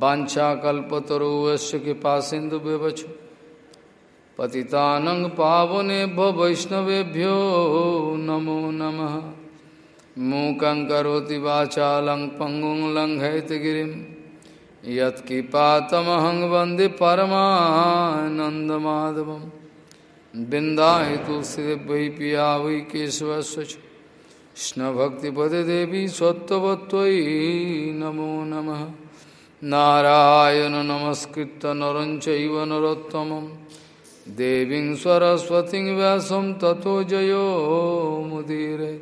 वाछाकल्पतरुवश्य कृपा सिंधु व्यवच पतितानंग पावनेभ्य वैष्णवेभ्यो नमो नमः। मूक पंगुं लङ्घयतगिरिं यत्किपातमहं वंदे परमानन्दमाधवं बिन्दाय तुलसीदेव वै पिया वै केशवस्य कृष्णभक्तिपदे देवी स्वत्वत्वयि नमो नमः। नारायण नमस्कृत नर चैव देवीं सरस्वतीं व्यासं ततो जयो मुदीरे।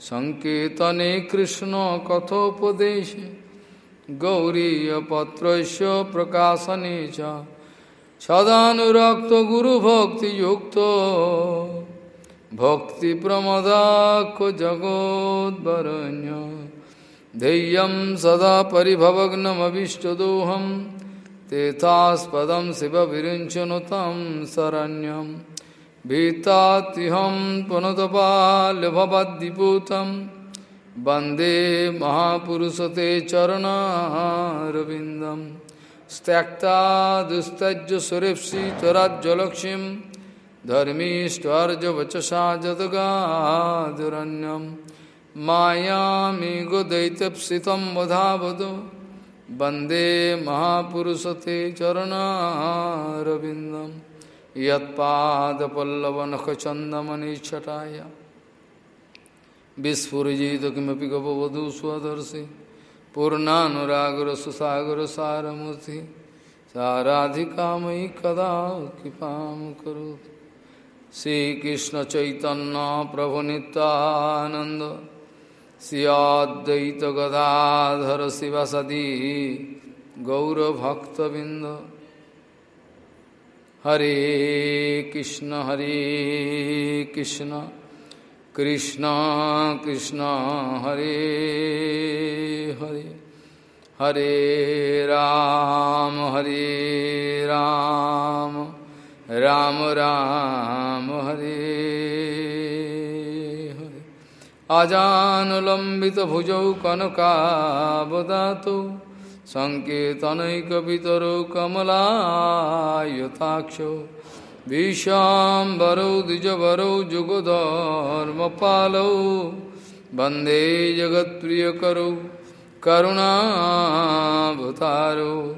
सङ्कीर्तने कृष्णकथोपदेशे गौरीयपत्रस्य प्रकाशने च। सदानुरक्तो गुरुभक्तियुक्तो भक्तिप्रमदाखो जगोद्वरण्य ध्येयं सदा परिभवग्नमभिष्टदोहं, तेथास्पदं शिवविरिञ्चनुतं शरण्यं। भीतात्युहं पुनतपाल्यभवद्दिपूतं वंदे महापुरुषते चरणारविन्दं। त्यक्ता दुस्तज्य सुरेप्सितराज्यलक्ष्मीं धर्मीष्टार्जवचसा जदगादुरण्यम् मायामेघो दैत्यप्सितं वधावदो। वंदे महापुरुषते चरणारविन्दं। यत्पादपल्लवनखचन्दमनिच्छटाय। विस्फुरिजित किमपि गपवधू स्वदर्शि। पूर्णानुरागरसुसागरसारमूर्ति। साराधिका मयि कदा कृपां करोतु। श्रीकृष्णचैतन्यप्रभुनितानन्द सियाद्वैत गदाधर शिवसदी गौरभक्तबिंद हरे कृष्ण हरे कृष्ण कृष्ण कृष्ण, हरे हरे हरे राम हरे राम राम राम, हरे। अजानुलम्बितभुजौ कनकावदातौ सङ्केतनैकपितरौ कमलायताक्षौ विशाम्बरौ द्विजवरौ, जुगधर्मपालौ वंदे जगत्प्रियकरौ करुणाभतारौ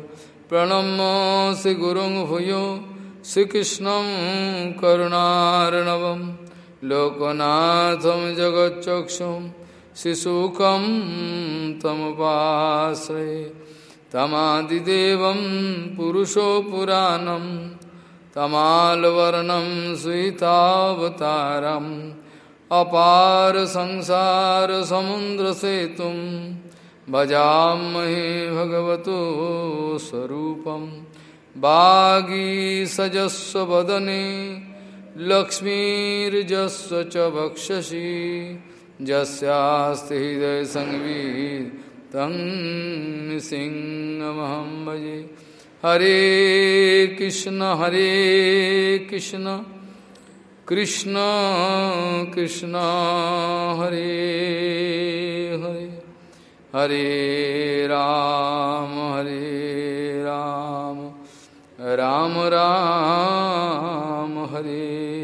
प्रणम्य श्रीगुरुं भूयो श्रीकृष्णं करुणार्णवम्। लोकनाथं जगच्चक्षुं शिशुकं तमुपाश्रये तमादिदेवं पुरुषो पुराणं तमालवर्णं स्वीतावतारम् अपार संसारसमुद्रसेतुं भजामहे भगवतो स्वरूपं बागीसजस्व वदने लक्ष्मीर्जस्व च वक्षसि, जस्यास्ति हृदयसंवी तं सिंहमहं भजे। हरे कृष्ण हरे कृष्ण कृष्ण कृष्ण, हरे हरे। हरे राम हरे राम राम राम हरे हरे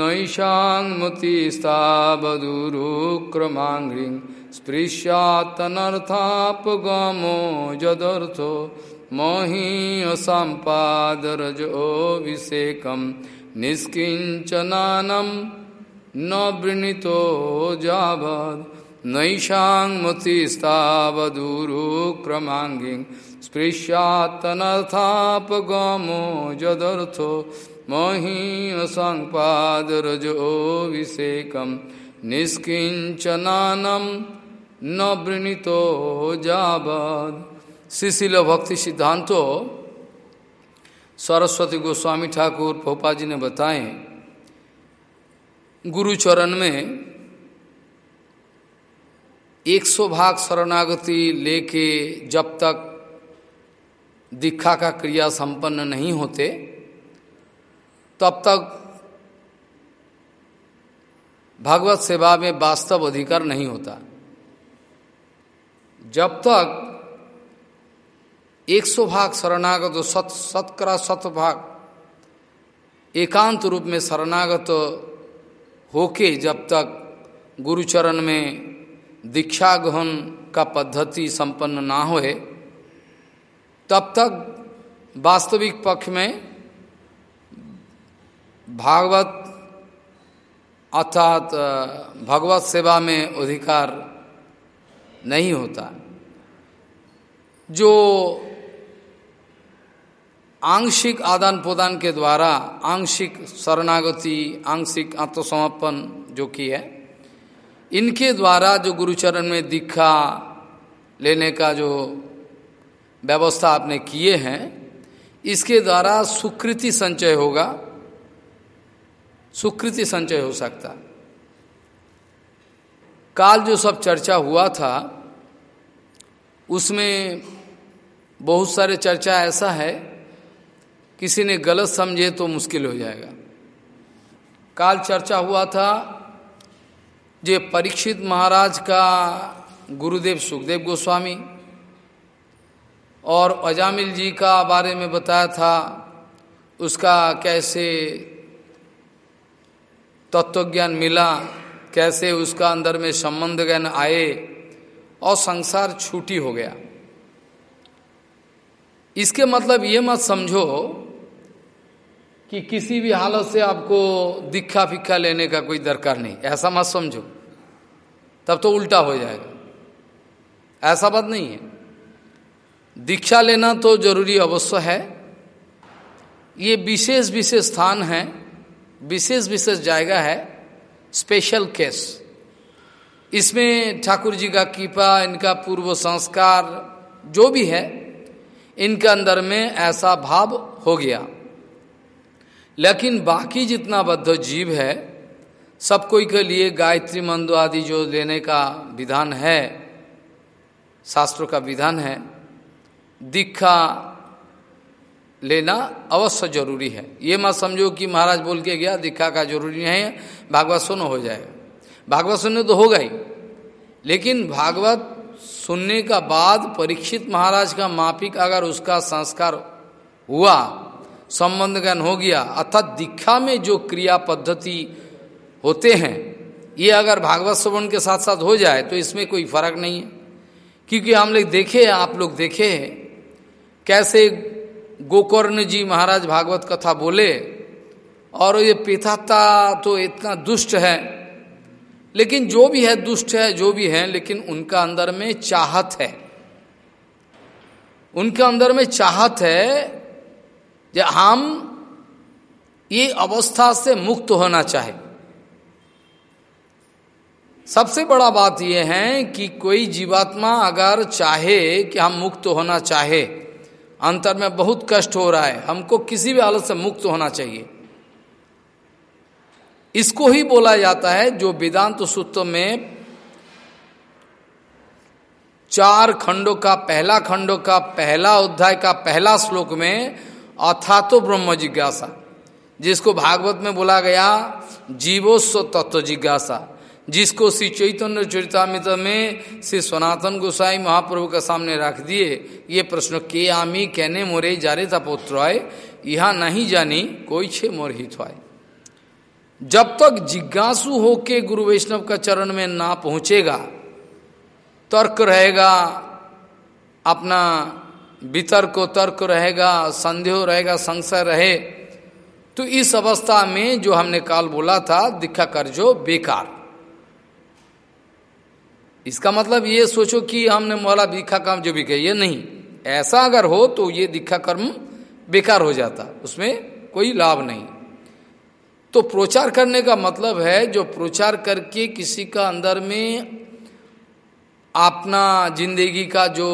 नैषाङ्मतिस्तावदुरुक्रमाङ्घ्रिं स्पृश्यात्तनर्थापगमो जदर्थो महीयसाम्पादरजोऽभिषेकं निष्किञ्चनानं न वृणीतो जावद् नैषाङ्मतिस्तावदुरुक्रमाङ्घ्रिं स्पृश्यात्तनर्थापगमो जदर्थो महीयसाङ्पादरजोऽभिषेकं निष्किञ्चनानं न वृणीतो जावद् शिशिल भक्ति सिद्धांतो सरस्वती गोस्वामी ठाकुर पोपा जी ने बताए गुरु चरण में एक सौ भाग शरणागति लेके जब तक दीक्षा का क्रिया संपन्न नहीं होते तब तक भागवत सेवा में वास्तव अधिकार नहीं होता। जब तक एक सौ भाग शरणागत, सत, सतकरा सत भाग एकांत रूप में शरणागत होके जब तक गुरुचरण में दीक्षा ग्रहण का पद्धति संपन्न ना होए, तब तक वास्तविक पक्ष में भागवत अर्थात भगवत सेवा में अधिकार नहीं होता। जो आंशिक आदान प्रदान के द्वारा आंशिक शरणागति, आंशिक आत्मसमर्पण जो की है, इनके द्वारा जो गुरुचरण में दीक्षा लेने का जो व्यवस्था आपने किए हैं, इसके द्वारा सुकृति संचय होगा। सुकृति संचय हो सकता। काल जो सब चर्चा हुआ था, उसमें बहुत सारे चर्चा ऐसा है, किसी ने गलत समझे तो मुश्किल हो जाएगा। काल चर्चा हुआ था, जे परीक्षित महाराज का गुरुदेव सुखदेव गोस्वामी और अजामिल जी का बारे में बताया था, उसका कैसे तत्वज्ञान मिला, कैसे उसका अंदर में संबंध ज्ञान आए और संसार छूटी हो गया। इसके मतलब ये मत समझो कि किसी भी हालत से आपको दिखा फिक्का लेने का कोई दरकार नहीं। ऐसा मत समझो। तब तो उल्टा हो जाएगा। ऐसा बात नहीं है। दीक्षा लेना तो ज़रूरी अवश्य है। ये विशेष विशेष स्थान है। विशेष विशेष जायगा है स्पेशल केस इसमें ठाकुर जी का कृपा, इनका पूर्व संस्कार, जो भी है, इनके अंदर में ऐसा भाव हो गया। लेकिन बाकी जितना बद्ध जीव है, सब कोई के लिए गायत्री मंदो आदि जो लेने का विधान है, शास्त्रों का विधान है दीक्षा लेना अवश्य ज़रूरी है। ये मत समझो कि महाराज बोल के गया दीक्षा का ज़रूरी नहीं है, भागवत सुनो हो जाएगा भागवत सुनने तो होगा ही लेकिन भागवत सुनने का बाद परीक्षित महाराज का मापिक अगर उसका संस्कार हुआ, संबंध ज्ञान हो गया, अर्थात दीक्षा में जो क्रिया पद्धति होते हैं, ये अगर भागवत श्रवण के साथ साथ हो जाए तो इसमें कोई फ़र्क नहीं है। क्योंकि हम लोग देखे आप लोग देखे हैं, कैसे गोकर्ण जी महाराज भागवत कथा बोले, और ये पिताता तो इतना दुष्ट है। लेकिन जो भी है दुष्ट है, जो भी है, लेकिन उनका अंदर में चाहत है। उनके अंदर में चाहत है कि हम ये अवस्था से मुक्त होना चाहे। सबसे बड़ा बात यह है कि कोई जीवात्मा अगर चाहे कि हम मुक्त होना चाहे अंतर में बहुत कष्ट हो रहा है। हमको किसी भी हालत से मुक्त होना चाहिए। इसको ही बोला जाता है, जो वेदांत सूत्र में चार खंडों का, पहला खंडों का, पहला अध्याय का, पहला श्लोक में अथातो ब्रह्म जिज्ञासा, जिसको भागवत में बोला गया, जीवोस्व तत्व जिज्ञासा। जिसको श्री चैतन्य चरितमित में श्री सनातन गोसाई महाप्रभु के सामने रख दिए, ये प्रश्न, के आमी कहने मोरे जारे था पुत्र यह नहीं जानी, कोई छे मोर हित जब तक जिज्ञासु होके गुरु वैष्णव का चरण में ना पहुंचेगा, तर्क रहेगा, अपना वितर्क तर्क रहेगा, संदेह रहेगा, संशय रहे तो इस अवस्था में जो हमने काल बोला था, दिखा कर जो बेकार। इसका मतलब ये सोचो कि हमने मौला दीखा काम जो भी कही नहीं। ऐसा अगर हो तो ये दीखा कर्म बेकार हो जाता, उसमें कोई लाभ नहीं। तो प्रचार करने का मतलब है, जो प्रचार करके किसी का अंदर में अपना ज़िंदगी का जो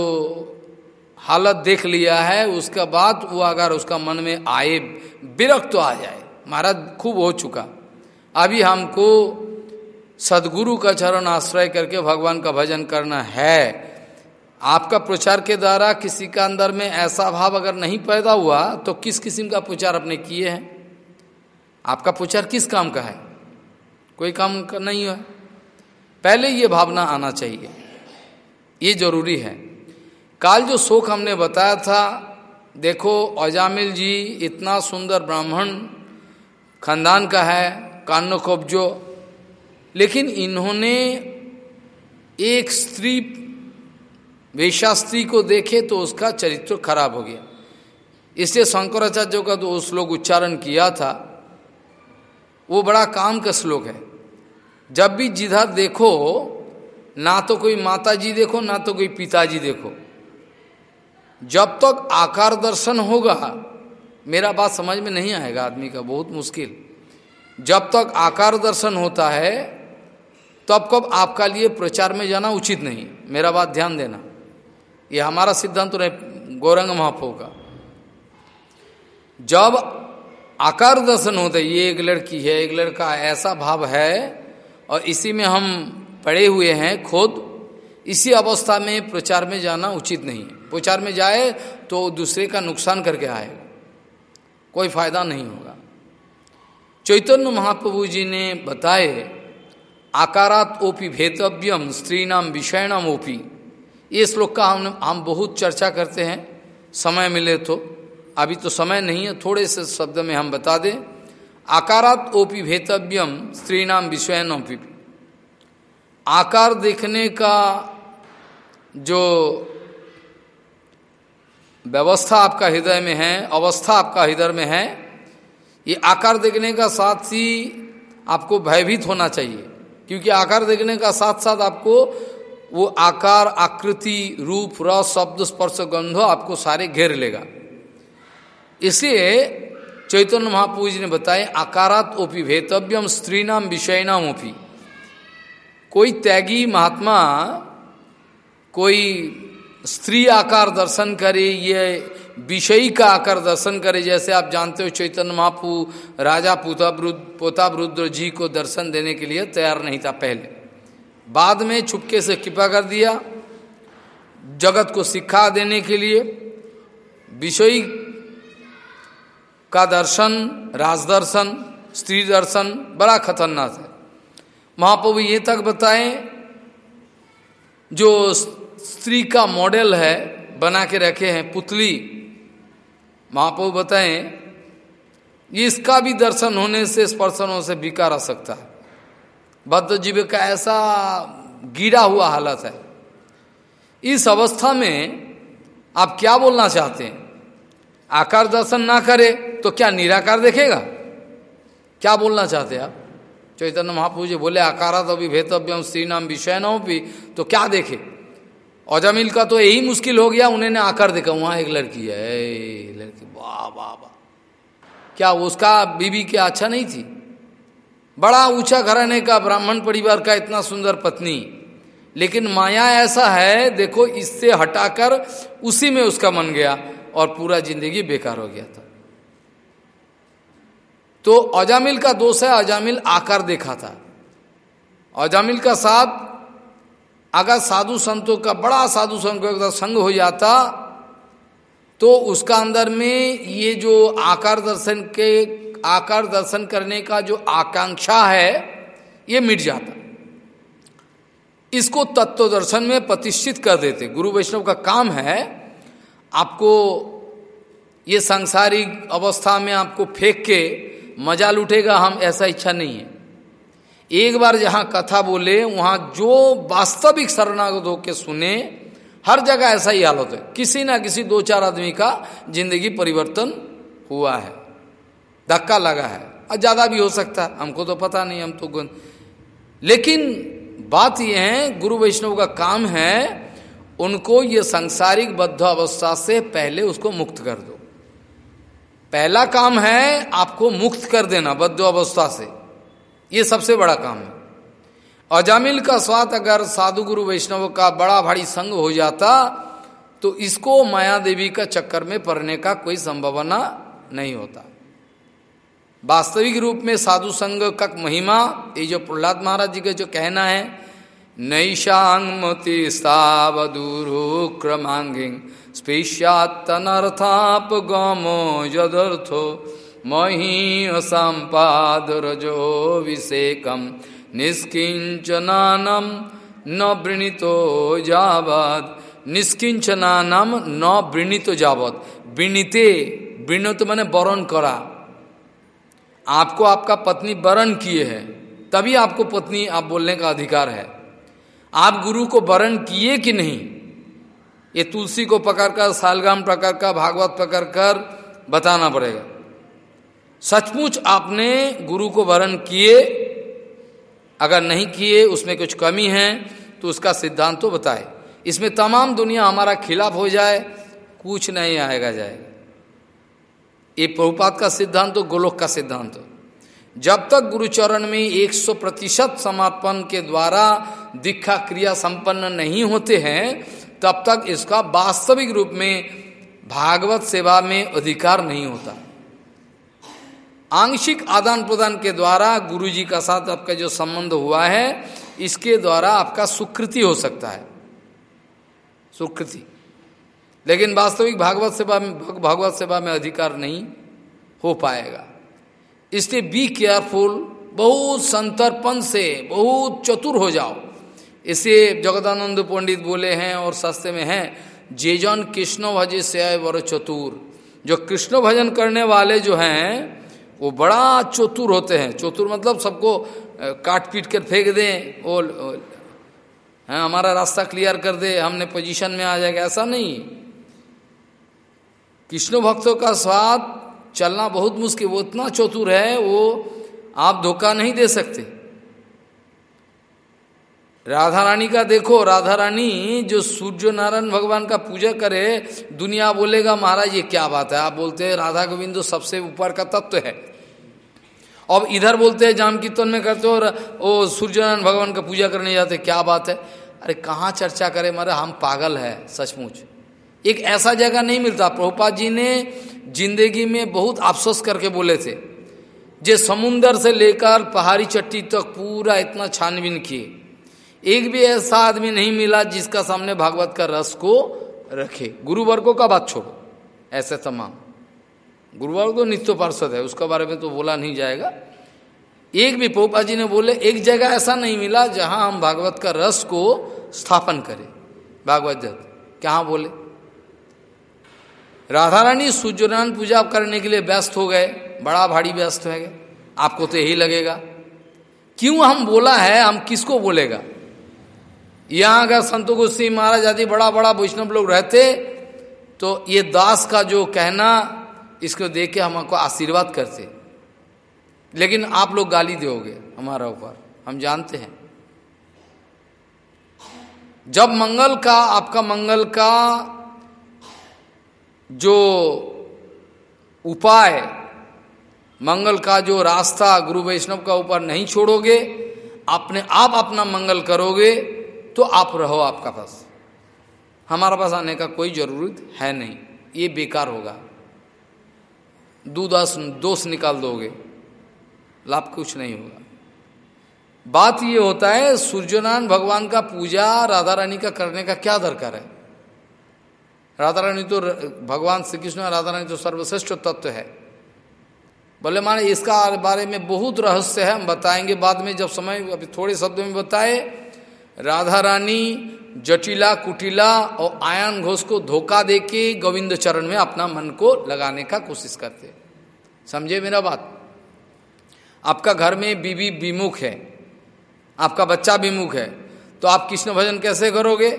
हालत देख लिया है, उसके बाद वो अगर उसका मन में आए, विरक्त तो आ जाए। महाराज, खूब हो चुका। अभी हमको सदगुरु का चरण आश्रय करके भगवान का भजन करना है। आपका प्रचार के द्वारा किसी का अंदर में ऐसा भाव अगर नहीं पैदा हुआ तो किस किस्म का प्रचार आपने किए हैं? आपका प्रचार किस काम का है? कोई काम का नहीं है। पहले ये भावना आना चाहिए। ये ज़रूरी है। काल जो शोक हमने बताया था, देखो अजामिल जी इतना सुंदर ब्राह्मण, खानदान का है कान्नो कब्जो लेकिन इन्होंने एक स्त्री वेशा स्त्री को देखे तो उसका चरित्र खराब हो गया। इसलिए शंकराचार्य का तो श्लोक उच्चारण किया था, वो बड़ा काम का श्लोक है। जब भी जिधर देखो, ना तो कोई माता जी देखो, ना तो कोई पिताजी देखो। जब तक आकार दर्शन होगा, मेरा बात समझ में नहीं आएगा आदमी का, बहुत मुश्किल। जब तक आकार दर्शन होता है तब कब आपका लिए प्रचार में जाना उचित नहीं? मेरा बात ध्यान देना। ये हमारा सिद्धांत तो नहीं गौरंग महापो का। जब आकार दर्शन होता, ये एक लड़की है, एक लड़का, ऐसा भाव है, और इसी में हम पड़े हुए हैं खुद, इसी अवस्था में प्रचार में जाना उचित नहीं। है प्रचार में जाए तो दूसरे का नुकसान करके आएगा कोई फ़ायदा नहीं होगा। चैतन्य महाप्रभु जी ने बताए आकारात ओपी भेतव्यम स्त्री नाम विषयणम ओपी। ये श्लोक का हम हम बहुत चर्चा करते हैं, समय मिले तो। अभी तो समय नहीं है, थोड़े से शब्द में हम बता दें। आकारात ओपी भेतव्यम स्त्री नाम विषयनोपी आकार देखने का जो व्यवस्था आपका हृदय में है, अवस्था आपका हृदय में है, ये आकार देखने का साथ ही आपको भयभीत होना चाहिए। क्योंकि आकार देखने का साथ साथ आपको वो आकार, आकृति, रूप, रस, शब्द, स्पर्श, गंधो आपको सारे घेर लेगा। इसलिए चैतन्य महापुरुष ने बताए आकारात ओपी भेतव्यम स्त्री नाम विषय नाम ओपी। कोई त्यागी महात्मा कोई स्त्री आकार दर्शन करे, ये विषयी का आकर दर्शन करे, जैसे आप जानते हो चैतन्य महापू, राजा पोता पोता रुद्र जी को दर्शन देने के लिए तैयार नहीं था पहले। बाद में छुपके से कृपा कर दिया, जगत को सिखा देने के लिए। विषयी का दर्शन, राजदर्शन, स्त्री दर्शन, बड़ा खतरनाक है। महाप्रभु ये तक बताएँ, जो स्त्री का मॉडल है, बना के रखे हैं पुतली महाप्रभु बताएँ, इसका भी दर्शन होने से, स्पर्शनों से विकार आ सकता है। बद्ध जीव का ऐसा गिरा हुआ हालत है। इस अवस्था में आप क्या बोलना चाहते हैं? आकार दर्शन ना करे तो क्या निराकार देखेगा? क्या बोलना चाहते हैं आप? चैतन्य महाप्रभु जी बोले आकारा तो भी भेतव्यम श्री नाम विषय न भी तो क्या देखे? अजामिल का तो यही मुश्किल हो गया उन्होंने आकर देखा, वहाँ एक लड़की है लड़की, वाह वाह वाह। क्या उसका बीबी क्या अच्छा नहीं थी? बड़ा ऊँचा घराने का ब्राह्मण परिवार का इतना सुंदर पत्नी। लेकिन माया ऐसा है, देखो, इससे हटाकर उसी में उसका मन गया और पूरा ज़िंदगी बेकार हो गया था। तो अजामिल का दोष है अजामिल आकार देखा था। अजामिल का साथ अगर साधु संतों का, बड़ा साधु संतों का संग हो जाता तो उसका अंदर में ये जो आकार दर्शन के, आकार दर्शन करने का जो आकांक्षा है, ये मिट जाता। इसको तत्व दर्शन में प्रतिष्ठित कर देते। गुरु वैष्णव का काम है, आपको ये सांसारिक अवस्था में आपको फेंक के मज़ा लूटेगा, हम ऐसा इच्छा नहीं है। एक बार जहाँ कथा बोले, वहाँ जो वास्तविक शरणागत होकर सुने, हर जगह ऐसा ही हालत है। किसी ना किसी दो चार आदमी का ज़िंदगी परिवर्तन हुआ है, धक्का लगा है। और ज़्यादा भी हो सकता है, हमको तो पता नहीं, हम तो गुण। लेकिन बात यह है, गुरु वैष्णव का काम है, उनको ये सांसारिक बद्ध अवस्था से पहले उसको मुक्त कर दो। पहला काम है, आपको मुक्त कर देना, बद्ध अवस्था से। ये सबसे बड़ा काम है। अजामिल का स्वाद अगर साधु गुरु वैष्णव का बड़ा भारी संग हो जाता तो इसको माया देवी का चक्कर में पड़ने का कोई संभावना नहीं होता। वास्तविक रूप में साधु संघ का महिमा, ये जो प्रहलाद महाराज जी का जो कहना है नैशांगमति सावधूरु क्रमांगिंग स्पेशातनर्थाप गमो यदर्थो मही असंपाद रजो विषेकम निष्किंचनानम न वृणितो जावत निष्किंचनानम न वृणितो जावत वृणिते, वृणित मैंने वरण करा। आपको आपका पत्नी वरण किए है, तभी आपको पत्नी आप बोलने का अधिकार है। आप गुरु को वरण किए कि नहीं? ये तुलसी को पकड़कर, सालगाम प्रकार का, भागवत पकड़कर बताना पड़ेगा। सचमुच आपने गुरु को वरण किए, अगर नहीं किए, उसमें कुछ कमी है तो उसका सिद्धांत तो बताए। इसमें तमाम दुनिया हमारा खिलाफ हो जाए, कुछ नहीं आएगा जाएगा ये प्रभुपात का सिद्धांत तो गोलोक का सिद्धांत। जब तक गुरुचरण में 100 प्रतिशत समापन के द्वारा दीक्षा क्रिया संपन्न नहीं होते हैं, तब तक इसका वास्तविक रूप में भागवत सेवा में अधिकार नहीं होता। आंशिक आदान प्रदान के द्वारा गुरु जी का साथ आपका जो संबंध हुआ है, इसके द्वारा आपका सुकृति हो सकता है। सुकृति। लेकिन वास्तविक भागवत सेवा में, भागवत सेवा में अधिकार नहीं हो पाएगा। इसलिए बी केयरफुल बहुत संतर्पण से, बहुत चतुर हो जाओ। इसे जगदानंद पंडित बोले हैं और सस्ते में हैं, जे जन कृष्ण भजे से आए चतुर। जो कृष्ण भजन करने वाले जो हैं वो बड़ा चतुर होते हैं। चतुर मतलब सबको काट पीट कर फेंक दें, वो है, हमारा रास्ता क्लियर कर दे, हमने पोजीशन में आ जाएगा। ऐसा नहीं। कृष्ण भक्तों का स्वाद चलना बहुत मुश्किल, वो इतना चतुर है, वो आप धोखा नहीं दे सकते। राधा रानी का देखो, राधा रानी जो सूर्य नारायण भगवान का पूजा करे, दुनिया बोलेगा, महाराज, ये क्या बात है? आप बोलते हैं, राधा गोविंद सबसे ऊपर का तत्व है। अब इधर बोलते हैं, जाम कीर्तन में करते और वो सूर्य नारायण भगवान का पूजा करने जाते क्या बात है? अरे, कहाँ चर्चा करें? मारे, हम पागल है, सचमुच। एक ऐसा जगह नहीं मिलता। प्रभुपाद जी ने ज़िंदगी में बहुत अफसोस करके बोले थे, जे समुन्दर से लेकर पहाड़ी चट्टी तक पूरा इतना छानबीन किए। एक भी ऐसा आदमी नहीं मिला जिसका सामने भागवत का रस को रखे। गुरुवर्गो का बात छोड़ो, ऐसे तमाम। गुरुवर्ग तो नित्य पार्षद है, उसके बारे में तो बोला नहीं जाएगा। एक भी पोपा जी ने बोले, एक जगह ऐसा नहीं मिला जहाँ हम भागवत का रस को स्थापन करें। भागवत जत क्या बोले? राधा रानी सूर्यनारायण पूजा करने के लिए व्यस्त हो गए, बड़ा भारी व्यस्त हो। गए आपको तो यही लगेगा। क्यों हम बोला है, हम किसको बोलेगा? यहाँ अगर संतो गोस्वी महाराज आदि बड़ा बड़ा वैष्णव लोग रहते तो ये दास का जो कहना इसको देख के हमको आशीर्वाद करते। लेकिन आप लोग गाली दोगे हमारा ऊपर, हम जानते हैं। जब मंगल का, आपका मंगल का जो उपाय, मंगल का जो रास्ता गुरु वैष्णव का ऊपर नहीं छोड़ोगे अपने आप अपना मंगल करोगे तो आप रहो आपका पास। हमारा पास आने का कोई ज़रूरत है नहीं। ये बेकार होगा। दूदास दोष निकाल दोगे, लाभ कुछ नहीं होगा। बात ये होता है, सूर्यनारायण भगवान का पूजा राधा रानी का करने का क्या दरकार है? राधा रानी तो भगवान श्री कृष्ण राधा रानी तो सर्वश्रेष्ठ तत्व है। बोले माने इसका बारे में बहुत रहस्य है, हम बताएँगे बाद में, जब समय अभी थोड़े शब्दों में बताए राधा रानी जटिला, कुटिला और आयन घोष को धोखा देके गोविंद चरण में अपना मन को लगाने का कोशिश करते। समझे मेरा बात? आपका घर में बीबी विमुख है। आपका बच्चा विमुख है। तो आप कृष्ण भजन कैसे करोगे?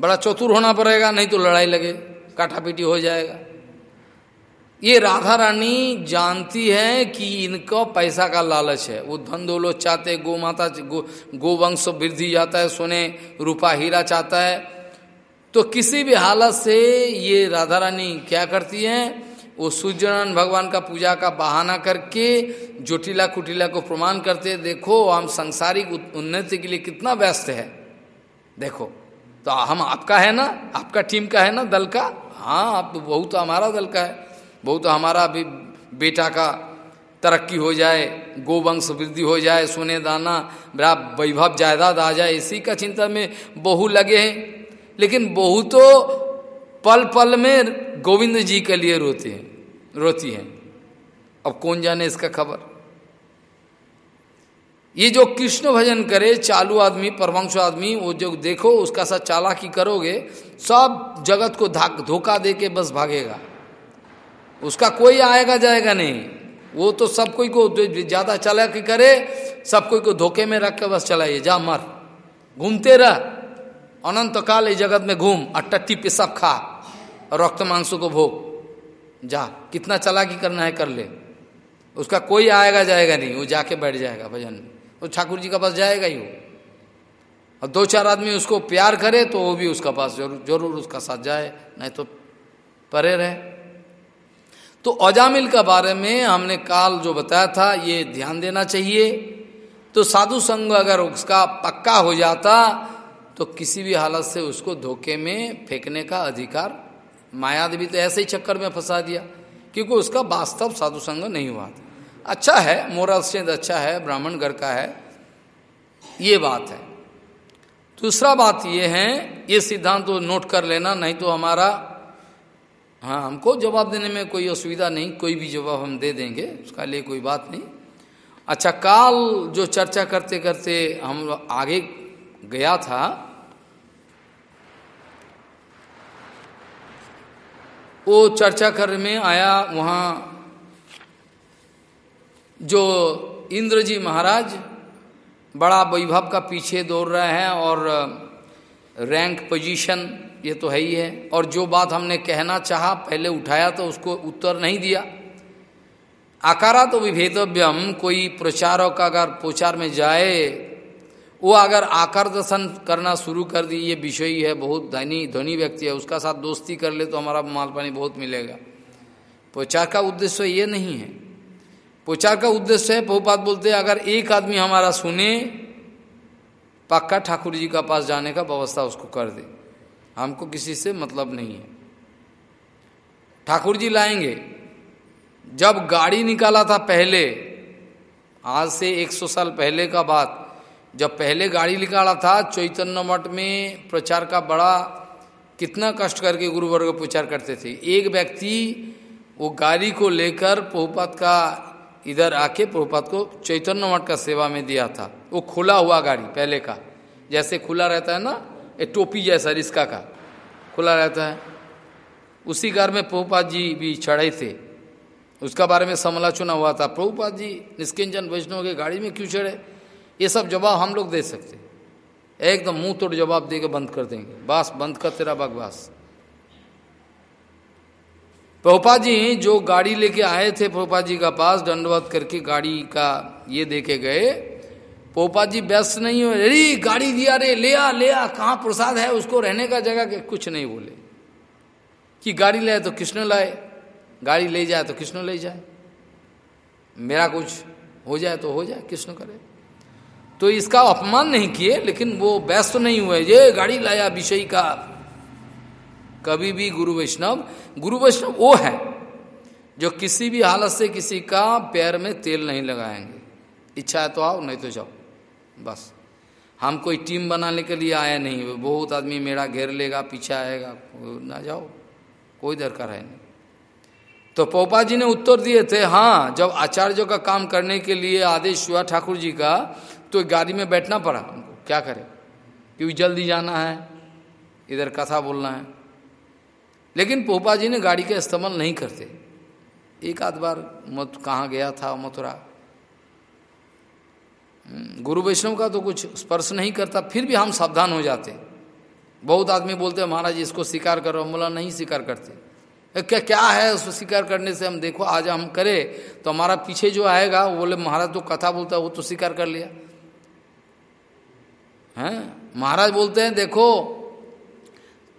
बड़ा चतुर होना पड़ेगा, नहीं तो लड़ाई लगे, काटापीटी हो जाएगा। ये राधा रानी जानती है कि इनको पैसा का लालच है। वो धन दौलत चाहते गो माता, गो, गोवंश वृद्धि जाता है, सोने रूपा हीरा चाहता है। तो किसी भी हालत से ये राधा रानी क्या करती है? वो सूर्यनारायण भगवान का पूजा का बहाना करके जोटिला कुटिला को प्रमाण करते देखो, हम सांसारिक उन्नति के लिए कितना व्यस्त है। देखो तो हम आपका है ना? आपका टीम का है ना? दल का? हाँ आप बहुत तो हमारा दल का है। बहुत तो हमारा भी बेटा का तरक्की हो जाए, गोवंश वृद्धि हो जाए, सोने दाना, बड़ा वैभव जायदाद आ जाए, इसी का चिंता में बहु लगे हैं। लेकिन बहु तो पल पल में गोविंद जी के लिए रोते हैं, रोती हैं। अब कौन जाने इसका खबर? ये जो कृष्ण भजन करे, चालू आदमी, परमंश आदमी, वो जो देखो, उसका साथ चालाकी करोगे, सब जगत को धोखा दे के बस भागेगा। उसका कोई आएगा जाएगा नहीं। वो तो सब कोई को ज़्यादा चालाकी करे, सब कोई को धोखे में रख के बस चलाइए, जा मर। घूमते रह। अनंत काल इस जगत में घूम अट्टी पे सब खा। और रक्त मांसों को भोग। जा, कितना चालाकी करना है कर ले। उसका कोई आएगा जाएगा नहीं, वो जाके बैठ जाएगा भजन में। तो ठाकुर जी का पास जाएगा ही वो। और दो चार आदमी उसको प्यार करे तो वो भी उसका पास ज़रूर ज़रूर उसका साथ जाए, नहीं तो परे रहे। तो अजामिल का बारे में हमने काल जो बताया था, ये ध्यान देना चाहिए। तो साधु संग अगर उसका पक्का हो जाता तो किसी भी हालत से उसको धोखे में फेंकने का अधिकार मायादेवी तो ऐसे ही चक्कर में फंसा दिया, क्योंकि उसका वास्तव साधु संग नहीं हुआ था। अच्छा है मोरल स्ट्रेंथ अच्छा है, ब्राह्मण घर का है, ये बात है। दूसरा बात ये है, ये सिद्धांत तो नोट कर लेना, नहीं तो हमारा हाँ हमको जवाब देने में कोई असुविधा नहीं, कोई भी जवाब हम दे देंगे, उसका लिए कोई बात नहीं। अच्छा काल जो चर्चा करते करते हम आगे गया था, वो चर्चा करने में आया वहाँ जो इंद्र जी महाराज बड़ा वैभव का पीछे दौड़ रहे हैं और रैंक पोजीशन ये तो है ही है। और जो बात हमने कहना चाहा, पहले उठाया तो उसको उत्तर नहीं दिया। आकारा तो विभेदव्यम, कोई प्रचारक अगर प्रचार में जाए, वो अगर आकार दर्शन करना शुरू कर दी, ये विषय है, बहुत धनी धनी व्यक्ति है, उसका साथ दोस्ती कर ले तो हमारा माल पानी बहुत मिलेगा। प्रचार का उद्देश्य ये नहीं है। प्रचार का उद्देश्य है बहुपात बोलते हैं, अगर एक आदमी हमारा सुने, पक्का ठाकुर जी का पास जाने का व्यवस्था उसको कर दे। हमको किसी से मतलब नहीं है। ठाकुर जी लाएँगे। जब गाड़ी निकाला था पहले, आज से 100 साल पहले का बात, जब पहले गाड़ी निकाला था, चैतन्य मठ में प्रचार का बड़ा, कितना कष्ट करके गुरुवर्ग प्रचार करते थे। एक व्यक्ति वो गाड़ी को लेकर पोहपात का, इधर आके प्रभुपात को चैतन्य मठ का सेवा में दिया था। वो खुला हुआ गाड़ी, पहले का। जैसे खुला रहता है ना एक टोपी जैसा रिस्का का, खुला रहता है। उसी कार में प्रभुपात जी भी चढ़े थे। उसका बारे में समालोचना हुआ था, प्रभुपाद जी निष्किंचन वैष्णव के गाड़ी में क्यों चढ़े? ये सब जवाब हम लोग दे सकते। एकदम मुँह तोड़ जवाब दे के बंद कर देंगे। बास, बंद कर तेरा बकवास। प्रभुपा जी जो गाड़ी लेके आए थे प्रभुपा जी का पास, दंडवत करके गाड़ी का ये देके गए। पोपा जी व्यस्त नहीं हो, अरे, गाड़ी दिया रे, ले आ ले आ, कहाँ प्रसाद है उसको रहने का जगह के कुछ नहीं बोले। कि गाड़ी लाए तो कृष्ण लाए, गाड़ी ले जाए तो कृष्ण ले जाए। मेरा कुछ हो जाए तो हो जाए, कृष्ण करे। तो इसका अपमान नहीं किए, लेकिन वो व्यस्त नहीं हुए। ये गाड़ी लाया विषय का। कभी भी गुरु वैष्णव गुरु वैष्णव वो है जो किसी भी हालत से किसी का पैर में तेल नहीं लगाएँगे। इच्छा है तो आओ, नहीं तो जाओ। बस। हम कोई टीम बनाने के लिए आया नहीं बहुत आदमी मेरा घेर लेगा, पीछे आएगा ना जाओ, कोई दरकार है नहीं। तो पोपा जी ने उत्तर दिए थे हाँ जब आचार्यों का काम करने के लिए आदेश हुआ ठाकुर जी का तो गाड़ी में बैठना पड़ा हमको, क्या करें? क्योंकि जल्दी जाना है, इधर कथा बोलना है। लेकिन पोपा जी ने गाड़ी का इस्तेमाल नहीं करते। एक आध बार मत कहाँ गया था, मथुरा गुरु वैष्णव का तो कुछ स्पर्श नहीं करता, फिर भी हम सावधान हो जाते बहुत आदमी बोलते हैं, महाराज, इसको स्वीकार करो। हम बोला, नहीं स्वीकार करते। क्या क्या है उसको स्वीकार करने से? हम देखो, आज हम करें तो हमारा पीछे जो आएगा, वो बोले, महाराज तो कथा बोलता है, वो तो स्वीकार कर लिया। हैं? महाराज बोलते हैं, देखो,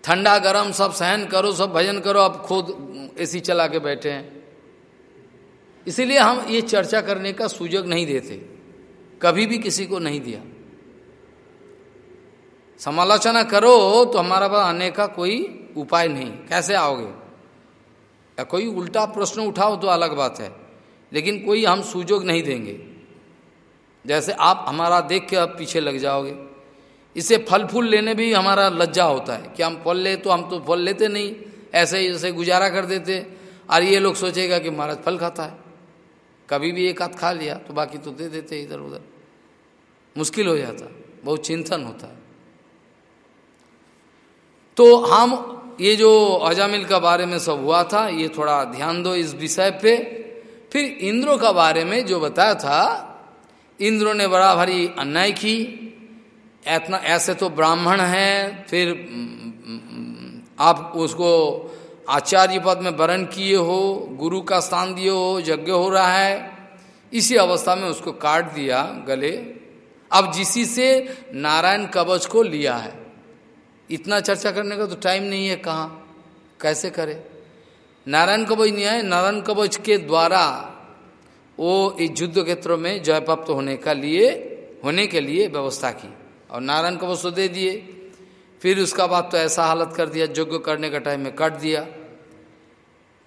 ठंडा, गरम, सब सहन करो, सब भजन करो, अब खुद एसी चला के बैठे हैं। इसीलिए हम ये चर्चा करने का सुजग नहीं देते। कभी भी किसी को नहीं दिया। समालोचना करो तो हमारा पास आने का कोई उपाय नहीं। कैसे आओगे? या कोई उल्टा प्रश्न उठाओ तो अलग बात है, लेकिन कोई हम सुजोग नहीं देंगे। जैसे आप हमारा देख के आप पीछे लग जाओगे। इसे फल फूल लेने भी हमारा लज्जा होता है कि हम फल ले तो हम तो फल लेते नहीं, ऐसे ही जैसे गुजारा कर देते। और ये लोग सोचेगा कि महाराज फल खाता है। कभी भी एक हाथ खा लिया तो बाकी तो दे देते इधर उधर मुश्किल हो जाता, बहुत चिंतन होता। है तो हम ये जो अजामिल का बारे में सब हुआ था, ये थोड़ा ध्यान दो इस विषय पे। फिर इंद्रों का बारे में जो बताया था, इंद्रों ने बड़ा भारी अन्याय की। इतना ऐसे तो ब्राह्मण है, फिर आप उसको आचार्य पद में वरण किए हो, गुरु का स्थान दिए हो, यज्ञ हो रहा है। इसी अवस्था में उसको काट दिया गले। अब जिसी से नारायण कवच को लिया है। इतना चर्चा करने का तो टाइम नहीं है कहाँ। कैसे करे? नारायण कवच नहीं है नारायण कवच के द्वारा वो इस युद्ध क्षेत्र में जय प्राप्त होने का लिए, होने के लिए व्यवस्था की। और नारायण कवच तो दे दिए। फिर उसका बाद तो ऐसा हालत कर दिया, यज्ञ करने का टाइम में कट दिया।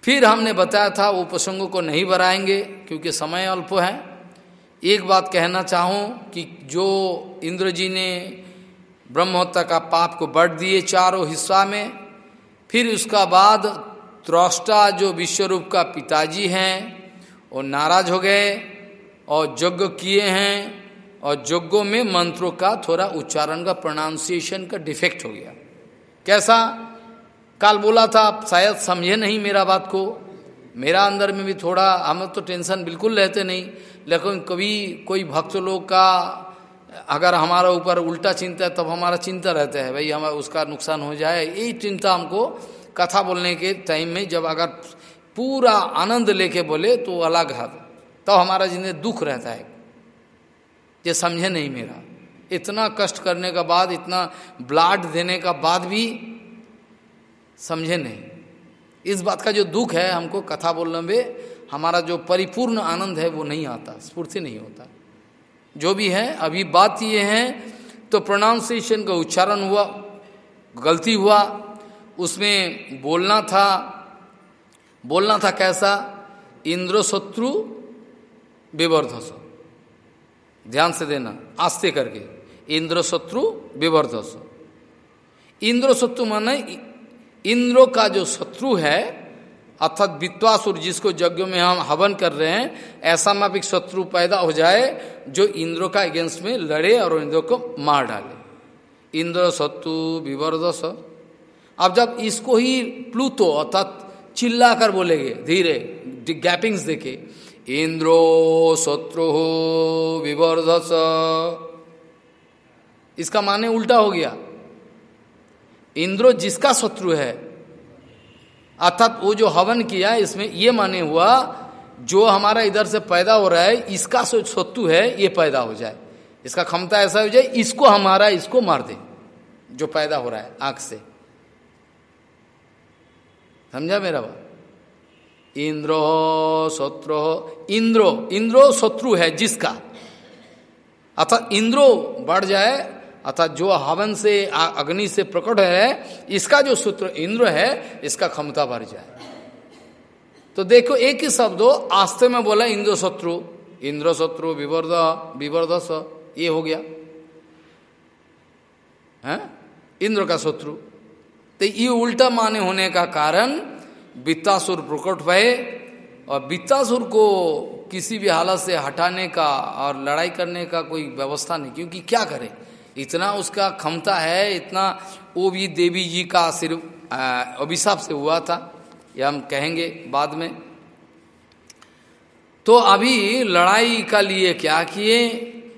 फिर हमने बताया था वो प्रसंगों को नहीं बढ़ाएँगे, क्योंकि समय अल्प है। एक बात कहना चाहूँ कि जो इंद्र जी ने ब्रह्मोत्ता का पाप को बढ़ दिए चारों हिस्सा में, फिर उसका बाद त्रष्टा जो विश्वरूप का पिताजी हैं, वो नाराज़ हो गए और यज्ञ किए हैं और यज्ञों में मंत्रों का थोड़ा उच्चारण का प्रोनाउंसिएशन का डिफेक्ट हो गया। कैसा? कल बोला था शायद समझे नहीं मेरा बात को। मेरा अंदर में भी थोड़ा, हम तो टेंशन बिल्कुल रहते नहीं। लेकिन कभी कोई भक्त लोग का, अगर हमारा ऊपर उल्टा चिंता है, तब हमारा चिंता रहता है, भाई हमारा उसका नुकसान हो जाए। यही चिंता हमको कथा बोलने के टाइम में जब अगर पूरा आनंद लेके बोले तो अलग है। तब तो हमारा जिन्हें दुख रहता है। ये समझे नहीं मेरा। इतना कष्ट करने का बाद, इतना ब्लड देने का बाद भी समझे नहीं। इस बात का जो दुख है, हमको कथा बोलने में हमारा जो परिपूर्ण आनंद है वो नहीं आता, स्फूर्ति नहीं होता। जो भी है, अभी बात ये है तो प्रोनाउंसिएशन का उच्चारण हुआ, गलती हुआ, उसमें बोलना था बोलना था कैसा? इंद्र शत्रु विवर्धस। ध्यान से देना, आस्ते करके इंद्र शत्रु विवर्धस। इंद्र शत्रु माने, इंद्रो का जो शत्रु है अर्थात वित्वासुर जिसको यज्ञ में हम हवन कर रहे हैं, ऐसा मापिक शत्रु पैदा हो जाए जो इंद्रो का अगेंस्ट में लड़े और इंद्र को मार डाले। इंद्र शत्रु विवर्धस। अब जब इसको ही प्लूतो अर्थात चिल्ला कर बोलेगे, धीरे गैपिंग्स देखे इंद्रो शत्रु विवर्धस। इसका माने उल्टा हो गया। इंद्रो जिसका शत्रु है अर्थात वो जो हवन किया इसमें ये माने हुआ, जो हमारा इधर से पैदा हो रहा है, इसका शत्रु है, ये पैदा हो जाए। इसका क्षमता ऐसा हो जाए, इसको हमारा इसको मार दे, जो पैदा हो रहा है, आँख से। समझा मेरा बात? इंद्रो शत्रु, इंद्रो इंद्रो शत्रु है जिसका। अर्थात इंद्रो बढ़ जाए अर्थात जो हवन से अग्नि से प्रकट है, इसका जो सूत्र इंद्र है, इसका क्षमता बढ़ जाए। तो देखो, एक ही शब्द आस्ते में बोला इंद्र शत्रु। इंद्र शत्रु, विवर्ध, विवर्धस, ये हो गया। है? इंद्र का शत्रु। तो ये उल्टा माने होने का कारण, वित्तासुर प्रकट भय और वित्तासुर को किसी भी हालत से हटाने का और लड़ाई करने का कोई व्यवस्था नहीं, क्योंकि क्या करे? इतना उसका क्षमता है, इतना वो भी देवी जी का सिर्फ़ अभिशाप से हुआ था, ये हम कहेंगे बाद में। तो अभी लड़ाई का लिए क्या किए?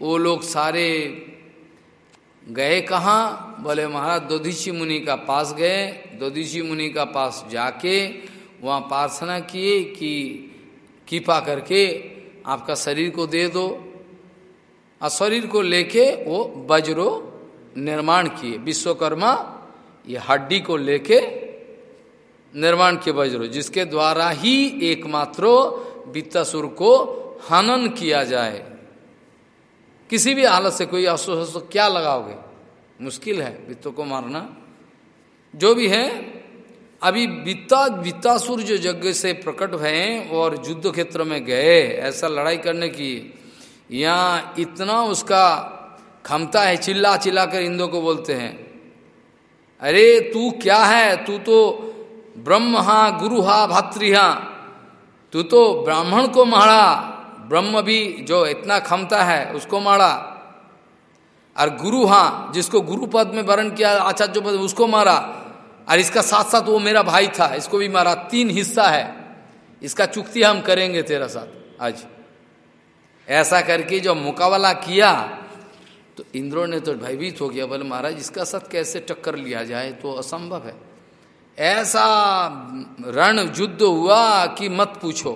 वो लोग सारे गए कहाँ? बोले, महाराज, दोधीशी मुनि का पास गए। दोधीशी मुनि का पास जाके वहाँ प्रार्थना किए कि कृपा करके आपका शरीर को दे दो। और शरीर को लेके वो वज्रो निर्माण किए। विश्वकर्मा ये हड्डी को लेके निर्माण किए वज्रो, जिसके द्वारा ही एकमात्र वित्तासुर को हनन किया जाए। किसी भी हालत से कोई अशुभ क्या लगाओगे? मुश्किल है वित्तों को मारना। जो भी है, अभी वित्ता, वित्तासुर जो यज्ञ से प्रकट भये और युद्ध क्षेत्र में गए, ऐसा लड़ाई करने की यहाँ इतना उसका क्षमता है, चिल्ला चिल्ला कर इंदो को बोलते हैं, अरे तू क्या है? तू तो ब्रह्म हा, गुरु हा भातृहा तू तो ब्राह्मण को मारा। ब्रह्म भी जो इतना क्षमता है, उसको मारा। और गुरु हाँ जिसको गुरु पद में वर्ण किया, आचार्य पद उसको मारा। और इसका साथ साथ वो मेरा भाई था, इसको भी मारा। तीन हिस्सा है। इसका चुक्ति हम करेंगे तेरा साथ आज। ऐसा करके जो मुकाबला किया तो इंद्रो ने तो भयभीत हो गया, बोले, महाराज, इसका साथ कैसे टक्कर लिया जाए? तो असंभव है। ऐसा रण युद्ध हुआ कि मत पूछो।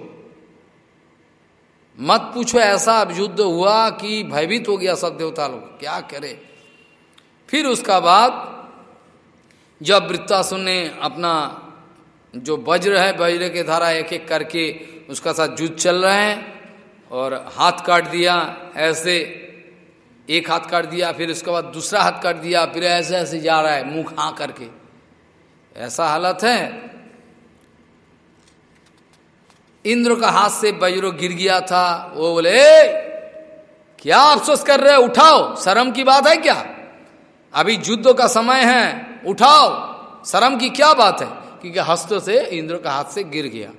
मत पूछो, ऐसा युद्ध हुआ कि भयभीत हो गया सब देवता लोग। क्या करे? फिर उसका बाद जब वृत्तासुर ने अपना जो वज्र है, वज्र के धारा एक एक करके उसका साथ युद्ध चल रहे हैं और हाथ काट दिया, ऐसे एक हाथ काट दिया, फिर उसके बाद दूसरा हाथ काट दिया, फिर ऐसे ऐसे जा रहा है, मुँह खा करके। ऐसा हालत है। इंद्र का हाथ से वज्रो गिर गया था, वो बोले क्या अफसोस कर रहे उठाओ, शर्म की बात है क्या? अभी युद्ध का समय है, उठाओ, शर्म की क्या बात है? क्योंकि हस्तों से इंद्र का हाथ से गिर गया।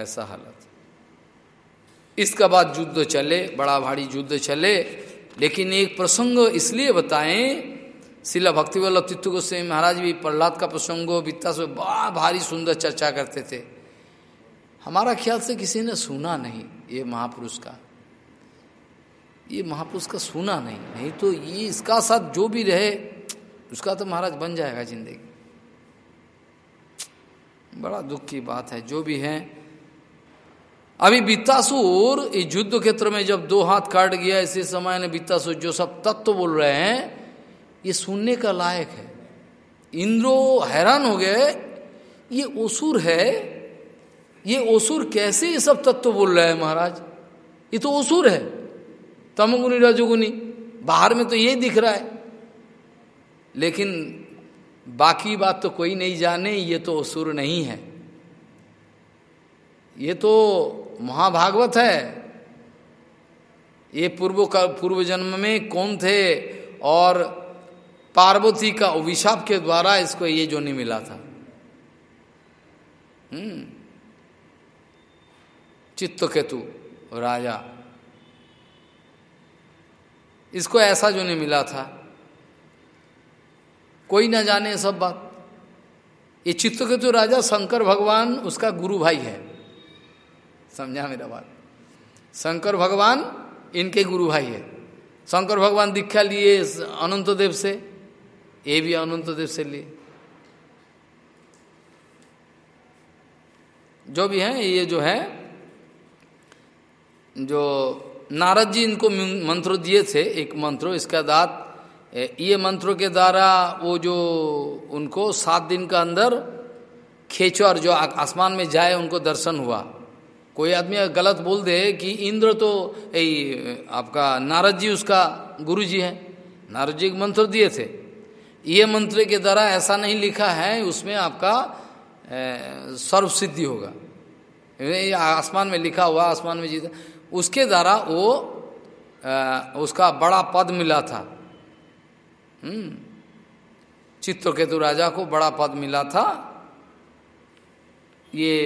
ऐसा हालत इसका बाद युद्ध चले, बड़ा भारी युद्ध चले। लेकिन एक प्रसंग इसलिए बताएँ, शिला भक्ति वल्लभ तित्व गोस्वामी महाराज भी प्रहलाद का प्रसंग वित्ता से बड़ा भारी सुंदर चर्चा करते थे। हमारा ख्याल से किसी ने सुना नहीं ये महापुरुष का। ये महापुरुष का सुना नहीं नहीं तो ये इसका साथ जो भी रहे, उसका तो महाराज बन जाएगा ज़िंदगी। बड़ा दुख की बात है, जो भी है अभी बित्तासुर, इस युद्ध क्षेत्र में जब दो हाथ काट गया, इसी समय ने बित्तासुर जो सब तत्व बोल रहे हैं, ये सुनने का लायक है। इंद्रो हैरान हो गए, ये ओसुर है, ये ओसुर कैसे ये सब तत्व बोल रहे हैं महाराज? ये तो ओसुर है, तमगुनी, रजोगुनी, बाहर में तो ये दिख रहा है। लेकिन बाकी बात तो कोई नहीं जाने, ये तो असुर नहीं है। ये तो महाभागवत है। ये पूर्व का, पूर्व जन्म में कौन थे और पार्वती का अभिशाप के द्वारा इसको ये जो नहीं मिला था। हम्म। चित्त केतु राजा। इसको ऐसा जो नहीं मिला था। कोई ना जाने सब बात। ये चित्त केतु राजा शंकर भगवान उसका गुरु भाई है। समझा मेरा बात। शंकर भगवान इनके गुरु भाई है। शंकर भगवान दीक्षा लिए अनंत देव से, ये भी अनंत देव से लिए। जो भी है, ये जो है, जो नारद जी इनको मंत्र दिए थे, एक मंत्र, इसका दात ये मंत्रों के द्वारा वो जो उनको सात दिन का अंदर खेचर जो आसमान में जाए, उनको दर्शन हुआ। कोई आदमी गलत बोल दे कि इंद्र तो यही आपका नारद जी उसका गुरु जी है। नारद जी मंत्र दिए थे। ये मंत्र के द्वारा ऐसा नहीं लिखा है उसमें आपका सर्व सिद्धि होगा। आसमान में लिखा हुआ आसमान में जीता उसके द्वारा वो आ, उसका बड़ा पद मिला था। हम्म। चित्रकेतु राजा को बड़ा पद मिला था। ये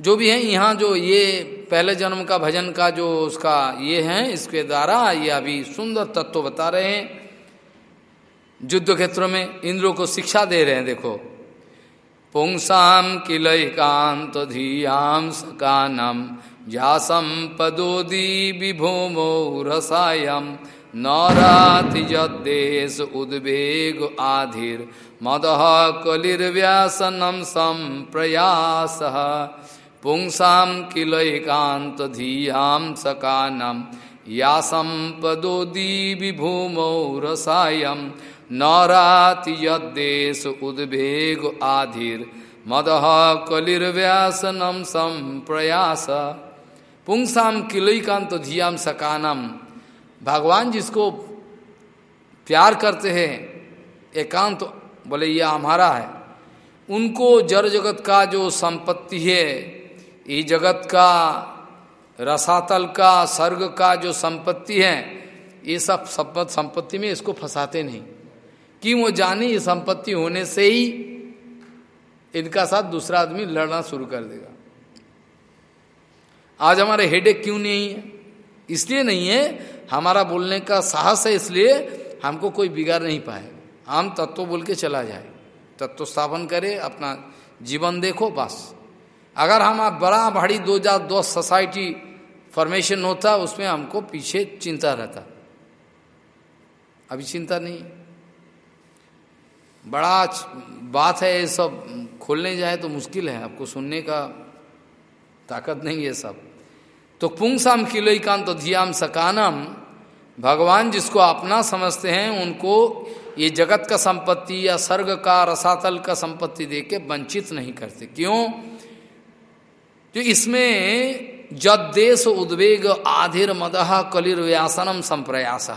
जो भी है, यहाँ जो ये पहले जन्म का भजन का जो उसका ये है, इसके द्वारा ये अभी सुंदर तत्व बता रहे हैं। युद्ध क्षेत्र में इंद्रों को शिक्षा दे रहे हैं, देखो। पुंसाम किलकांत धीयाम सकानम जासम पदोदी विभोमो रसायम नौरातिजदेश उद्वेग आधिर, मद कलिर्व्यासनम संप्रयास। पुंसा किलकांत धीयाम सकानम या संपदोदी विभूमौ रसायम नौराति यदेश उद्वेग आधिर। मद कलिर्व्यासनम संप्रयास। पुंसाम किलैकांत धियाम सकानम भगवान जिसको प्यार करते हैं, एकांत तो बोले यह हमारा है, उनको जड़ जगत का जो संपत्ति है ये जगत का, रसातल का, स्वर्ग का जो संपत्ति है, ये सब संपत्ति में इसको फंसाते नहीं। कि वो जाने ये संपत्ति होने से ही इनका साथ दूसरा आदमी लड़ना शुरू कर देगा। आज हमारे हेडेक क्यों नहीं है? इसलिए नहीं है, हमारा बोलने का साहस है, इसलिए हमको कोई बिगाड़ नहीं पाएगा हम तत्व बोल के चला जाए। तत्व स्थापन करे, अपना जीवन देखो, बस। अगर हम आप बड़ा भारी दो हज़ार दो सोसाइटी फॉर्मेशन होता, उसमें हमको पीछे चिंता रहता। अभी चिंता नहीं। बड़ा बात है ये सब, खोलने जाए तो मुश्किल है, आपको सुनने का ताकत नहीं है सब। तो पुंगसाम किलोकांत तो धियाम सकानम, भगवान जिसको अपना समझते हैं, उनको ये जगत का संपत्ति या स्वर्ग का रसातल का संपत्ति देके वंचित नहीं करते। क्यों? जो इसमें जद देश उद्वेग आधिर मदह कलिर व्यासनम संप्रयास।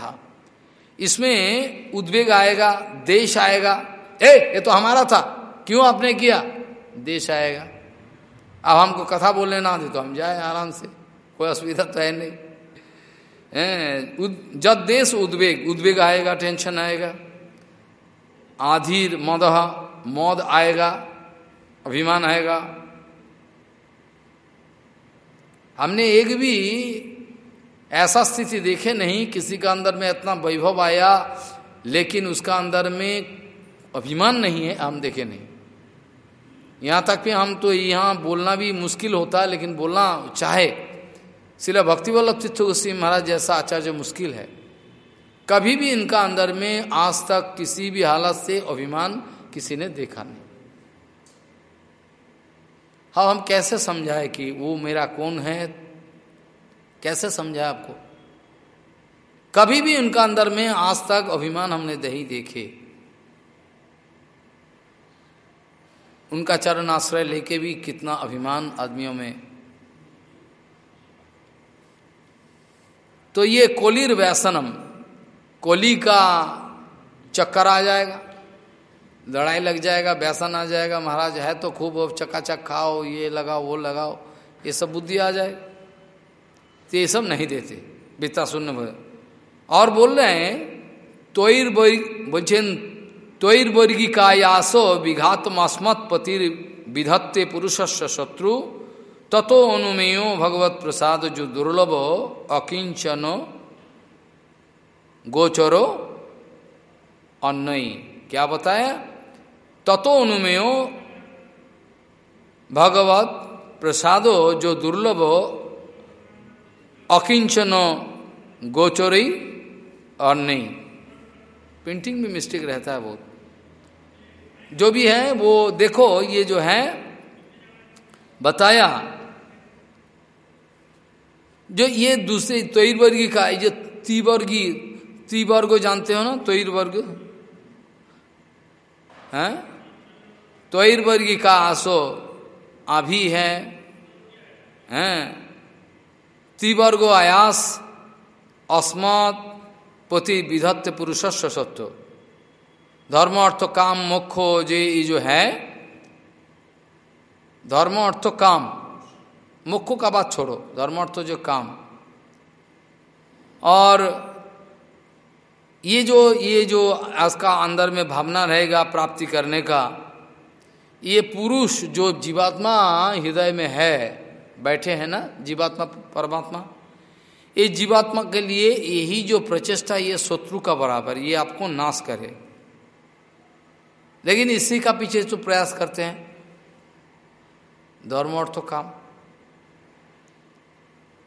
इसमें उद्वेग आएगा, देश आएगा। ए, ये तो हमारा था, क्यों आपने किया? देश आएगा। अब हमको कथा बोलने ना दे तो हम जाए आराम से, कोई असुविधा तो है नहीं। जद देश उद्वेग उद्वेग आएगा, टेंशन आएगा। आधीर मदह मौद आएगा, अभिमान आएगा। हमने एक भी ऐसा स्थिति देखे नहीं, किसी का अंदर में इतना वैभव आया, लेकिन उसका अंदर में अभिमान नहीं है, हम देखे नहीं। यहाँ तक भी हम तो यहाँ बोलना भी मुश्किल होता है लेकिन बोलना चाहे। सिला भक्ति वल्लभ तीर्थ गोस्वी महाराज जैसा आचार्य मुश्किल है। कभी भी इनका अंदर में आज तक किसी भी हालत से अभिमान किसी ने देखा नहीं। हाँ हम कैसे समझाए कि वो मेरा कौन है? कैसे समझाए आपको? कभी भी उनका अंदर में आज तक अभिमान हमने नहीं देखे। उनका चरण आश्रय लेके भी कितना अभिमान आदमियों में। तो ये कोलिर व्यसनम, कोली का चक्कर आ जाएगा। लड़ाई लग जाएगा वैसन आ जाएगा, महाराज है तो खूब चकाचक खाओ, ये लगाओ, वो लगाओ, ये सब बुद्धि आ जाए। तो ये सब नहीं देते बीता शून्य और बोल रहे हैं तोर बोचेन तोर वर्गी का यासो विघात मस्मत पतिर विधत्ते पुरुष शत्रु, ततो अनुमेयो भगवत प्रसाद जो दुर्लभ अकिंचनो गोचरो अन्नई क्या बताया? ततो अनुमेयो भगवत प्रसादो जो दुर्लभ अकिंचन गोचरी और नहीं। पेंटिंग में मिस्टेक रहता है बहुत। जो भी है, वो देखो, ये जो है, बताया। जो ये दूसरे त्वर्गी का, ये तीवर्गी त्रिवर्ग जानते हो ना त्वर वर्ग है? त्वर वर्गी का आसो आभी है, हैं? त्रिवर्गो आयास, अस्मत पति विधत्त पुरुष सत्व धर्म अर्थ काम मोक्ष जे ये जो है, धर्म अर्थ काम मुख्य का बात छोड़ो, धर्म अर्थ जो काम। और ये जो ये जो उसका अंदर में भावना रहेगा प्राप्ति करने का ये पुरुष जो जीवात्मा हृदय में है, बैठे हैं ना, जीवात्मा, परमात्मा, ये जीवात्मा के लिए यही जो प्रचेष्टा, ये शत्रु का बराबर, ये आपको नाश करे। लेकिन इसी का पीछे तो प्रयास करते हैं। धर्म अर्थ काम।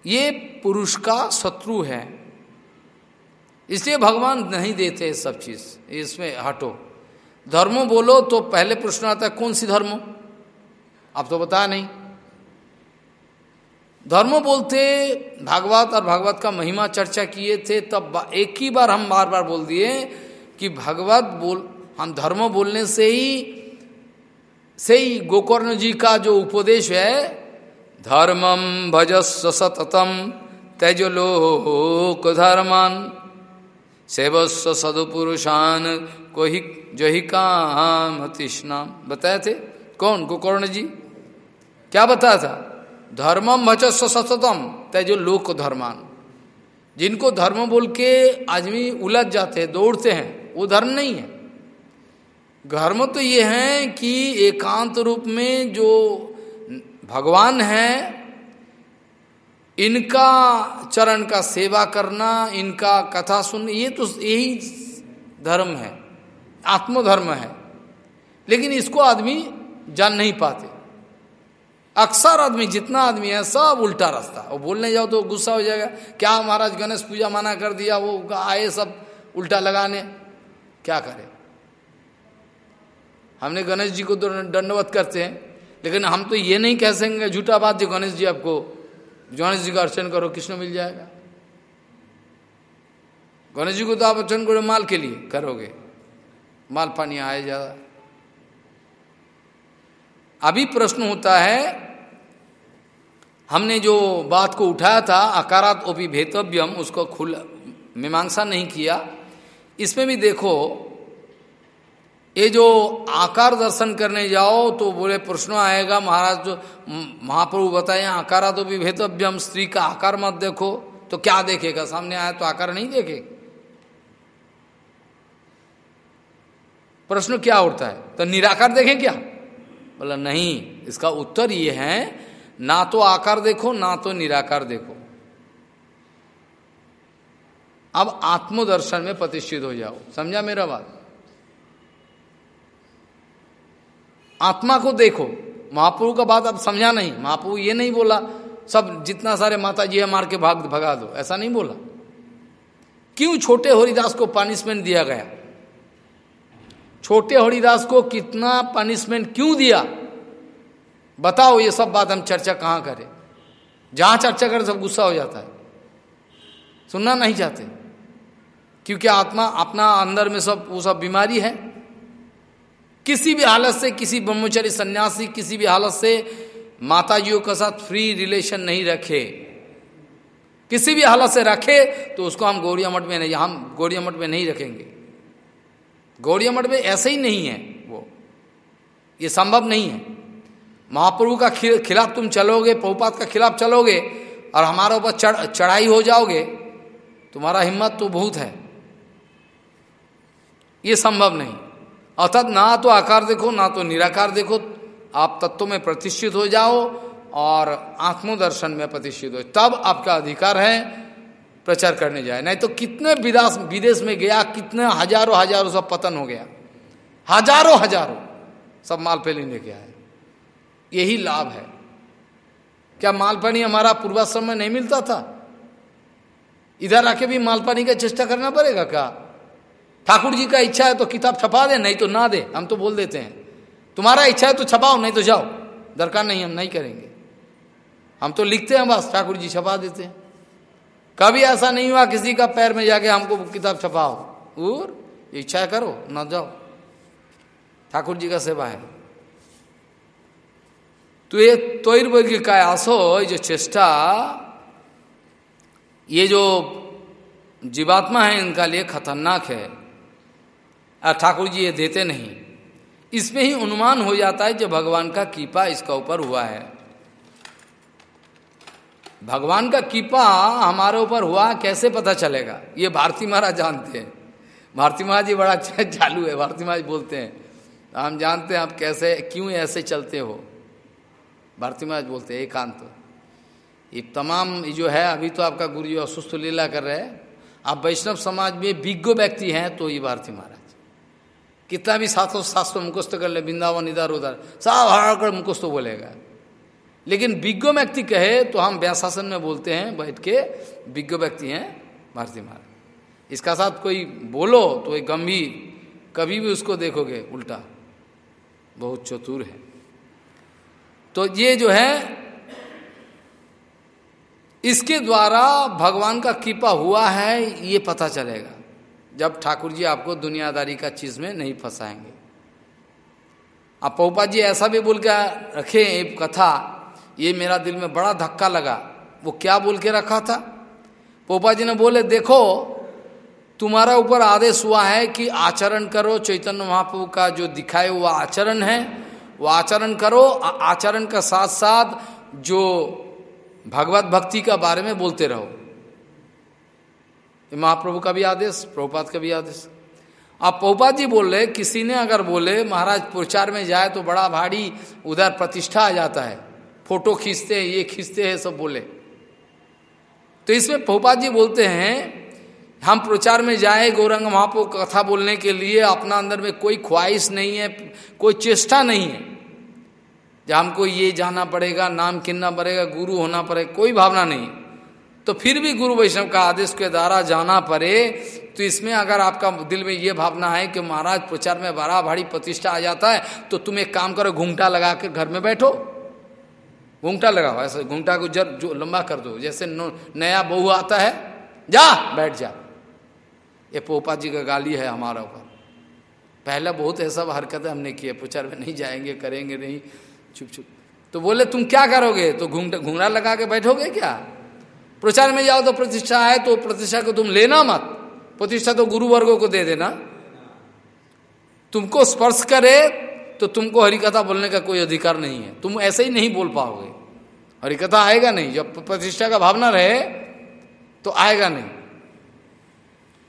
ये पुरुष का शत्रु है। इसलिए भगवान नहीं देते सब चीज़, इसमें हटो। धर्मो बोलो तो पहले प्रश्न आता है, कौन सी धर्म? आप तो बताया नहीं। धर्म बोलते, भागवत और भागवत का महिमा चर्चा किए थे, तब एक ही बार हम बार बार बोल दिए कि भागवत बोल हम धर्म बोलने से ही से ही गोकर्ण जी का जो उपदेश है धर्मम भजस्व सततम तेजो लोक धर्मान, सेवस्व सदुपुरुषान को ही जो ही काम बताए थे? कौन? गोकर्ण जी? क्या बताया था? धर्मम भचस्व सततम। तय जो लोक धर्मान। जिनको धर्म बोल के आदमी उलझ जाते हैं, दौड़ते हैं, वो धर्म नहीं है। धर्म तो ये है कि एकांत रूप में जो भगवान है, इनका चरण का सेवा करना, इनका कथा सुन ये तो यही धर्म है। आत्मधर्म है। लेकिन इसको आदमी जान नहीं पाते। अक्सर आदमी, जितना आदमी है, सब उल्टा रास्ता। वो बोलने जाओ तो गुस्सा हो जाएगा, क्या महाराज गणेश पूजा मना कर दिया, वो आए सब उल्टा लगाने। क्या करे? हमने गणेश जी को तो दंडवत करते हैं, लेकिन हम तो ये नहीं कह सकेंगे, झूठा बात जो गणेश जी आपको। गणेश जी का अर्चन करो, कृष्ण मिल जाएगा। गणेश जी को तो आप अर्चन करो माल के लिए, करोगे। माल पानी आए ज़्यादा अभी प्रश्न होता है, हमने जो बात को उठाया था अकारात ओपी भेतव्यम, उसको खुल, मीमांसा नहीं किया। इसमें भी देखो, ये जो आकार दर्शन करने जाओ तो बोले, प्रश्न आएगा, महाराज जो महाप्रभु बताए आकारा तो भी भेतव्यम, स्त्री का आकार मत देखो तो क्या देखेगा? सामने आया तो आकार नहीं देखे प्रश्न क्या उठता है? तो निराकार देखें क्या? बोला, नहीं, इसका उत्तर ये है, ना तो आकार देखो, ना तो निराकार देखो। अब आत्मदर्शन में प्रतिष्ठित हो जाओ। समझा मेरा बात? आत्मा को देखो। महाप्रभु का बात अब समझा नहीं। महाप्रभु ये नहीं बोला, सब जितना सारे माता जी है मार के भाग भगा दो। ऐसा नहीं बोला। क्यों छोटे हरिदास को पनिशमेंट दिया गया? छोटे हरिदास को कितना पनिशमेंट क्यों दिया? बताओ, ये सब बात हम चर्चा कहाँ करें? जहाँ चर्चा करें, सब गुस्सा हो जाता है। सुनना नहीं चाहते। क्योंकि आत्मा अपना अंदर में सब, वो सब बीमारी है। किसी भी हालत से, किसी ब्रह्मचारी सन्यासी, किसी भी हालत से माताजियों के साथ फ्री रिलेशन नहीं रखे। किसी भी हालत से रखे तो उसको हम गौरिया मठ में नहीं, हम गौरिया मठ में नहीं रखेंगे। गौरिया मठ में ऐसे ही नहीं है वो। ये संभव नहीं है। महाप्रभु का खिलाफ तुम चलोगे पहुपात का खिलाफ चलोगे और हमारे ऊपर चढ़, चढ़ाई हो जाओगे, तुम्हारा हिम्मत तो बहुत है। ये संभव नहीं। अर्थात ना तो आकार देखो, ना तो निराकार देखो, आप तत्व में प्रतिष्ठित हो जाओ और आत्मदर्शन में प्रतिष्ठित हो। तब आपका अधिकार है प्रचार करने जाए। नहीं तो कितने विदास विदेश में गया, कितने हज़ारों हज़ारों सब पतन हो गया। हज़ारों हज़ारों सब माल पे लेने के आए। यही लाभ है। क्या मालपानी हमारा पूर्वाश्रम में नहीं मिलता था? इधर आके भी मालपानी का चेष्टा करना पड़ेगा क्या? ठाकुर जी का इच्छा है तो किताब छपा दे, नहीं तो ना दे। हम तो बोल देते हैं। तुम्हारा इच्छा है तो छपाओ, नहीं तो जाओ। दरकार नहीं, हम नहीं करेंगे। हम तो लिखते हैं बस, ठाकुर जी छपा देते हैं। कभी ऐसा नहीं हुआ किसी का पैर में जाके हमको किताब छपाओ। और इच्छा करो, ना जाओ। ठाकुर जी का सेवा है। तो ये तैर्वर्ग का आसो जो चेष्टा, ये जो जीवात्मा है, इनका लिए खतरनाक है। और ठाकुर जी ये देते नहीं। इसमें ही अनुमान हो जाता है जो भगवान का कीपा इसका ऊपर हुआ है। भगवान का कीपा हमारे ऊपर हुआ, कैसे पता चलेगा? ये भारती महाराज जानते हैं। भारती महाराज जी बड़ा अच्छा चालू है, भारती महाराज बोलते हैं। हम जानते हैं आप कैसे, क्यों ऐसे चलते हो? भारती महाराज बोलते हैं, एकांत। ये तमाम जो है, अभी तो आपका गुरु जी असुस्थ लीला कर रहे हैं। आप वैष्णव समाज में विज्ञ व्यक्ति हैं तो ये भारती महाराज। कितना भी सातों शास्त्रों मुखस्त कर ले वृंदावन इधर उधर, सब हर कर बोलेगा। लेकिन विज्ञ व्यक्ति कहे तो हम व्याशासन में बोलते हैं, बैठ के विज्ञ व्यक्ति हैं, भारती महाराज। इसका साथ कोई बोलो तो एक गंभीर, कभी भी उसको देखोगे, उल्टा। बहुत चतुर है। तो ये जो है, इसके द्वारा भगवान का कृपा हुआ है, ये पता चलेगा। जब ठाकुर जी आपको दुनियादारी का चीज़ में नहीं फंसाएँगे। अब पौपा जी ऐसा भी बोल के रखे कथा ये मेरा दिल में बड़ा धक्का लगा। वो क्या बोल के रखा था? पोपा जी ने बोले, देखो, तुम्हारा ऊपर आदेश हुआ है कि आचरण करो, चैतन्य महाप्रभु का जो दिखाए हुआ आचरण है, वो आचरण करो। आचरण का साथ साथ जो भगवत भक्ति का बारे में बोलते रहो। महाप्रभु का भी आदेश प्रभुपात का भी आदेश। अब पोपा जी बोल रहे किसी ने अगर बोले, महाराज, प्रचार में जाए तो बड़ा भारी उधर प्रतिष्ठा आ जाता है। फ़ोटो खींचते हैं, ये खींचते हैं, सब बोले। तो इसमें पोपा जी बोलते हैं, हम प्रचार में जाए गौरंग महापो कथा बोलने के लिए, अपना अंदर में कोई ख्वाहिश नहीं है, कोई चेष्टा नहीं है। जब हमको ये जाना पड़ेगा, नाम किनना पड़ेगा, गुरु होना पड़ेगा कोई भावना नहीं तो फिर भी गुरु वैष्णव का आदेश के द्वारा जाना पड़े तो इसमें अगर आपका दिल में ये भावना है कि महाराज प्रचार में बड़ा भारी प्रतिष्ठा आ जाता है तो तुम एक काम करो घूंघटा लगा के घर में बैठो। घूंघटा लगाओ, ऐसे घूंघटा को जर जो लंबा कर दो, जैसे नया बहू आता है, जा, बैठ जा। ये पोपा जी का गाली है हमारा ऊपर। पहले बहुत ऐसा हरकतें हमने किए प्रचार में नहीं जाएँगे, करेंगे नहीं, चुप चुप। तो बोले, तुम क्या करोगे? तो घूंघरा लगा के बैठोगे क्या? प्रचार में जाओ तो प्रतिष्ठा है तो प्रतिष्ठा को तुम लेना मत। प्रतिष्ठा तो गुरु वर्गो को दे देना। तुमको स्पर्श करे तो तुमको हरिकथा बोलने का कोई अधिकार नहीं है। तुम ऐसे ही नहीं बोल पाओगे। हरिकथा आएगा नहीं। जब प्रतिष्ठा का भावना रहे तो आएगा नहीं।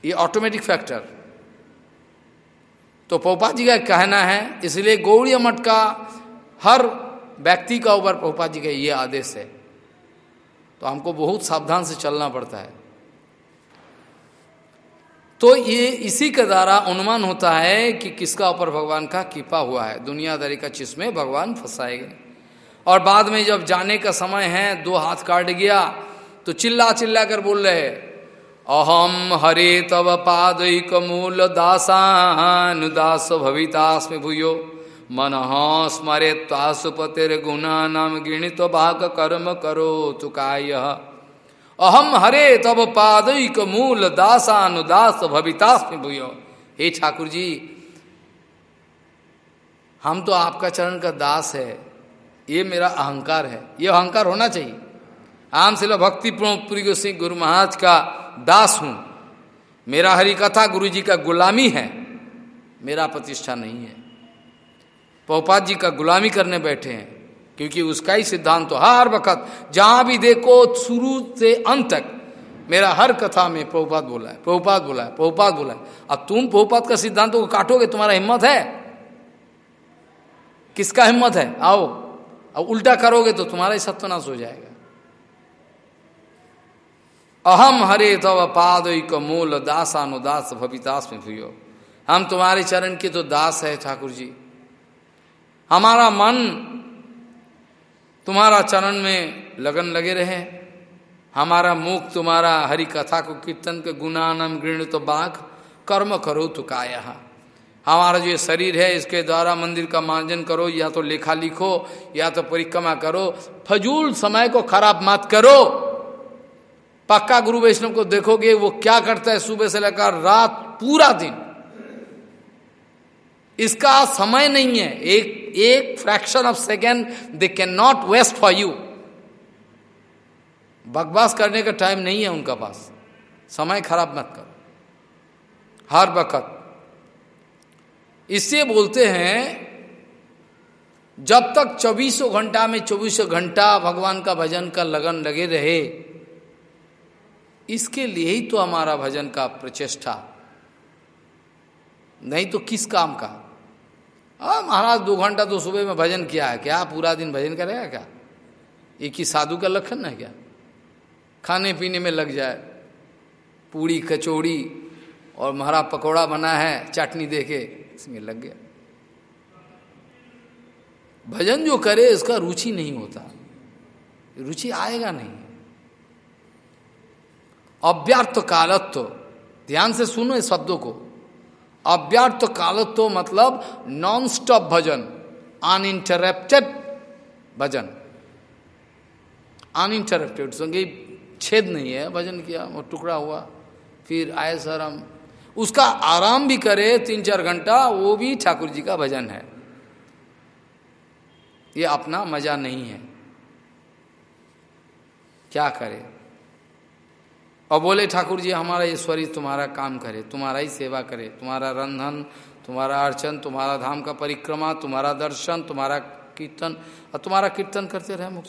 ये ऑटोमेटिक फैक्टर तो पोपा जी का कहना है, इसलिए गौड़ी मठ का हर व्यक्ति का ऊपर पोपा जी का ये आदेश है। तो हमको बहुत सावधान से चलना पड़ता है। तो ये इसी के द्वारा अनुमान होता है कि किसका ऊपर भगवान का कृपा हुआ है। दुनियादारी का चिस्मे भगवान फंसाए गए। और बाद में जब जाने का समय है, दो हाथ काट गया तो चिल्ला चिल्ला कर बोल रहे अहम हरे तव पादिक मूल दासान, दास भवितास में भूयो। मन स्मरे तासुपतिर गुणा नाम गिणित तो भाग कर्म करो तुकाय। अहम हरे तब पादिक मूल दासानुदास भवितास्म भूयो। हे ठाकुर जी हम तो आपका चरण का दास है। ये मेरा अहंकार है। ये अहंकार होना चाहिए। आम सिला भक्ति प्रिय सिंह गुरु महाराज का दास हूँ। मेरा हरि कथा गुरु जी का गुलामी है। मेरा प्रतिष्ठा नहीं है। पोपात जी का गुलामी करने बैठे हैं। क्योंकि उसका ही सिद्धांत तो हर वक्त, जहाँ भी देखो, शुरू से अंत तक, मेरा हर कथा में प्रभुपात बोला है प्रभुपात बोला है प्रभुपात बोला है। अब तुम प्रभुपात का सिद्धांत को काटोगे, तुम्हारा हिम्मत है? किसका हिम्मत है? आओ, अब उल्टा करोगे तो तुम्हारा ही सत्यनाश हो जाएगा। अहम हरे तव पादिक मूल दासानुदास भवितास में भूयो। हम तुम्हारे चरण के तो दास है ठाकुर जी। हमारा मन तुम्हारा चरण में लगन लगे रहे। हमारा मुख तुम्हारा हरि कथा को कीर्तन के गुणानम गृण तो बाघ, कर्म करो तो काया हमारा जो शरीर है, इसके द्वारा मंदिर का मार्जन करो, या तो लेखा लिखो, या तो परिक्रमा करो। फजूल समय को खराब मत करो। पक्का गुरु वैष्णव को देखोगे, वो क्या करता है, सुबह से लेकर रात पूरा दिन। इसका समय नहीं है। एक एक fraction of second they can not waste for you बकवास करने का टाइम नहीं है उनका पास। समय खराब मत करो। हर वक्त। इससे बोलते हैं, जब तक चौबीसों घंटा में चौबीसों घंटा भगवान का भजन का लगन लगे रहे, इसके लिए ही तो हमारा भजन का प्रचेष्टा। नहीं तो किस काम का? हाँ महाराज, दो घंटा तो सुबह में भजन किया है। क्या पूरा दिन भजन करेगा क्या? एक ही साधु का लक्षण है क्या? खाने पीने में लग जाए। पूड़ी, कचौड़ी और महाराज, पकौड़ा बना है, चटनी देखे इसमें लग गया। भजन जो करे, इसका रुचि नहीं होता। रुचि आएगा नहीं। अव्यर्थ कालत्व, ध्यान से सुनो इस शब्दों को। अव्यर्थ कालत्व मतलब नॉन स्टॉप भजन अनइंटरप्टेड भजन। अनइंटरप्टेड संगे छेद नहीं है, भजन किया, वो टुकड़ा हुआ, फिर आए सर हम। उसका आराम भी करे तीन चार घंटा, वो भी ठाकुर जी का भजन है। ये अपना मज़ा नहीं है। क्या करे? और बोले, ठाकुर जी, हमारा ईश्वरी तुम्हारा काम करे, तुम्हारा ही सेवा करे, तुम्हारा रंधन, तुम्हारा अर्चन, तुम्हारा धाम का परिक्रमा, तुम्हारा दर्शन, तुम्हारा कीर्तन, और तुम्हारा कीर्तन करते रहे मुख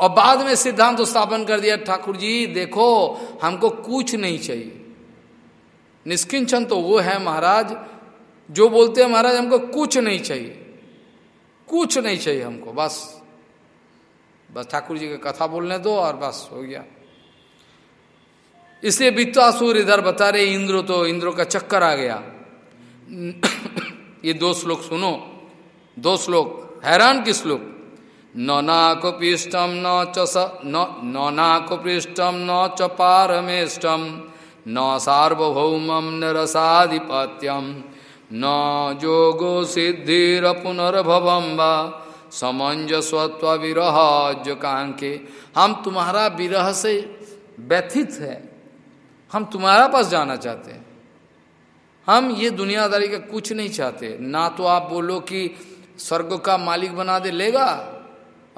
और बाद में सिद्धांत स्थापन कर दिया, ठाकुर जी, देखो, हमको कुछ नहीं चाहिए। निष्किंचन तो वो है महाराज, जो बोलते हैं, महाराज, हमको कुछ नहीं चाहिए। कुछ नहीं चाहिए हमको, बस। बस ठाकुर जी का कथा बोलने दो और बस हो गया। इसलिए वित्तासुर इधर बता रहे इंद्र तो इंद्र का चक्कर आ गया। ये दो श्लोक सुनो। दो श्लोक। हैरान की श्लोक। नौनाक पृष्ठम न नौनाक पृष्ठम न च पारमेष्टम न सार्वभौम न रसाधिपत्यम न जोगो सिद्धिर पुनर्भवम समंजस्वत्व विरह जो कांके हम तुम्हारा विरह से व्यथित है। हम तुम्हारा पास जाना चाहते हैं। हम ये दुनियादारी का कुछ नहीं चाहते। ना तो आप बोलो कि स्वर्ग का मालिक बना दे, लेगा।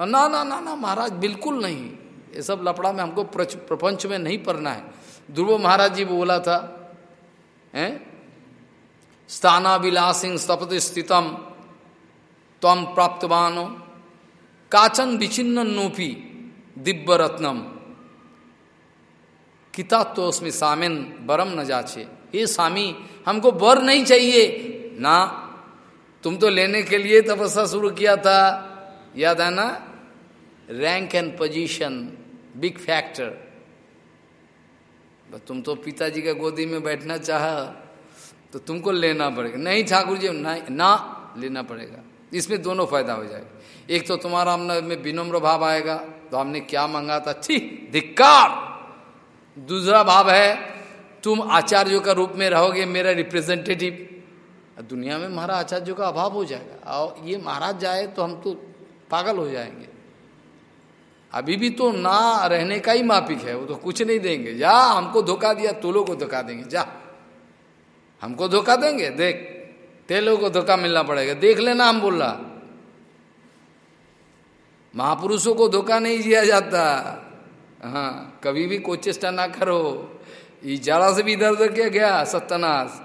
ना ना ना ना, महाराज, बिल्कुल नहीं। ये सब लपड़ा में हमको प्रपंच में नहीं पढ़ना है। ध्रुव महाराज जी बोला था, हैं? स्थाना विलासिंग सपत स्थितम तम प्राप्तवानो। काचन विचिन्न नोपी दिव्य रत्नम किता तो उसमें सामिन बरम न जाचे। ये स्वामी हमको बर नहीं चाहिए। ना तुम तो लेने के लिए तपस्या शुरू किया था। याद है ना? Rank and position big factor तुम तो पिताजी का गोदी में बैठना चाह तो तुमको लेना पड़ेगा। नहीं ठाकुर जी ना, ना लेना पड़ेगा। इसमें दोनों फ़ायदा हो जाएगा। एक तो तुम्हारा हमने में विनम्र भाव आएगा तो हमने क्या मांगा था? ठीक धिक्कार! दूसरा भाव है, तुम आचार्यों का रूप में रहोगे, मेरा रिप्रेजेंटेटिव दुनिया में महाराज आचार्यों का अभाव हो जाएगा। और ये महाराज जाए तो हम तो पागल हो जाएँगे। अभी भी तो ना रहने का ही मापिक है, वो तो कुछ नहीं देंगे। जा, हमको धोखा दिया तोलो को धोखा देंगे। जा, हमको धोखा देंगे? देख, तेलो को धोखा मिलना पड़ेगा। देख लेना, हम बोल रहा। महापुरुषों को धोखा नहीं दिया जाता। हाँ कभी भी कोई चेष्टा ना करो। ये जरा से भी इधर उधर क्या गया, सत्यनाश।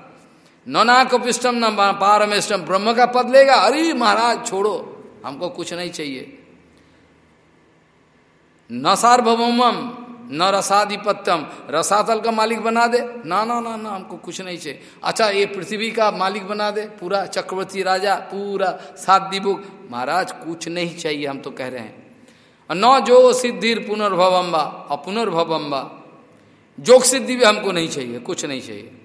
नौना को पिष्टम न पारमेष्टम, ब्रह्म का पद लेगा। अरे महाराज, छोड़ो। हमको कुछ नहीं चाहिए। न सार्वभौम न रसाधिपत्यम। रसातल का मालिक बना दे। ना ना ना ना, हमको कुछ नहीं चाहिए। अच्छा ये पृथ्वी का मालिक बना दे। पूरा चक्रवर्ती राजा, पूरा सात दिबुक महाराज, कुछ नहीं चाहिए, हम तो कह रहे हैं। न जो सिद्धिर पुनर्भवम्बा और पुनर्भवम्बा जोग सिद्धि भी हमको नहीं चाहिए, कुछ नहीं चाहिए।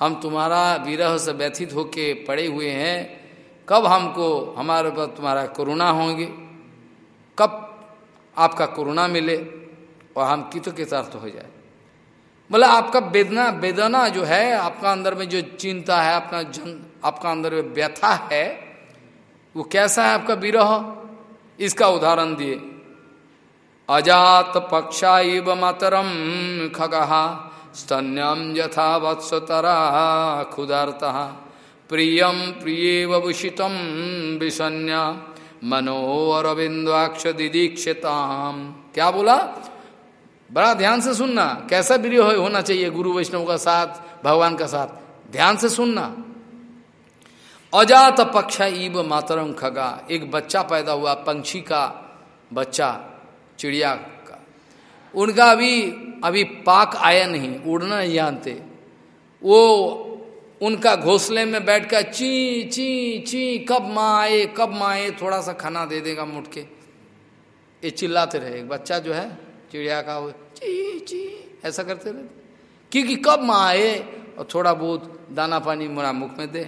हम तुम्हारा विरह से व्यथित होके पड़े हुए हैं, कब हमको, हमारे पर तुम्हारा करुणा होंगे, कब आपका करुणा मिले और हम कित कितार्थ हो जाए। बोला आपका वेदना वेदना जो है, आपका अंदर में जो चिंता है अपना जन, आपका अंदर में व्यथा है, वो कैसा है आपका विरह? इसका उदाहरण दिए। अजात पक्षा इव मतरम खगहा स्तन्यम यथा वत्सतरा क्षुदार्त प्रियम प्रिय भूषितम विषन्या मनोअरविंदाक्ष दिदीक्षताम क्या बोला? बड़ा ध्यान से सुनना। कैसा प्रिय होना चाहिए गुरु वैष्णव का साथ, भगवान का साथ। ध्यान से सुनना। अजात पक्षा इव मातरम खगा। एक बच्चा पैदा हुआ, पंछी का बच्चा, चिड़िया का। उनका अभी अभी पाक आया नहीं, उड़ना नहीं जानते। वो उनका घोंसले में बैठकर ची ची ची, कब माँ आए, कब माँ आए थोड़ा सा खाना दे देगा मुठ के। ये चिल्लाते रहे बच्चा जो है, चिड़िया का वो, ची ची, ऐसा करते रहे क्योंकि कब माँ आए, और थोड़ा बहुत दाना पानी मेरा मुख में दे।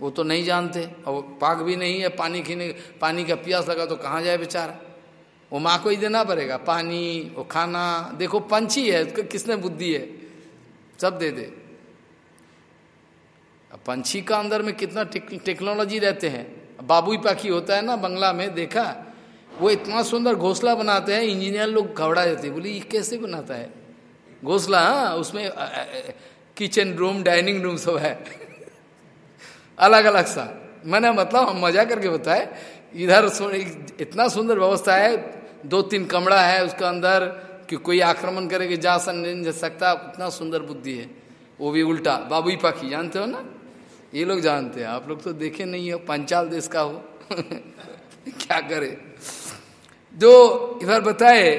वो तो नहीं जानते। और पाक भी नहीं है, पानी खीने, पानी का प्यास लगा तो कहाँ जाए बेचारा? वो माँ को ही देना पड़ेगा, पानी, वो खाना। देखो, पंछी है, उसको किसने बुद्धि है? सब दे दे। पंछी का अंदर में कितना टेक्नोलॉजी रहते हैं। बाबुई पाखी होता है ना, बंगला में, देखा? वो इतना सुंदर घोसला बनाते हैं, इंजीनियर लोग घबरा जाते हैं। बोले, ये कैसे बनाता है? घोसला हाँ उसमें किचन रूम, डाइनिंग रूम सब है। अलग अलग सा। मैंने मतलब हम मज़ा करके बताए, इधर इतना सुंदर व्यवस्था है दो तीन कमरा है उसके अंदर, कि कोई आक्रमण करे कि जा नहीं जा सकता उतना सुंदर बुद्धि है। वो भी उल्टा, बाबू पाखी, जानते हो ना? ये लोग जानते हैं, आप लोग तो देखे नहीं हो, पंचाल देश का हो। क्या करे? जो इधर बताए,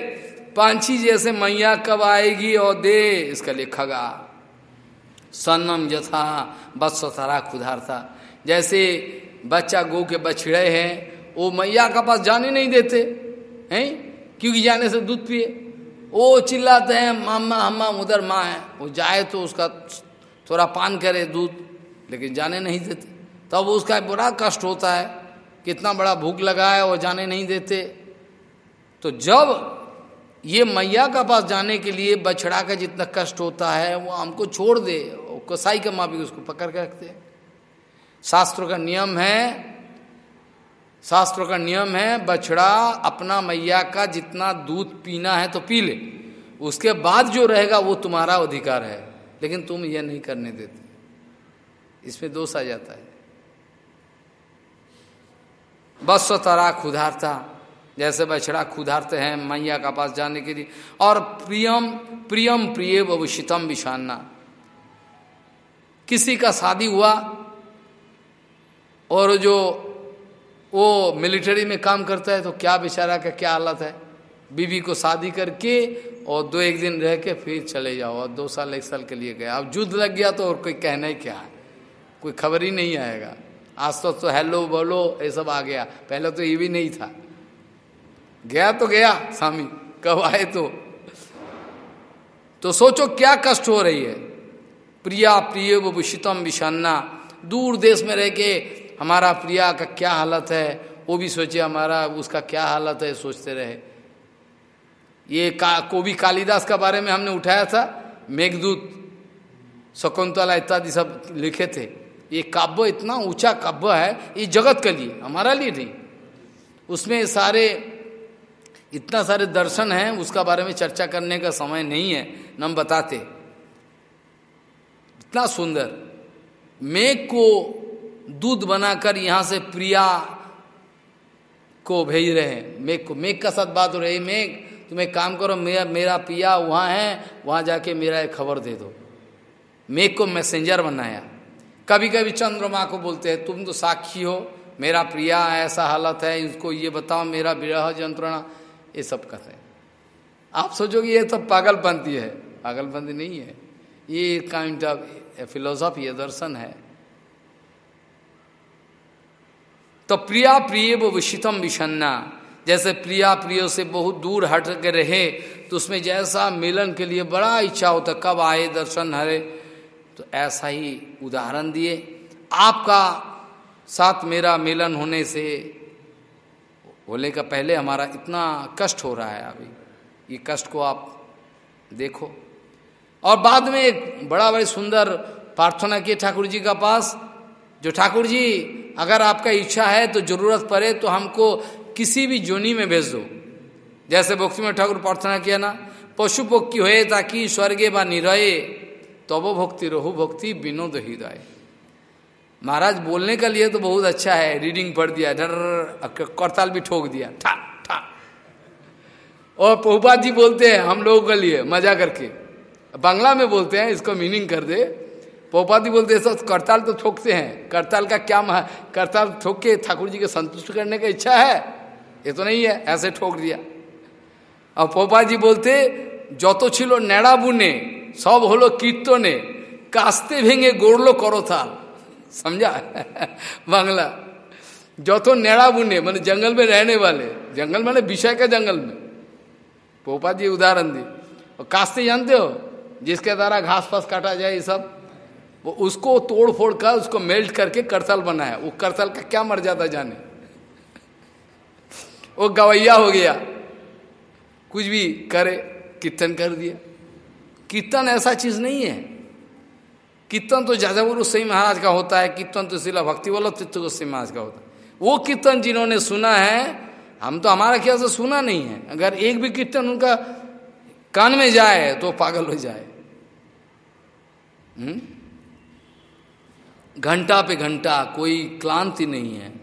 पांची जैसे मैया कब आएगी और दे, इसका लिए खगा सन्नम बत्सरा खुदार था जैसे बच्चा गो के बछड़े हैं, वो मैया का पास जाने नहीं देते, हैं? क्योंकि जाने से दूध पिए। वो चिल्लाते हैं, मामा, हम्मा, उधर माँ है। वो जाए तो उसका थोड़ा पान करे दूध, लेकिन जाने नहीं देते। तब तो उसका बड़ा कष्ट होता है, कितना बड़ा भूख लगा है वो जाने नहीं देते। तो जब ये मैया का पास जाने के लिए बछड़ा का जितना कष्ट होता है, वो हमको छोड़ दे। कसाई का माँ भी उसको पकड़ के रखते हैं। शास्त्रों का नियम है, शास्त्रों का नियम है, बछड़ा अपना मैया का जितना दूध पीना है तो पी ले। उसके बाद जो रहेगा वो तुम्हारा अधिकार है। लेकिन तुम यह नहीं करने देते। इसमें दोष आ जाता है। बस तरा खुदारता जैसे बछड़ा खुदारते हैं मैया का पास जाने के लिए। और प्रियम प्रियम प्रिय भविष्यतम विषाना किसी का शादी हुआ और जो वो मिलिट्री में काम करता है तो क्या बेचारा का क्या हालत है? बीवी को शादी करके और दो एक दिन रह के फिर चले जाओ और दो साल एक साल के लिए गए। अब युद्ध लग गया तो और कोई कहना ही क्या है? कोई खबर ही नहीं आएगा। आज तो, तो हेलो बोलो ये सब आ गया। पहले तो ये भी नहीं था। गया तो गया स्वामी कब आए तो। तो सोचो क्या कष्ट हो रही है। प्रिया, प्रिय भूषितम विषन्ना दूर देश में रह के हमारा प्रिया का क्या हालत है, वो भी सोचे हमारा, उसका क्या हालत है, सोचते रहे। ये का, कोबी कालिदास का बारे में हमने उठाया था, मेघदूत, शकुंतला इत्यादि सब लिखे थे। ये काव्य इतना ऊँचा काव्य है, ये जगत के लिए, हमारा लिए नहीं। उसमें सारे इतना सारे दर्शन हैं, उसका बारे में चर्चा करने का समय नहीं है, न हम बताते। इतना सुंदर। मेघ को दूध बनाकर यहाँ से प्रिया को भेज रहे हैं। मेघ को, मेघ का साथ बात हो रही मेघ, तुम एक काम करो, मेरा मेरा पिया वहाँ है, वहाँ जाके मेरा एक खबर दे दो। मेघ को मैसेंजर बनाया। कभी कभी चंद्रमा को बोलते हैं, तुम तो साक्षी हो, मेरा प्रिया ऐसा हालत है, इसको ये बताओ, मेरा विरह यंत्रणा ये सब हैं। आप सोचोगे ये तो पागलपंथी है। पागलपंथी नहीं है। ये काइंड ऑफ़ फिलोसॉफी है दर्शन है। तो प्रिया प्रिय वो विषितम विषन्ना। जैसे प्रिया प्रियो से बहुत दूर हट के रहे तो उसमें जैसा मिलन के लिए बड़ा इच्छा होता, कब आए दर्शन हरे तो ऐसा ही उदाहरण दिए। आपका साथ मेरा मिलन होने से होने का पहले हमारा इतना कष्ट हो रहा है अभी। ये कष्ट को आप देखो। और बाद में एक बड़ा बड़ी सुंदर प्रार्थना किए ठाकुर जी का पास, जो ठाकुर जी, अगर आपका इच्छा है तो ज़रूरत पड़े तो हमको किसी भी जोनी में भेज दो। जैसे भक्ति में ठाकुर प्रार्थना किया ना, पशु पक्षी हुए ताकि स्वर्गे व निरये, तब भक्ति रहु भक्ति विनोद हृदय। महाराज बोलने का लिए तो बहुत अच्छा है रीडिंग पढ़ दिया डर करताल भी ठोक दिया ठा ठा और पोपा जी बोलते हैं हम लोगों के लिए मजा करके बांग्ला में बोलते हैं इसको मीनिंग कर दे पोपाती बोलते हैं सब करताल तो ठोकते हैं करताल का क्या महा करताल ठोक के ठाकुर जी को संतुष्ट करने का इच्छा है ये तो नहीं है ऐसे ठोक दिया और पोपा जी बोलते যত ছিল নেড়া বুনে सब হলো কীর্তনে কাস্তে ভেঙে গড়লো করতাল समझा? बांग्ला। जो तो नेड़ा बुने, मैंने जंगल में रहने वाले। जंगल मैंने विषय का जंगल में। पोपा जी उदाहरण दी। और कास्ते जानते हो? जिसके द्वारा घास फास काटा जाए, ये सब। वो उसको तोड़ फोड़ कर, उसको मेल्ट करके करतल बनाया। वो करतल का क्या मर जाता जाने? वो गवैया हो गया। कुछ भी करे, कीर्तन कर दिया। कीर्तन ऐसा चीज़ नहीं है। कीर्तन तो ज़्यादा गुरु सही महाराज का होता है कीर्तन तो सिला भक्ति वाला तीर्थ गोस्वी महाराज का होता है। वो कीर्तन जिन्होंने सुना है, हम तो हमारा ख्याल से सुना नहीं है। अगर एक भी कीर्तन उनका कान में जाए तो पागल हो जाए। हम्म? घंटा पे घंटा, कोई क्लांति नहीं है।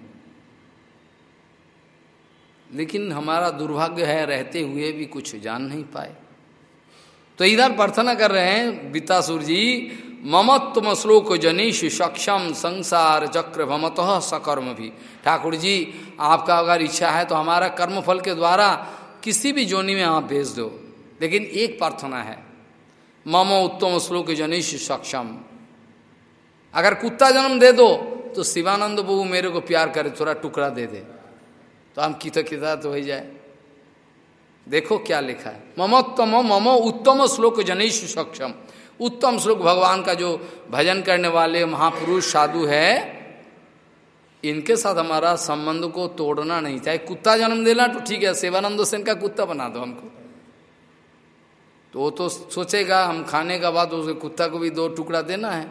लेकिन हमारा दुर्भाग्य है, रहते हुए भी कुछ जान नहीं पाए। तो इधर प्रार्थना कर रहे हैं, बीतासुर जी ममत्व श्लोक जनीश सक्षम संसार चक्र भमत सकर्म भी। ठाकुर जी, आपका अगर इच्छा है तो हमारा कर्म फल के द्वारा किसी भी जोनी में आप भेज दो। लेकिन एक प्रार्थना है। मम उत्तम श्लोक जनीश सक्षम अगर कुत्ता जन्म दे दो तो शिवानंद बबू मेरे को प्यार करे, थोड़ा टुकड़ा दे दे। तो हम किता किता तो हो जाए। देखो क्या लिखा है। ममोत्तम ममो उत्तम श्लोक जनीश सक्षम उत्तम श्लोक भगवान का जो भजन करने वाले महापुरुष साधु है, इनके साथ हमारा संबंध को तोड़ना नहीं चाहे कुत्ता जन्म देना तो ठीक है, सेवानंद सेन का कुत्ता बना दो हमको। तो वो तो सोचेगा, हम खाने का बाद उसे कुत्ता को भी दो टुकड़ा देना है।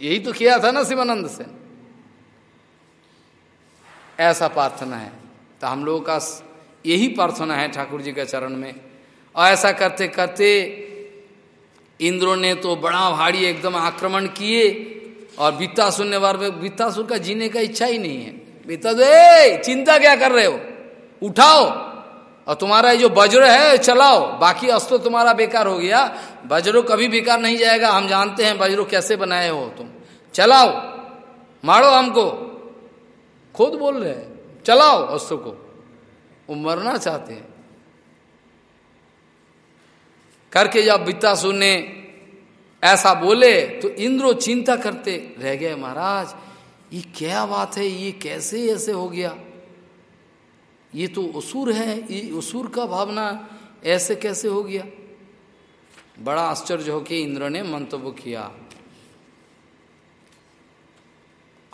यही तो किया था ना शिवानंद सेन। ऐसा प्रार्थना है। तो हम लोगों का यही प्रार्थना है ठाकुर जी के चरण में। और ऐसा करते करते इंद्रों ने तो बड़ा भारी एकदम आक्रमण किए और बीता सुनने वाले बीतासुर का जीने का इच्छा ही नहीं है। बीता ए, चिंता क्या कर रहे हो? उठाओ और तुम्हारा ये जो वज्र है, चलाओ। बाकी अस्त्र तुम्हारा बेकार हो गया। वज्रो कभी बेकार नहीं जाएगा। हम जानते हैं वज्रो कैसे बनाए हो तुम। चलाओ। मारो हमको। खुद बोल रहे चलाओ अस्त्र को। वो मरना चाहते हैं। करके जब बित्तासुर ने ऐसा बोले तो इंद्रो चिंता करते, रह गए महाराज, ये क्या बात है? ये कैसे ऐसे हो गया? ये तो असुर है, ये असुर का भावना ऐसे कैसे हो गया? बड़ा आश्चर्य होकर इंद्र ने मंतव्य किया,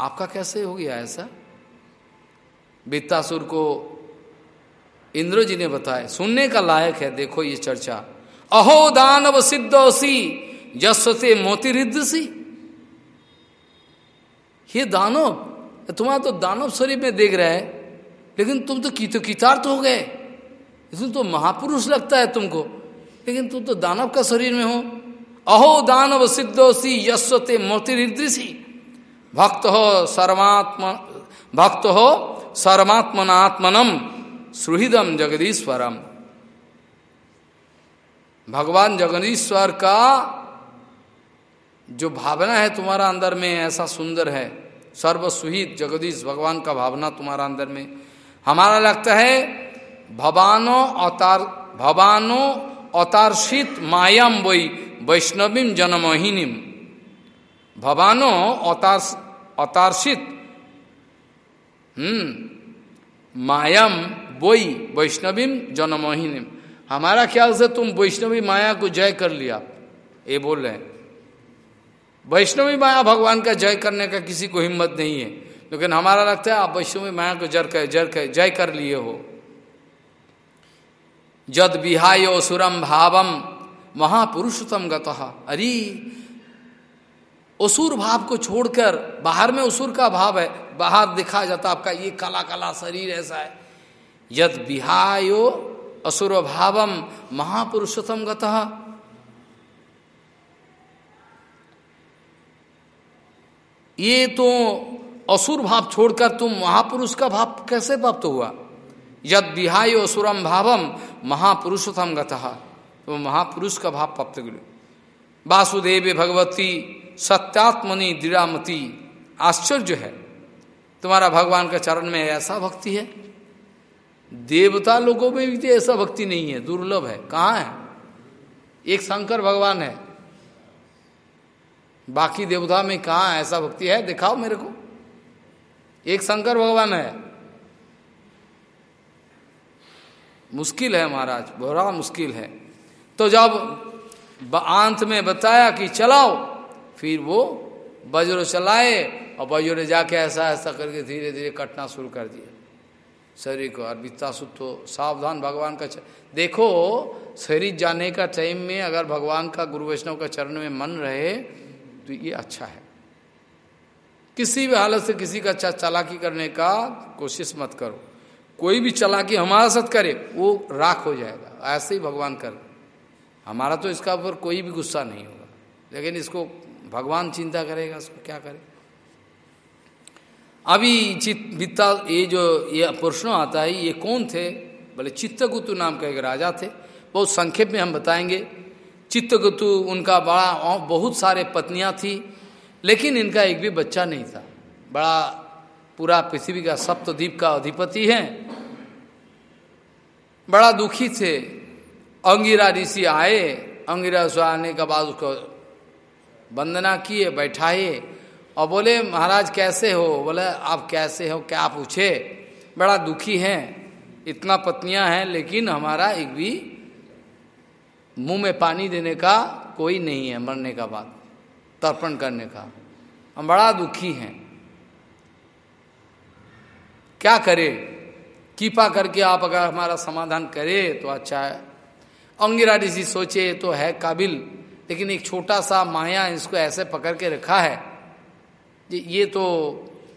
आपका कैसे हो गया ऐसा? वित्तासुर को इंद्र जी ने बताया, सुनने का लायक है, देखो ये चर्चा। अहो दानव सिद्धोसी जस्वते मोती रिद्धसी ये दानव, तुम्हारा तो दानव शरीर में देख रहा है, लेकिन तुम तो कीतो कितार तो हो गए। इसमें तो महापुरुष लगता है तुमको, लेकिन तुम तो दानव का शरीर में हो। अहो दानव सिद्धोसी यस्वते मोती रिद्धसी भक्त हो सर्वात्म, भक्त हो सर्वात्मनात्मनम, सुहृदम जगदीश्वरम। भगवान जगदीश्वर का जो भावना है तुम्हारा अंदर में, ऐसा सुंदर है। सर्व सुहित जगदीश भगवान का भावना तुम्हारा अंदर में। हमारा लगता है, भवानो अवतार, भवानो अवतारषित मायाम वही वैष्णवीम जनमोहिनीम भवानो अवतार, अवतारषित हम्म मायाम बोई वैष्णवीम जनमोहिनी। हमारा ख्याल से तुम वैष्णवी माया को जय कर लिया। ये बोल रहे हैं। वैष्णवी माया भगवान का जय करने का किसी को हिम्मत नहीं है। लेकिन हमारा लगता है, आप वैष्णवी माया को जर कर जर कर, जय कर लिए हो। जद विहाय असुरम भावम महापुरुषोत्तम गतः। अरे, असुर भाव को छोड़कर, बाहर में असुर का भाव है, बाहर दिखा जाता आपका, ये काला काला शरीर ऐसा है। यद विहायो असुर भावम महापुरुषोत्तम गतः। ये तो असुर भाव छोड़कर तुम महापुरुष का भाव कैसे प्राप्त हुआ? यद विहाय असुरम भावम महापुरुषोत्तम गतः। तो महापुरुष का भाव प्राप्त करो। वासुदेव भगवती सत्यात्मनि दृढ़ामती। आश्चर्य है। तुम्हारा भगवान के चरण में ऐसा भक्ति है? देवता लोगों में भी तो ऐसा भक्ति नहीं है, दुर्लभ है। कहाँ है? एक शंकर भगवान है। बाकी देवता में कहा ऐसा भक्ति है? दिखाओ मेरे को। एक शंकर भगवान है। मुश्किल है महाराज, बड़ा मुश्किल है। तो जब अंत में बताया कि चलाओ, फिर वो वज्र चलाए और वज्र जाके ऐसा ऐसा करके धीरे धीरे कटना शुरू कर दिया। शरीर को और वित्तासुत तो सावधान भगवान का. देखो, शरीर जाने का टाइम में अगर भगवान का, गुरु वैष्णव का चरण में मन रहे तो ये अच्छा है। किसी भी हालत से किसी का चालाकी करने का कोशिश मत करो। कोई भी चलाकी हमारा साथ करे, वो राख हो जाएगा। ऐसे ही भगवान कर। हमारा तो इसका ऊपर कोई भी गुस्सा नहीं होगा। लेकिन इसको भगवान चिंता करेगा, इसको क्या करे? अभी चित वित्ता, ये जो, ये प्रश्न आता है, ये कौन थे? बोले चित्तगुतु नाम का एक राजा थे। बहुत संक्षेप में हम बताएँगे। चित्तगतु उनका बड़ा बहुत सारे पत्नियाँ थी, लेकिन इनका एक भी बच्चा नहीं था। बड़ा पूरा पृथ्वी का सप्तद्वीप का अधिपति है। बड़ा दुखी थे। अंगिरा ऋषि आए, अंगिरा से आने के बाद उसको वंदना किए, बैठाए। और बोले, महाराज, कैसे हो? बोले, आप कैसे हो? क्या पूछे बड़ा दुखी हैं। इतना पत्नियाँ हैं, लेकिन हमारा एक भी मुँह में पानी देने का कोई नहीं है, मरने का बाद तर्पण करने का। हम बड़ा दुखी हैं। क्या करे? कृपा करके आप अगर हमारा समाधान करे तो अच्छा है। अंगिरा ऋषि सोचे तो है काबिल, लेकिन एक छोटा सा माया इसको ऐसे पकड़ के रखा है ये तो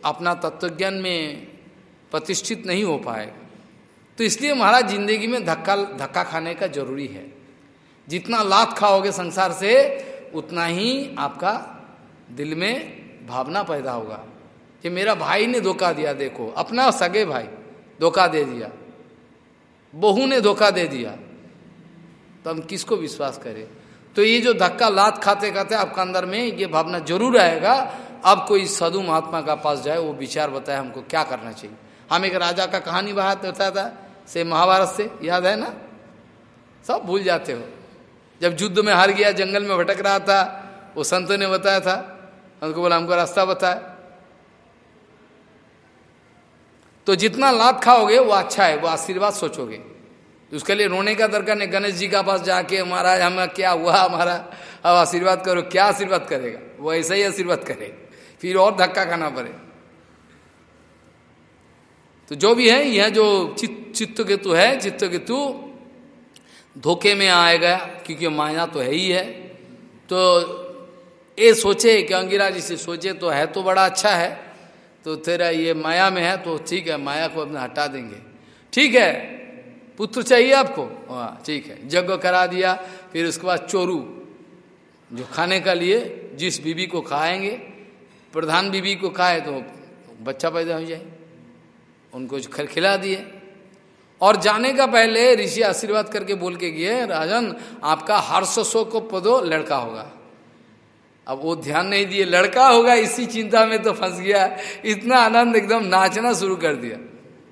अपना तत्वज्ञान में प्रतिष्ठित नहीं हो पाएगा। तो इसलिए महाराज ज़िंदगी में धक्का धक्का खाने का ज़रूरी है। जितना लात खाओगे संसार से, उतना ही आपका दिल में भावना पैदा होगा कि मेरा भाई ने धोखा दिया, देखो, अपना सगे भाई धोखा दे दिया, बहू ने धोखा दे दिया। तो हम किसको विश्वास करें? तो ये जो धक्का लात खाते खाते आपका अंदर में, ये भावना ज़रूर आएगा अब कोई साधु महात्मा का पास जाए, वो विचार बताए हमको क्या करना चाहिए। हम एक राजा का कहानी बात बताया था, से महाभारत से, याद है ना? सब भूल जाते हो। जब युद्ध में हार गया, जंगल में भटक रहा था, वो संतों ने बताया था, हमको बोला, हमको रास्ता बताए। तो जितना लाभ खाओगे, वो अच्छा है, वो आशीर्वाद सोचोगे। उसके लिए रोने का दरकार नहीं, गणेश जी का पास जाके, महाराज, हमें क्या हुआ, हमारा? अब आशीर्वाद करो, क्या आशीर्वाद करेगा? वो ऐसा ही आशीर्वाद करे फिर और धक्का खाना पड़े। तो जो भी है, यह जो चित्त चित्त केतु है चित्त केतु धोखे में आएगा क्योंकि माया तो है ही है। तो ये सोचे कि अंगिरा जी से सोचे तो है तो बड़ा अच्छा है। तो तेरा ये माया में है तो ठीक है, माया को अपने हटा देंगे। ठीक है, पुत्र चाहिए आपको? हाँ ठीक है जग करा दिया, फिर उसके बाद चोरू, जो खाने का लिए, जिस बीबी को खाएँगे प्रधान बीबी को खाए तो बच्चा पैदा हो जाए। उनको खर खिला दिए। और जाने का पहले ऋषि आशीर्वाद करके बोल के गए, राजन, आपका हर्ष शो को पदो, लड़का होगा। अब वो ध्यान नहीं दिए, लड़का होगा इसी चिंता में तो फंस गया। इतना आनंद एकदम नाचना शुरू कर दिया।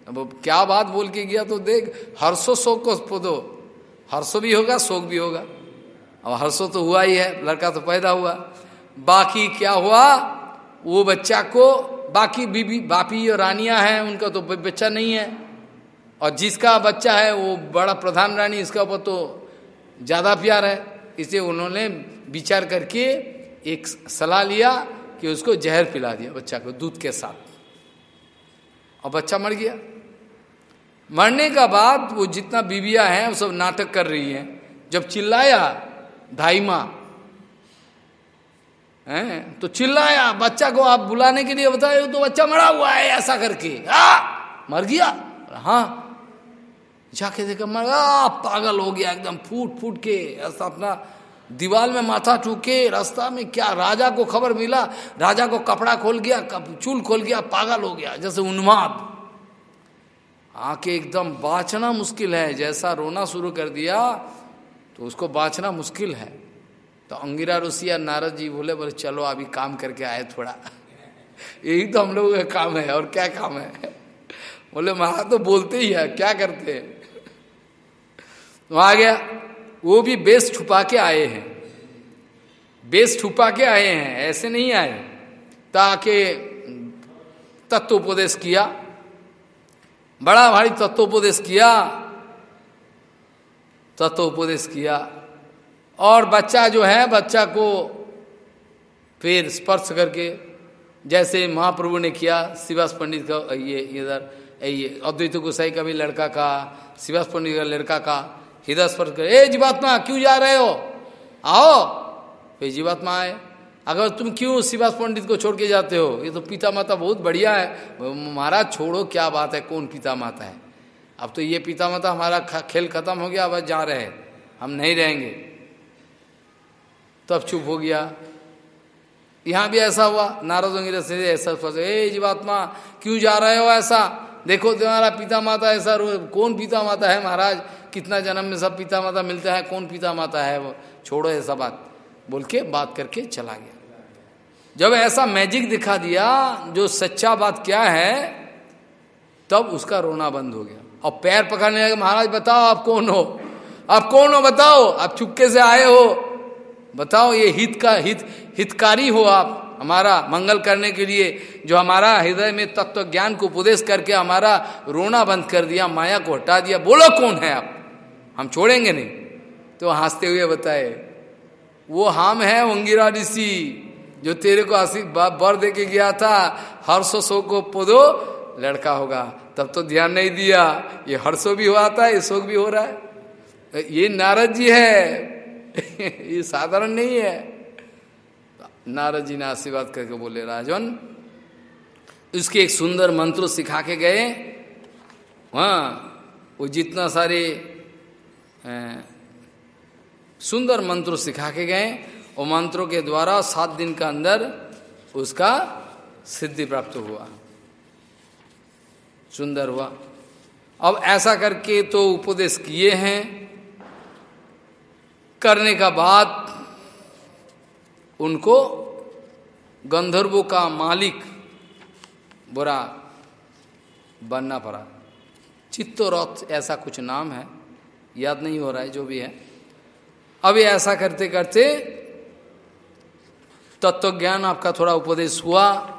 अब क्या बात बोल के गया तो देख हर्षो शोक को पदो। हर्षो भी होगा, शोक भी होगा। अब हर्षो तो हुआ ही है, लड़का तो पैदा हुआ। बाकी क्या हुआ? वो बच्चा को बाकी बीबी, बापी और रानियाँ हैं, उनका तो बच्चा नहीं है। और जिसका बच्चा है, वो बड़ा प्रधान रानी, इसका ऊपर तो ज़्यादा प्यार है। इसलिए उन्होंने विचार करके एक सलाह लिया कि उसको जहर पिला दिया बच्चा को, दूध के साथ। और बच्चा मर गया। मरने का बाद वो जितना बीबिया हैं, वो सब नाटक कर रही हैं। जब चिल्लाया ढाई माँ हैं? तो चिल्लाया बच्चा को आप बुलाने के लिए बताए तो बच्चा मरा हुआ है ऐसा करके। आ मर गया? हाँ। जाके देखा मर पागल हो गया एकदम फूट फूट के ऐसा अपना दीवाल में माथा टूके रास्ता में क्या राजा को खबर मिला? राजा को कपड़ा खोल गया कप, चूल खोल गया पागल हो गया जैसे उन्माद। आके एकदम बाँचना मुश्किल है जैसा रोना शुरू कर दिया तो उसको बाँचना मुश्किल है। तो अंगिरा ऋषि नारद जी बोले बोले, चलो, अभी काम करके आए थोड़ा। यही तो हम लोगों का काम है, और क्या काम है? बोले महाराज तो बोलते ही है, क्या करते? हैं तो आ गया। वो भी बेस छुपा के आए हैं। बेस छुपा के आए हैं, ऐसे नहीं आए। ताकि तत्वोपदेश किया। बड़ा भारी तत्वोपदेश किया। तत्वोपदेश किया। और बच्चा जो है, बच्चा को फिर स्पर्श करके, जैसे महाप्रभु ने किया शिवास पंडित का, ये, इधर, ये अद्वैत गोसाई का भी लड़का का, शिवास पंडित का लड़का का हृदय स्पर्श कर, ए जीवात्मा, क्यों जा रहे हो? आओ, फिर जीवात्मा आए। अगर तुम क्यों शिवास पंडित को छोड़ के जाते हो? ये तो पिता माता बहुत बढ़िया है। महाराज, छोड़ो, क्या बात है? कौन पिता माता है? अब तो ये पिता माता हमारा खेल खत्म हो गया, अब जा रहे हैं। हम नहीं रहेंगे। तब चुप हो गया। यहाँ भी ऐसा हुआ, नारद से ऐसा ए जीवात्मा, क्यों जा रहे हो ऐसा? देखो, तुम्हारा पिता माता ऐसा रो कौन पिता माता है महाराज? कितना जन्म में सब पिता माता मिलता है, कौन पिता माता है वो? छोड़ो ऐसा बात। बोल के बात करके चला गया। जब ऐसा मैजिक दिखा दिया, जो सच्चा बात क्या है, तब उसका रोना बंद हो गया। और पैर पकड़ने लगे, महाराज, बताओ आप कौन हो? आप कौन हो? बताओ, आप चुपके से आए हो? बताओ ये हित का हित, हितकारी हो आप, हमारा मंगल करने के लिए, जो हमारा हृदय में तत्व ज्ञान को उपदेश करके हमारा रोना बंद कर दिया, माया को हटा दिया, बोलो कौन है आप? हम छोड़ेंगे नहीं। तो हँसते हुए बताए, वो हम है अंगिरा ऋषि, जो तेरे को आशीर्वाद बर दे के गया था हर्षो शोक को पोदो, लड़का होगा। तब तो ध्यान नहीं दिया, ये हर्षो भी हुआ था ये शोक भी हो रहा है। ये नारद जी है ये साधारण नहीं है। नारद जी ने आशीर्वाद करके बोले, राजन उसके एक सुंदर मंत्र सिखा के गए। हाँ वो जितना सारे सुंदर मंत्र सिखा के गए वो मंत्रों के द्वारा सात दिन का अंदर उसका सिद्धि प्राप्त हुआ। सुंदर हुआ। अब ऐसा करके तो उपदेश किए हैं। करने का बाद उनको गंधर्वों का मालिक बुरा बनना पड़ा। चित्तोरथ ऐसा कुछ नाम है, याद नहीं हो रहा है, जो भी है। अभी ऐसा करते करते तत्व ज्ञान आपका थोड़ा उपदेश हुआ।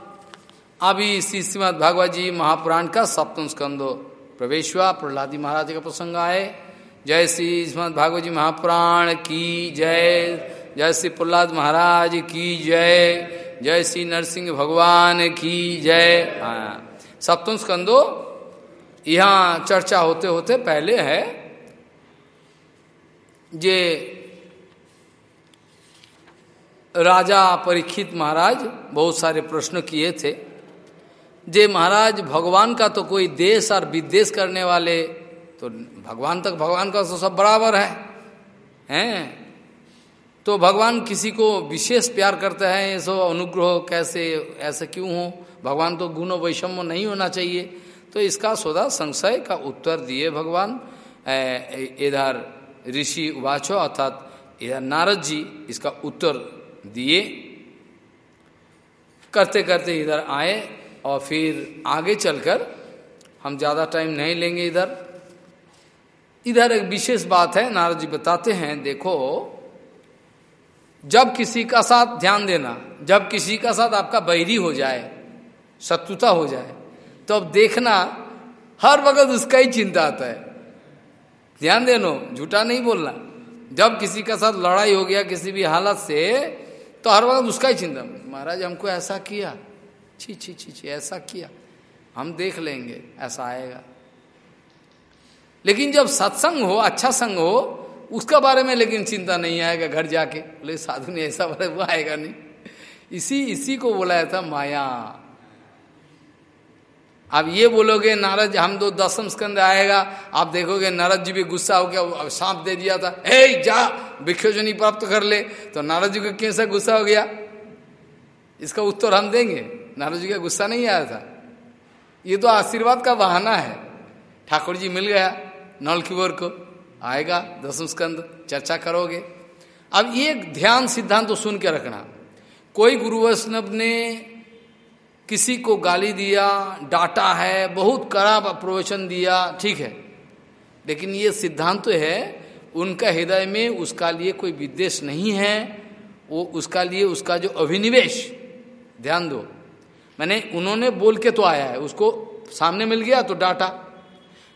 अभी श्री श्रीमद भागवत जी महापुराण का सप्तम स्कंदो प्रवेश हुआ। प्रहलादी महाराज का प्रसंग आए। जय श्री श्रीमद भागवत जी महापुराण की जय। जय श्री प्रहलाद महाराज की जय। जय श्री नरसिंह भगवान की जय। हाँ। सप्तम स्कंदो, यहाँ चर्चा होते होते पहले है जे राजा परीक्षित महाराज बहुत सारे प्रश्न किए थे। जे महाराज, भगवान का तो कोई देश और विदेश करने वाले तो भगवान तक भगवान का तो सब बराबर है। हैं? तो भगवान किसी को विशेष प्यार करते हैं, ये सब अनुग्रह कैसे, ऐसे क्यों हो? भगवान तो गुण वैषम्य नहीं होना चाहिए। तो इसका सौदा संशय का उत्तर दिए भगवान। इधर ऋषि उवाचो अर्थात इधर नारद जी इसका उत्तर दिए। करते करते इधर आए और फिर आगे चलकर हम ज़्यादा टाइम नहीं लेंगे इधर। इधर एक विशेष बात है, नारद जी बताते हैं, देखो, जब किसी का साथ ध्यान देना, जब किसी का साथ आपका बैरी हो जाए, शत्रुता हो जाए तो अब देखना, हर वक्त उसका ही चिंता आता है। ध्यान देनो, झूठा नहीं बोलना। जब किसी का साथ लड़ाई हो गया, किसी भी हालत से तो हर वक्त उसका ही चिंता। महाराज, हमको ऐसा किया। छी छी छी छी, ऐसा किया। हम देख लेंगे, ऐसा आएगा। लेकिन जब सत्संग हो अच्छा संग हो, उसका बारे में लेकिन चिंता नहीं आएगा घर जाके। बोले, साधु ने ऐसा बोले वो आएगा नहीं। इसी इसी को बोला था माया। अब ये बोलोगे, नारद, हम दो दसम स्कंद आएगा। आप देखोगे, नारद जी भी गुस्सा हो गया सांप दे दिया था। हे, जा, भिक्षोजनी प्राप्त कर ले। तो नारद जी को कैसा गुस्सा हो गया? इसका उत्तर हम देंगे। नारद जी का गुस्सा नहीं आया था। ये तो आशीर्वाद का बहाना है। ठाकुर जी मिल गया। नल किबोर को आएगा दसम स्कंद चर्चा करोगे। अब ये ध्यान सिद्धांत तो सुन के रखना। कोई गुरु वैष्णव ने किसी को गाली दिया, डाटा है, बहुत कड़ा प्रवचन दिया, ठीक है। लेकिन ये सिद्धांत तो है, उनका हृदय में उसका लिए कोई विद्वेश नहीं है, वो उसका लिए उसका जो अभिनिवेश, ध्यान दो। मैंने, उन्होंने बोल के तो आया है, उसको सामने मिल गया तो डांटा।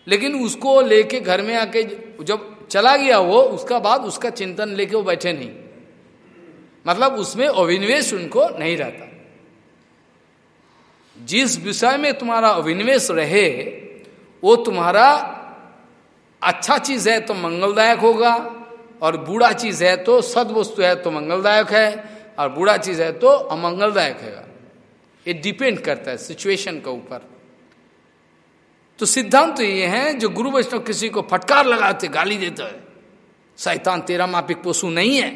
लेकिन उसको लेके घर में आके जब चला गया वो, उसका बाद उसका चिंतन लेके वो बैठे नहीं। मतलब उसमें अभिनिवेश उनको नहीं रहता। जिस विषय में तुम्हारा अभिनिवेश रहे, वो तुम्हारा अच्छा चीज़ है तो मंगलदायक होगा, और बुरा चीज़ है तो सद वस्तु है तो मंगलदायक है, और बुरा चीज़ है तो अमंगलदायक है। ये डिपेंड करता है सिचुएशन के ऊपर। तो सिद्धांत तो ये है, जो गुरु वैष्णव किसी को फटकार लगाते, गाली देता है, शैतान, तेरा मापिक पोसु नहीं है।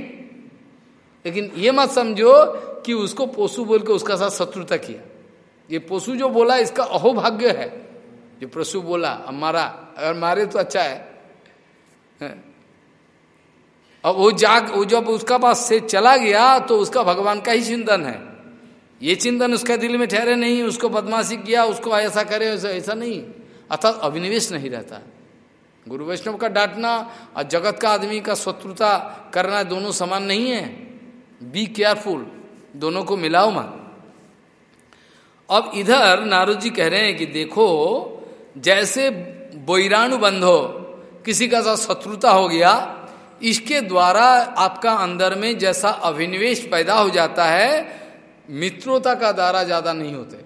लेकिन ये मत समझो कि उसको पोसु बोल के उसका साथ शत्रुता किया। ये पशु जो बोला, इसका अहोभाग्य है। जो पशु बोला, अब मारा, अगर मारे तो अच्छा है। और वो जाग, वो जब उसका पास से चला गया तो उसका भगवान का ही चिंतन है। ये चिंतन उसका दिल में ठहरे नहीं, उसको बदमाशी किया, उसको ऐसा करे, ऐसा ऐसा नहीं। अर्थात अभिनिवेश नहीं रहता। गुरु वैष्णव का डांटना और जगत का आदमी का शत्रुता करना दोनों समान नहीं है। बी केयरफुल दोनों को मिलाओ मत। अब इधर नारद जी कह रहे हैं कि देखो, जैसे बोईराणु बंधो, किसी का साथ शत्रुता हो गया, इसके द्वारा आपका अंदर में जैसा अभिनिवेश पैदा हो जाता है मित्रोता का द्वारा ज़्यादा नहीं होते।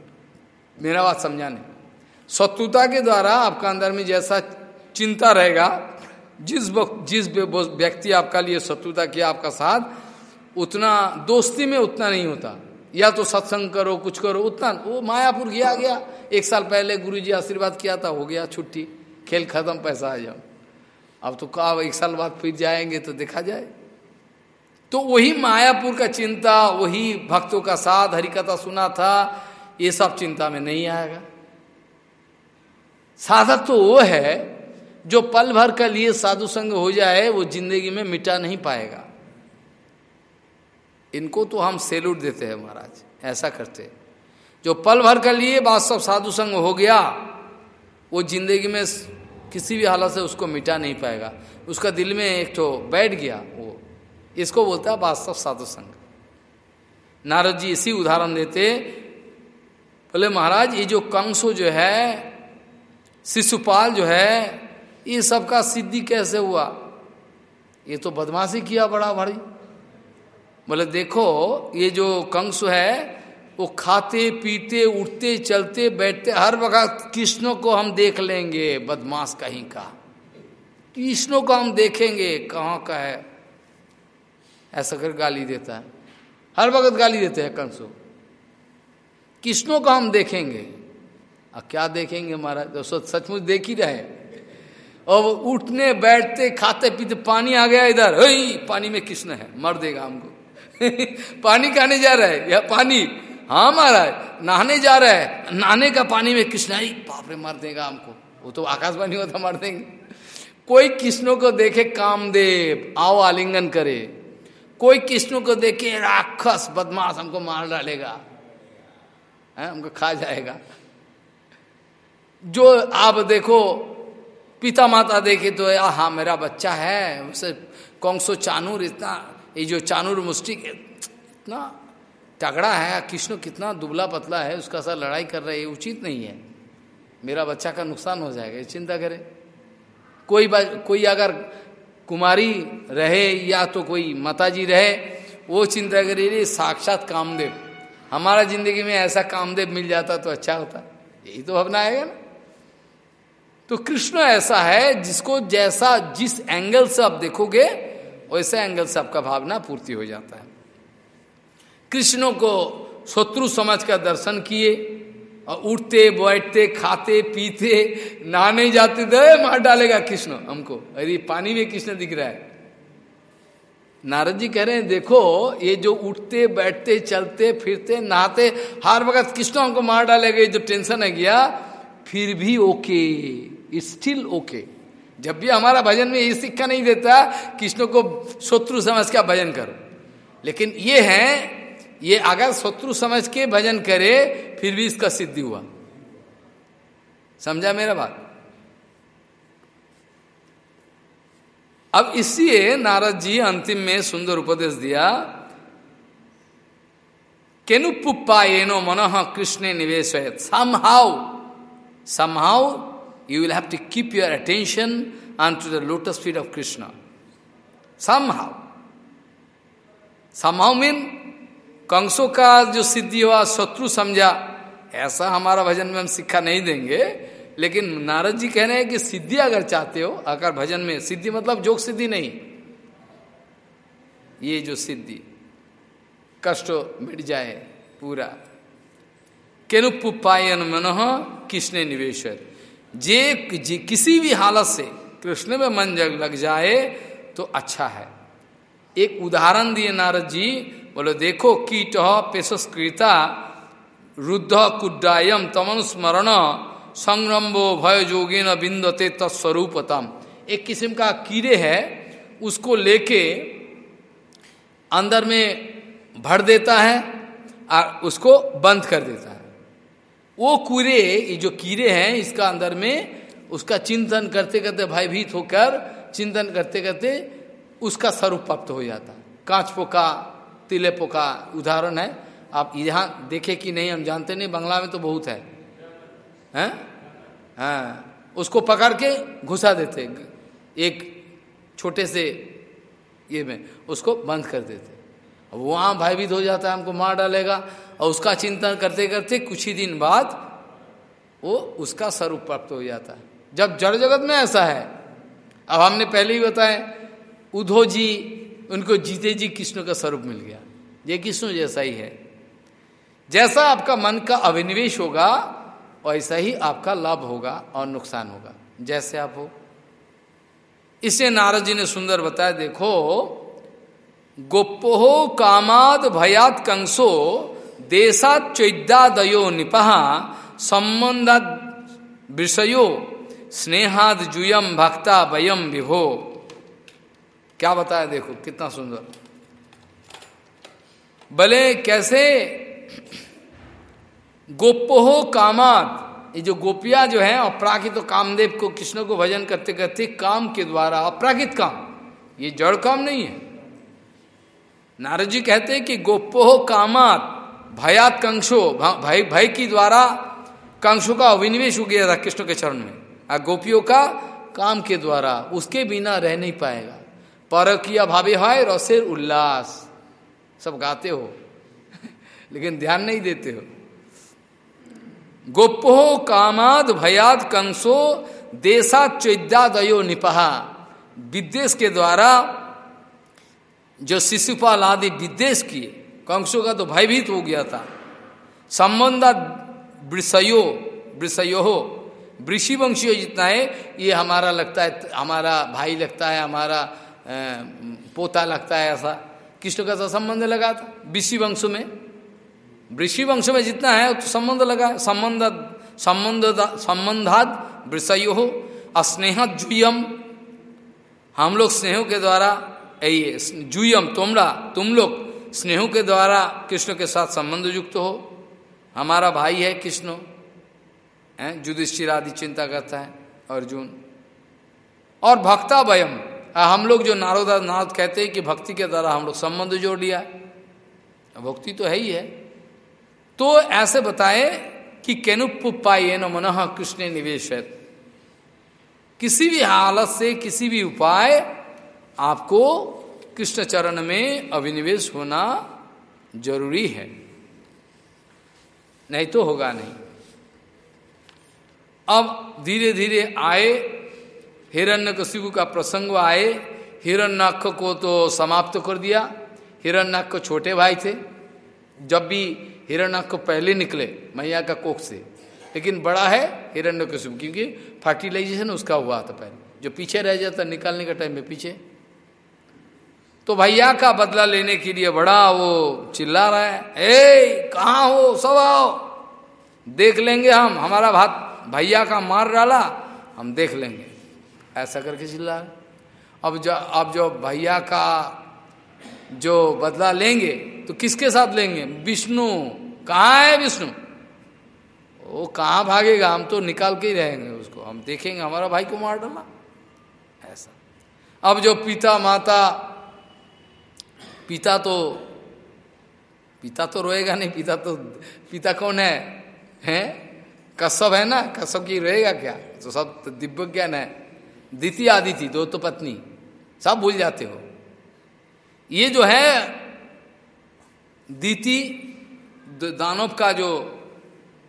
मेरा बात समझाने शत्रुता के द्वारा आपका अंदर में जैसा चिंता रहेगा, जिस जिस व्यक्ति आपका लिए शत्रुता किया आपका साथ, उतना दोस्ती में उतना नहीं होता। या तो सत्संग करो, कुछ करो, उतना, वो मायापुर गया गया। एक साल पहले गुरुजी आशीर्वाद किया था, हो गया, छुट्टी, खेल खत्म, पैसा आ जाओ। अब तो कहा, एक साल बाद फिर जाएँगे तो देखा जाए। तो वही मायापुर का चिंता, वही भक्तों का साथ, हरिकथा सुना था, ये सब चिंता में नहीं आएगा। साधक तो वो है जो पल भर का लिए साधु संग हो जाए, वो ज़िंदगी में मिटा नहीं पाएगा। इनको तो हम सेल्यूट देते हैं महाराज, ऐसा करते। जो पल भर का लिए वास्तव साधु संग हो गया, वो ज़िंदगी में किसी भी हालत से उसको मिटा नहीं पाएगा। उसका दिल में एक तो बैठ गया, वो। इसको बोलता है वास्तव साधु संग। नारद जी इसी उदाहरण देते, बोले महाराज, ये जो कंसो जो है शिशुपाल जो है, ये सबका सिद्धि कैसे हुआ? ये तो बदमाशी किया बड़ा भारी। बोले देखो, ये जो कंस है, वो खाते, पीते, उठते, चलते, बैठते, हर वक्त कृष्णों को हम देख लेंगे, बदमाश कहीं का। कृष्णों को हम देखेंगे, कहाँ का है? ऐसा कर गाली देता है। हर वक्त गाली देते हैं कंसो। कृष्णों को हम देखेंगे। अब क्या देखेंगे महाराज? तो सचमुच देख ही रहे और उठने, बैठते, खाते, पीते, पानी आ गया इधर। पानी में कृष्ण है, मर देगा हमको। पानी खाने जा रहा है, या पानी? हाँ महाराज, नहाने जा रहा है। नहाने का पानी में कृष्ण ही बाप रे, मार देगा हमको। वो तो आकाशवाणी होता, मर देंगे। कोई कृष्णों को देखे कामदेव, आओ आलिंगन करे। कोई कृष्णों को देखे राक्षस, बदमाश हमको मार डालेगा। हमको खा जाएगा। जो आप देखो पिता माता देखे तो हाँ मेरा बच्चा है, उसे कौनसो चानूर इतना, ये जो चानूर मुस्टिक इतना तगड़ा है, कृष्ण कितना दुबला पतला है, उसका साथ लड़ाई कर रहे है उचित नहीं है। मेरा बच्चा का नुकसान हो जाएगा, ये चिंता करे। कोई कोई अगर कुमारी रहे या तो कोई माताजी रहे, वो चिंता करे साक्षात कामदेव, हमारा ज़िंदगी में ऐसा कामदेव मिल जाता तो अच्छा होता। यही तो भावना आएगा ना? तो कृष्ण ऐसा है जिसको जैसा जिस एंगल से आप देखोगे, वैसे एंगल से आपका भावना पूर्ति हो जाता है। कृष्णों को शत्रु समझ कर दर्शन किए और उठते, बैठते, खाते, पीते, नहाने जाते थे मार डालेगा कृष्ण हमको। अरे, पानी में कृष्ण दिख रहा है। नारद जी कह रहे हैं, देखो, ये जो उठते, बैठते, चलते, फिरते, नहाते, हर वक्त कृष्ण हमको मार डालेगा, ये जो टेंशन है गया, फिर भी ओके स्टिल ओके जब भी हमारा भजन में ये शिक्षा नहीं देता, कृष्ण को शत्रु समझ के भजन करो। लेकिन ये है, ये अगर शत्रु समझ के भजन करे, फिर भी इसका सिद्धि हुआ। समझा मेरा बात? अब इसलिए नारद जी अंतिम में सुंदर उपदेश दिया, केनु पुप्पा एनो मनोह कृष्ण निवेश somehow somehow you will have to keep your attention onto the lotus feet of Krishna. Somehow. Somehow mean कंसों का जो सिद्धि हुआ शत्रु समझा ऐसा हमारा भजन में हम शिक्षा नहीं देंगे लेकिन नारद जी कह रहे हैं कि सिद्धि अगर चाहते हो अगर भजन में सिद्धि मतलब जोग सिद्धि नहीं ये जो सिद्धि कष्ट मिट जाए पूरा केनु पुपायन मनोह कृष्ण निवेशर जे, जे किसी भी हालत से कृष्ण में मन जग लग जाए तो अच्छा है। एक उदाहरण दिए नारद जी बोले देखो कीट पेशस्कृता रुद्ध कुड्डायम तमन स्मरण संग्रम्बो भय जोगिन बिंदते तत्स्वरूपतम। एक किस्म का कीड़े है उसको लेके अंदर में भर देता है और उसको बंद कर देता है। वो कूड़े, ये जो कीड़े हैं, इसका अंदर में उसका चिंतन करते करते भयभीत होकर, चिंतन करते करते उसका स्वरूप प्राप्त हो जाता। है कांच पोका, तिले पोका उदाहरण है। आप यहाँ देखे कि नहीं, हम जानते नहीं, बंगला में तो बहुत है। हैं? हाँ। उसको पकड़ के घुसा देते। एक छोटे से ये में, उसको बंद कर देते। वहाँ भयभीत हो जाता है, हमको मार डालेगा। और उसका चिंतन करते करते कुछ ही दिन बाद वो उसका स्वरूप प्राप्त हो जाता है। जब जड़ जगत में ऐसा है, अब हमने पहले ही बताया उधो जी, उनको जीते जी कृष्ण का स्वरूप मिल गया। ये कृष्ण जैसा ही है। जैसा आपका मन का अभिनिवेश होगा, वैसा ही आपका लाभ होगा और नुकसान होगा। जैसे आप हो। इसे नारद जी ने सुंदर बताया, देखो गोप्पो कामाद भयात कंसो देशात चैद्यादयो निपहा संबंधात विषयो स्नेहाद जुयम भक्ता वयम विभो। क्या बताया देखो, कितना सुंदर। भले कैसे गोपोहो कामात, ये जो गोपिया जो है, अपराकित तो कामदेव को, कृष्ण को भजन करते करते काम के द्वारा, अपराकित काम, ये जड़ काम नहीं है। नारद जी कहते हैं कि गोपोहो कामात भयात कंशो भय भय की द्वारा कंशों का अभिनिवेश हो गया था कृष्ण के चरण में। और गोपियों का काम के द्वारा उसके बिना रह नहीं पाएगा। पर किया भावे हाय, रसेर उल्लास। सब गाते हो, लेकिन ध्यान नहीं देते हो। गोप्पो कामाद भयाद कंसो, देशा चैद्यादयो निपहा। विद्वेश के द्वारा जो शिशुपाल आदि विद्वेश किए कंसों का तो भयभीत हो गया था। संबंध वृषयो वृषयो वृषि वंशीय जितना है, ये हमारा लगता है, हमारा भाई लगता है, हमारा पोता लगता है ऐसा। कृष्ण का तो संबंध लगा था? ऋषि वंश में। ऋषि वंश में जितना है तो संबंध लगा। है संबंध संबंध, संबंधाद वृषयो हो अस्नेह जुयम। हम लोग स्नेहों के द्वारा ये, जुयम, तुमरा, तुम लोग स्नेहों के द्वारा कृष्ण के साथ संबंध युक्त हो। हमारा भाई है कृष्ण। जुधिष्ठिर आदि चिंता करता है, अर्जुन। और भक्ता वयम। हम लोग जो नारोदा नारद कहते हैं कि भक्ति के द्वारा हम लोग संबंध जोड़ लिया। भक्ति तो है ही है। तो ऐसे बताए कि केनुपाए न मन कृष्ण निवेश है किसी भी हालत से, किसी भी उपाय आपको कृष्ण चरण में अभिनिवेश होना ज़रूरी है। नहीं तो होगा नहीं। अब धीरे धीरे आए हिरण्य कशिबु का प्रसंग आए हिरण्यक्ष को तो समाप्त कर दिया। हिरण्यक्ष छोटे भाई थे। जब भी हिरण्यक्ष पहले निकले, मैया का कोख से। लेकिन बड़ा है हिरण्य कशिबु क्योंकि फर्टिलाइजेशन उसका हुआ था पहले। जो पीछे रह जाता, निकालने का टाइम में पीछे। तो भैया का बदला लेने के लिए बड़ा वो चिल्ला रहा है ए कहाँ हो? सब आओ। देख लेंगे हम, हमारा भात भैया का मार डाला, हम देख लेंगे। ऐसा करके चिल्ला अब जो अब जो भैया का जो बदला लेंगे तो किसके साथ लेंगे? विष्णु। कहाँ है विष्णु? वो कहाँ भागेगा? हम तो निकाल के ही रहेंगे उसको। हम देखेंगे, हमारा भाई को मार डाला। ऐसा। अब जो पिता माता पिता तो पिता तो रोएगा नहीं, पिता तो पिता कौन है? हैं? कश्यप है ना? कश्यप की रोएगा क्या? तो सब तो दिव्य ज्ञान है। द्वितीय आदि थी दो तो पत्नी। सब भूल जाते हो। ये जो है दीति दानव का जो,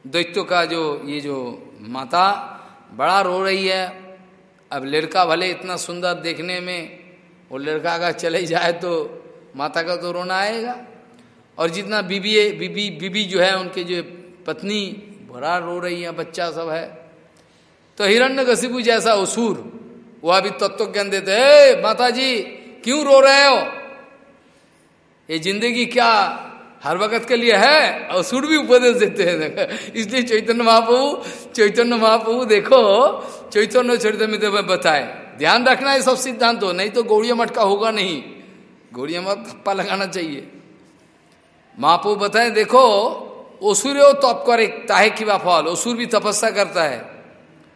दैत्य का जो, ये जो माता, बड़ा रो रही है। अब लड़का भले इतना सुंदर देखने में वो लड़का अगर चले जाए तो माता का तो रोना आएगा। और जितना बीबी बीबी बीबी जो है, उनके जो पत्नी बड़ा रो रही है, बच्चा सब है। तो हिरण्य जैसा उसूर वो अभी तत्व ज्ञान देते है माता जी क्यों रो रहे हो? ये ज़िंदगी क्या हर वक्त के लिए है? और सुर भी उपदेश देते हैं इसलिए चैतन्य महाप्रभु चैतन्य महाप्रभु, देखो, चैतन्य चरित्र में बताए। ध्यान रखना है सब सिद्धांत हो, नहीं तो गौड़िया मठ का होगा नहीं। गौड़िया मठ थप्पा लगाना चाहिए। महापो बताए, देखो, ओसुर हो तो आपको ताहे की फल, ओसुर भी तपस्या करता है।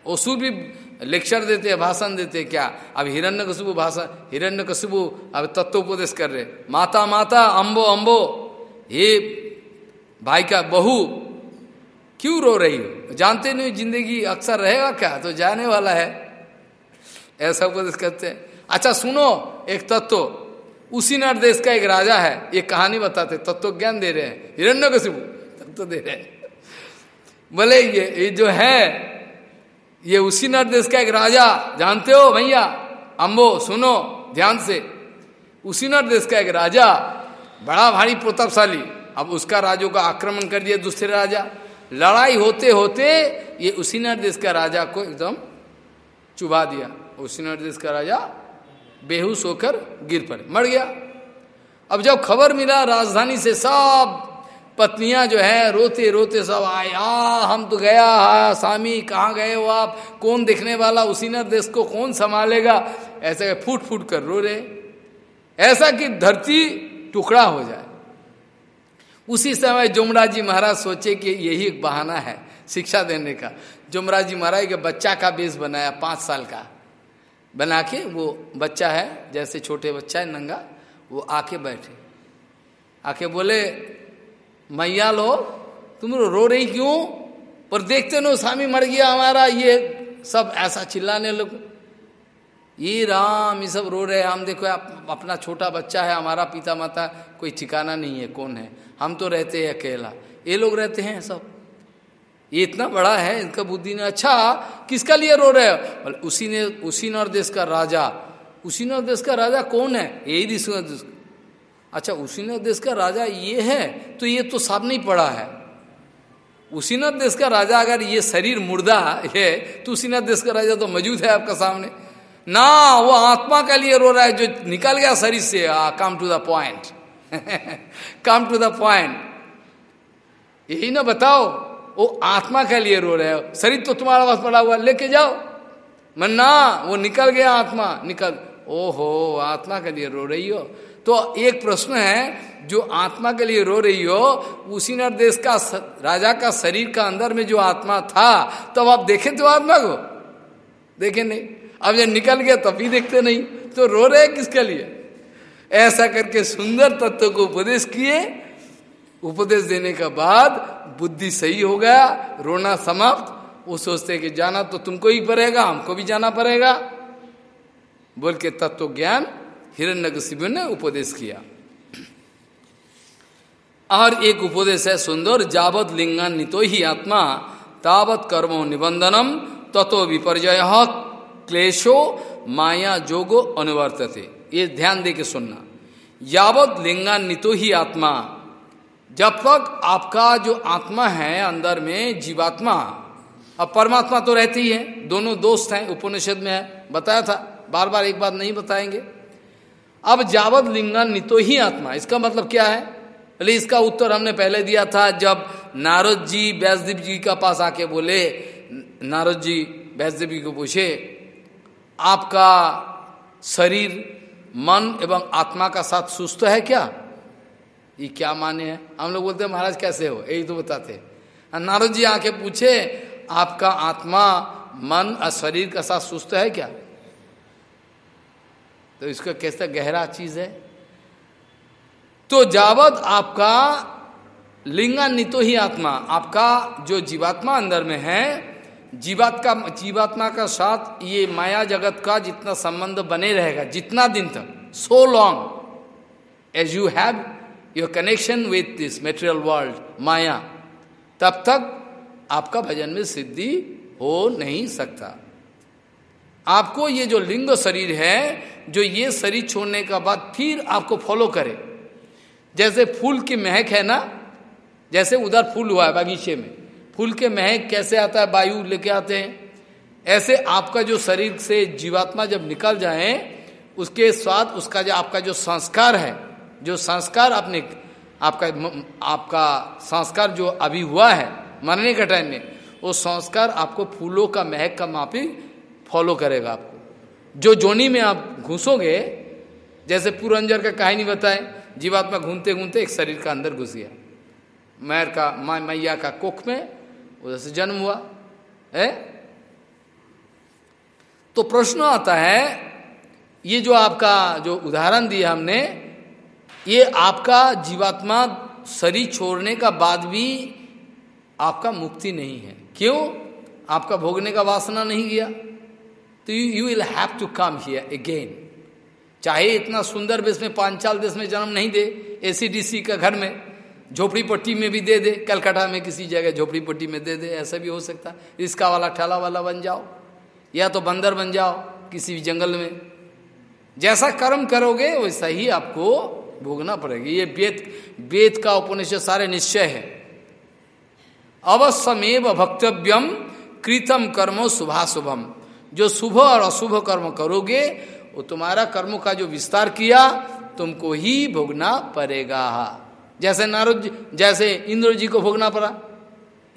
ओसुर भी लेक्चर देते हैं, भाषण देते हैं, क्या? अब हिरण्य कशुबु भाषण हिरण्य कशुबु अब तत्वोपदेश कर रहे माता माता अम्बो अम्बो हे भाई का बहू, क्यों रो रही हो? जानते नहीं ज़िंदगी अक्सर रहेगा क्या? तो जाने वाला है। ऐसा उपदेश करते हैं। अच्छा सुनो, एक तत्व उसी नर देश का एक राजा है। ये कहानी बताते तत्व ज्ञान दे रहे हैं। हिरण्य कशिबू तत्व दे रहे हैं। बोले ये ये जो है, ये उसी नर देश का एक राजा। जानते हो भैया? अम्बो सुनो ध्यान से। उसी नर देश का एक राजा, बड़ा भारी प्रतापशाली। अब उसका राजों का आक्रमण कर दिया दूसरे राजा। लड़ाई होते होते ये उसी नर देश का राजा को एकदम चुभा दिया। उसी नर देश का राजा बेहोश होकर गिर पड़े, मर गया। अब जब खबर मिला, राजधानी से सब पत्नियाँ जो है रोते रोते सब आए, आ, हम तो गया हा स्वामी कहाँ गए हो आप? कौन देखने वाला? उसी नर देश को कौन संभालेगा? ऐसे फूट फूट कर रो रहे। ऐसा कि धरती टुकड़ा हो जाए। उसी समय जुमराज जी महाराज सोचे कि यही एक बहाना है शिक्षा देने का। जुमराज जी महाराज के बच्चा का बेस बनाया, पाँच साल का। बना के वो बच्चा है, जैसे छोटे बच्चा है, नंगा, वो आके बैठे। आके बोले, मैया लो, तुम रो रही क्यों? पर देखते नो स्वामी मर गया हमारा, ये सब ऐसा चिल्लाने लोग। ये राम, ये सब रो रहे हम देखो, आप, अपना छोटा बच्चा है, हमारा पिता माता कोई ठिकाना नहीं है, कौन है? हम तो रहते हैं अकेला। ये लोग रहते हैं सब। ये इतना बड़ा है, इनका बुद्धि ने अच्छा किसका लिए रो रहे हो? उसी ने, उसी नर देश का राजा। उसी नर देश का राजा कौन है? यही देश अच्छा उसी नर देश का राजा ये है तो ये तो सब नहीं पड़ा है। उसी नर देश का राजा अगर ये शरीर मुर्दा है तो उसी नर देश का राजा तो मौजूद है आपका सामने। ना, वो आत्मा का लिए रो रहा है, जो निकल गया शरीर से। Come to the point come to the point यही ना बताओ। वो आत्मा के लिए रो रहे हो। शरीर तो तुम्हारा पास पड़ा हुआ लेके जाओ। मन्ना, वो निकल गया आत्मा, निकल। ओहो, आत्मा के लिए रो रही हो। तो एक प्रश्न है, जो आत्मा के लिए रो रही हो, उसी नर देश का राजा का शरीर का अंदर में जो आत्मा था, तब तो आप देखे तो आत्मा को? देखे नहीं। अब जब निकल गया, तब भी देखते नहीं। तो रो रहे किसके लिए? ऐसा करके सुंदर तत्व को उपदेश किए। उपदेश देने के बाद बुद्धि सही हो गया, रोना समाप्त। वो सोचते कि जाना तो तुमको ही पड़ेगा, हमको भी जाना पड़ेगा। बोल के तत्व ज्ञान हिरण्य ने उपदेश किया। और एक उपदेश है सुंदर, जावत लिंगान नितो ही आत्मा, तावत कर्मो निबंधनम, ततो विपर्जय क्लेशो माया जोगो अनुवर्तते। ये ध्यान दे के सुनना। यावत लिंगान्वितो ही आत्मा जब तक आपका जो आत्मा है अंदर में जीवात्मा, अब परमात्मा तो रहती ही है दोनों दोस्त हैं, उपनिषद में है, बताया था बार बार एक बात नहीं बताएँगे। अब जावत लिंगान्वितो ही आत्मा, इसका मतलब क्या है? अरे इसका उत्तर हमने पहले दिया था, जब नारद जी व्यासदेव जी का पास आके बोले, नारद जी व्यासदेव जी को पूछे, आपका शरीर, मन एवं आत्मा का साथ सुस्त है क्या? ये क्या माने है? हम लोग बोलते हैं, महाराज, कैसे हो? यही तो बताते नारद जी आके पूछे, आपका आत्मा, मन और शरीर का साथ सुस्त है क्या? तो इसका कैसा गहरा चीज़ है। तो जावत आपका लिंगान्वितो ही आत्मा, आपका जो जीवात्मा अंदर में है जीवात का जीवात्मा का साथ ये माया जगत का जितना संबंध बने रहेगा, जितना दिन तक so long as you have your connection with this material world माया तब तक आपका भजन में सिद्धि हो नहीं सकता। आपको ये जो लिंग शरीर है, जो ये शरीर छोड़ने का बाद फिर आपको फॉलो करे। जैसे फूल की महक है ना, जैसे उधर फूल हुआ है बगीचे में, फूल के महक कैसे आता है, वायु लेके आते हैं। ऐसे आपका जो शरीर से जीवात्मा जब निकल जाए, उसके साथ उसका जो आपका जो संस्कार है जो संस्कार आपने, आपका आपका संस्कार जो अभी हुआ है, मरने के टाइम में, वो संस्कार आपको फूलों का महक का माफ़ी फॉलो करेगा आपको। जो जोनी में आप घुसोगे, जैसे पुरंजर का कहानी बताए, जीवात्मा घूमते घूमते एक शरीर का अंदर घुस गया। मैर का, माँ, मैया का कोख में उधर से जन्म हुआ, है? तो प्रश्न आता है, ये जो आपका जो उदाहरण दिया हमने ये आपका जीवात्मा शरीर छोड़ने का बाद भी आपका मुक्ति नहीं है। क्यों? आपका भोगने का वासना नहीं गया तो you will have to come here again चाहे इतना सुंदर देश में, पांचाल देश में जन्म नहीं दे एसीडीसी का घर में झोपड़ी पट्टी में भी दे दे, कलकत्ता में किसी जगह झोपड़ी पट्टी में दे दे, ऐसा भी हो सकता। है रिस्का वाला, ठेला वाला बन जाओ। या तो बंदर बन जाओ किसी भी जंगल में। जैसा कर्म करोगे, वैसा ही आपको भोगना पड़ेगा। ये वेद वेद का उपनिषद सारे निश्चय है। अवश्यमेव भक्तव्यम कृतम कर्मो शुभाशुभम। जो शुभ और अशुभ कर्म करोगे, वो तुम्हारा कर्म का जो विस्तार किया, तुमको ही भोगना पड़ेगा। जैसे नारद जैसे इंद्र जी को भोगना पड़ा।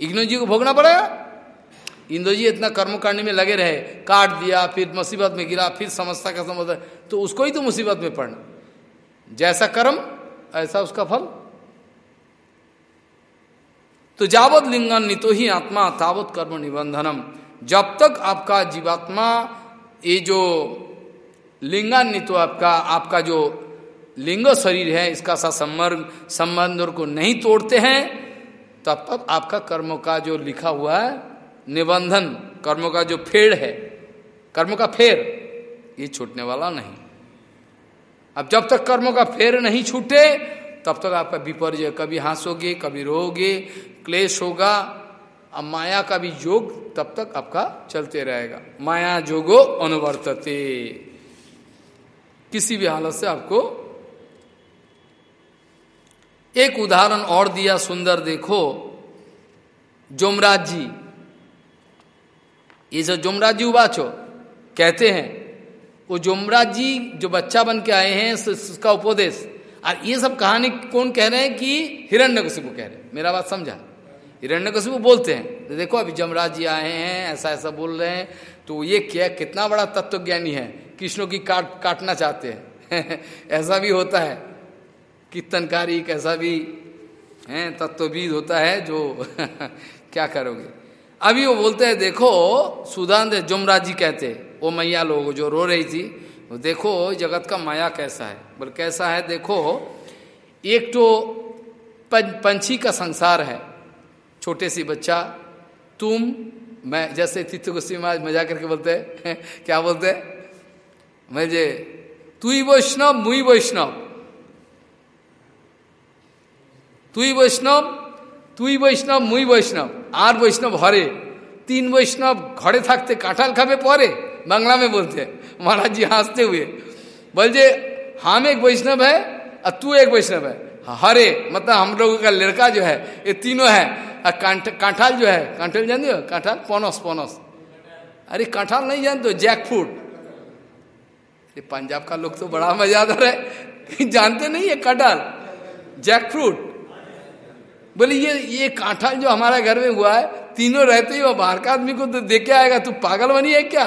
इग्नो जी को भोगना पड़ेगा इंद्र जी इतना कर्म करने में लगे रहे। काट दिया, फिर मुसीबत में गिरा, फिर समस्या का समझ तो उसको ही तो मुसीबत में पड़ना। जैसा कर्म, ऐसा उसका फल। तो जावत लिंगन नितो ही आत्मा, तावत कर्म निबंधनम। जब तक आपका जीवात्मा, ये जो लिंगान्वित आपका आपका जो लिंग शरीर है, इसका सा संबंध संबंध को नहीं तोड़ते हैं, तब तक आपका कर्म का जो लिखा हुआ है, निबंधन, कर्म का जो फेड़ है, कर्म का फेर, ये छूटने वाला नहीं। अब जब तक कर्मों का फेर नहीं छूटे, तब तक आपका विपर्य कभी हंसोगे, कभी रोगे क्लेश होगा, अब माया का भी योग तब तक आपका चलते रहेगा। माया जोगो अनुवर्तते। किसी भी हालत से आपको एक उदाहरण और दिया सुंदर देखो। जोमराज जी। ये जो जोमराज जी उबाचो। कहते हैं वो जोमराज जी जो बच्चा बन के आए हैं उसका उपदेश। और ये सब कहानी कौन कह रहे हैं कि हिरण्य कह रहे हैं? मेरा बात समझा? हिरण्य बोलते हैं तो देखो अभी जमराज जी आए हैं, ऐसा ऐसा बोल रहे हैं। तो ये क्या, कितना बड़ा तत्वज्ञानी है? कृष्णों की काट, काटना चाहते हैं। ऐसा भी होता है। कीर्तनकारी कैसा भी, है तत्वविद होता है जो क्या करोगे? अभी वो बोलते हैं, देखो सुधान जुमराज जी कहते वो मैया लोग जो रो रही थी वो देखो जगत का माया कैसा है बोल कैसा है देखो एक तो पंछी का संसार है छोटे सी बच्चा तुम मैं जैसे तीर्थ गोस्वी महाराज मजा करके बोलते हैं क्या बोलते हैं मैं जे तुई वैष्णव मुई वैष्णव তুই বৈষ্ণব তুই বৈষ্ণব মুই বৈষ্ণব আর বৈষ্ণব হরে तीन वैष्णव घरे থাকতে कांठाल खावे परे बांग्ला में बोलते हैं। महाराज जी हँसते हुए बोल जे हम एक वैष्णव है और तू एक वैष्णव है। हरे मतलब हम लोगों का लड़का जो है, ये तीनों है। कांठाल जो है, कांठाल जानते हो? कांठाल? पोनस पोनस। अरे, कांठाल नहीं जानते हो? जैक फ्रूट पंजाब का लोग तो बड़ा मजादार है। जानते नहीं है कटहल जैक फ्रूट बोले, ये ये कांठाल जो हमारा घर में हुआ है, तीनों रहते ही वो बाहर का आदमी को तो देख आएगा, तू पागल बनी है क्या?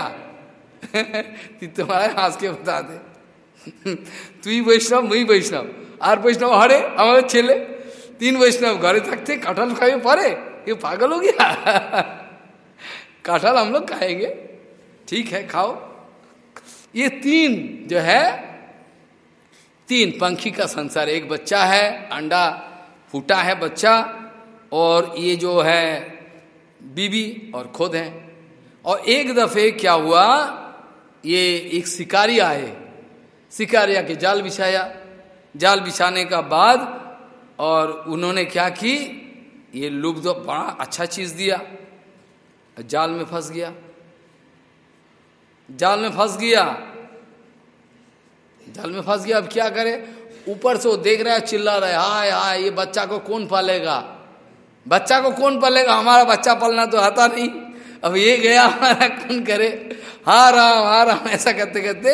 तुम्हारे हंस के बता दे तू ही वैष्णव मुई वैष्णव আর বৈষ্ণব हरे हमारे ছেলে तीन वैष्णव घरे थकते कटहल खाए परे ये पागल हो गया कटहल हम लोग खाएंगे ठीक है खाओ ये तीन जो है तीन पंखी का संसार एक बच्चा है अंडा फूटा है बच्चा और ये जो है बीबी और खुद है और एक दफे क्या हुआ ये एक शिकारी आए। शिकारिया के जाल बिछाया। जाल बिछाने का बाद और उन्होंने क्या की? ये लुभ तो बड़ा अच्छा चीज़ दिया। जाल में फंस गया। जाल में फंस गया। जाल में फंस गया। अब क्या करे? ऊपर से वो देख रहा है, चिल्ला रहा है, हाय हाय, ये बच्चा को कौन पालेगा? बच्चा को कौन पालेगा? हमारा बच्चा पालना तो आता नहीं। अब ये गया हमारा कौन करे? हा राम हा राम, ऐसा करते करते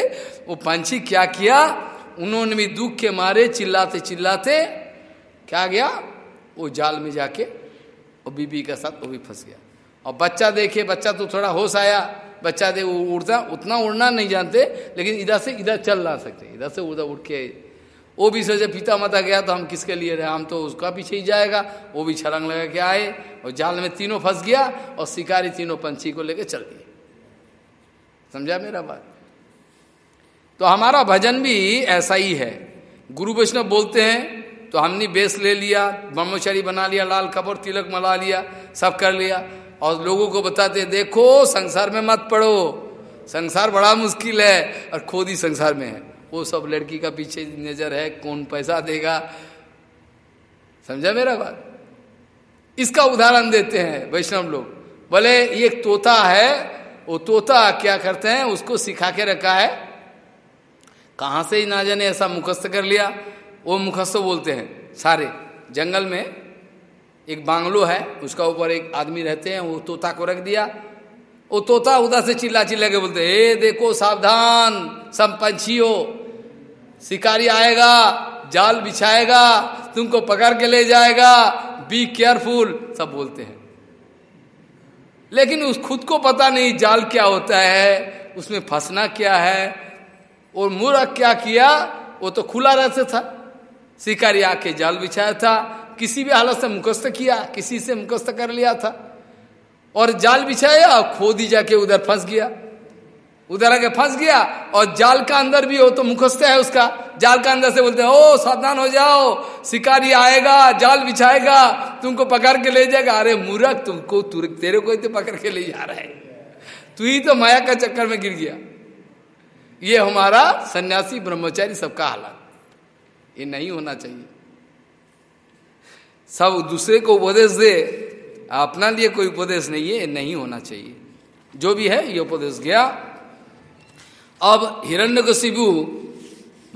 वो पंछी क्या किया? उन्होंने भी दुख के मारे, चिल्लाते चिल्लाते, क्या गया? वो जाल में जाके और बीबी का साथ वो भी फंस गया। और बच्चा देखे, बच्चा तो थोड़ा होश आया। बच्चा दे, वो उड़ता, उतना उड़ना नहीं जानते, लेकिन इधर से इधर चल ना सकते। इधर से उधर उड़ के वो भी सोचे, पिता माता गया तो हम किसके लिए रहे? हम तो उसका पीछे ही जाएगा। वो भी छलंग लगा के आए और जाल में तीनों फंस गया और शिकारी तीनों पंछी को लेकर चल दिए। समझा मेरा बात? तो हमारा भजन भी ऐसा ही है। गुरु वैष्णव बोलते हैं तो हमने बेस ले लिया, ब्रह्मचारी बना लिया, लाल कपड़ तिलक मला लिया, सब कर लिया। और लोगों को बताते देखो, संसार में मत पड़ो। संसार बड़ा मुश्किल है और खुद ही संसार में है। वो सब लड़की का पीछे नज़र है, कौन पैसा देगा? समझा मेरा बात? इसका उदाहरण देते हैं वैष्णव लोग। बोले, ये तोता है, वो तोता क्या करते हैं? उसको सिखा के रखा है। कहाँ से ही ना जाने ऐसा मुखस्त कर लिया? वो मुखस्त बोलते हैं, सारे जंगल में एक बांग्लो है, उसका ऊपर एक आदमी रहते हैं, वो तोता को रख दिया। वो तोता उधर से चिल्ला चिल्ला के बोलते ए देखो सावधान सब पंछियों शिकारी आएगा, जाल बिछाएगा, तुमको पकड़ के ले जाएगा। बी केयरफुल सब बोलते हैं। लेकिन उस खुद को पता नहीं जाल क्या होता है, उसमें फंसना क्या है, और मूर्ख क्या किया, वो तो खुला रहता था। शिकारी आके जाल बिछाया था, किसी भी हालत से मुखस्त किया, किसी से मुखस्त कर लिया था। और जाल बिछाया खोदी जाके उधर फंस गया। उधर आगे फंस गया और जाल का अंदर भी हो तो मुखस्त है उसका। जाल का अंदर से बोलते हैं, ओ, सावधान हो जाओ। शिकारी आएगा, जाल बिछाएगा, तुमको पकड़ के ले जाएगा। अरे, मूर्ख, तुमको तेरे को तो पकड़ के ले जा रहा है। तू ही तो माया का चक्कर में गिर गया। ये हमारा सन्यासी, ब्रह्मचारी सबका हालत। ये नहीं होना चाहिए। सब दूसरे को उपदेश दे, अपना लिए कोई उपदेश नहीं है नहीं होना चाहिए। जो भी है, ये उपदेश गया। अब हिरण्यकशिबु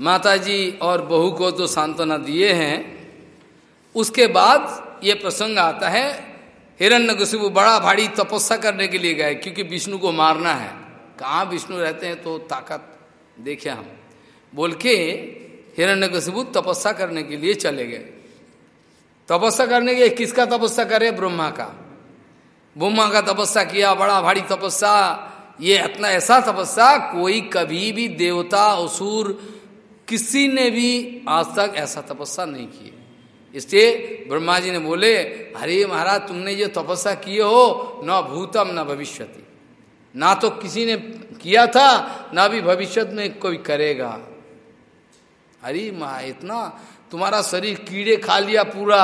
माता जी और बहू को तो सांत्वना दिए हैं, उसके बाद ये प्रसंग आता है हिरण्यकशिबु बड़ा भारी तपस्या करने के लिए गए, क्योंकि विष्णु को मारना है। कहाँ विष्णु रहते हैं तो ताकत देखे हम। बोल के हिरण्यकशिबु तपस्या करने के लिए चले गए। तपस्या करने के किसका तपस्या करे? ब्रह्मा का। ब्रह्मा का तपस्या किया, बड़ा भारी तपस्या ये इतना ऐसा तपस्या कोई कभी भी देवता, असुर, किसी ने भी आज तक ऐसा तपस्या नहीं किए इसलिए ब्रह्मा जी ने बोले, अरे महाराज, तुमने जो तपस्या किए हो, न भूतम, न भविष्यति। ना तो किसी ने किया था, ना भी भविष्य में कोई करेगा। अरे माँ, इतना तुम्हारा शरीर कीड़े खा लिया पूरा,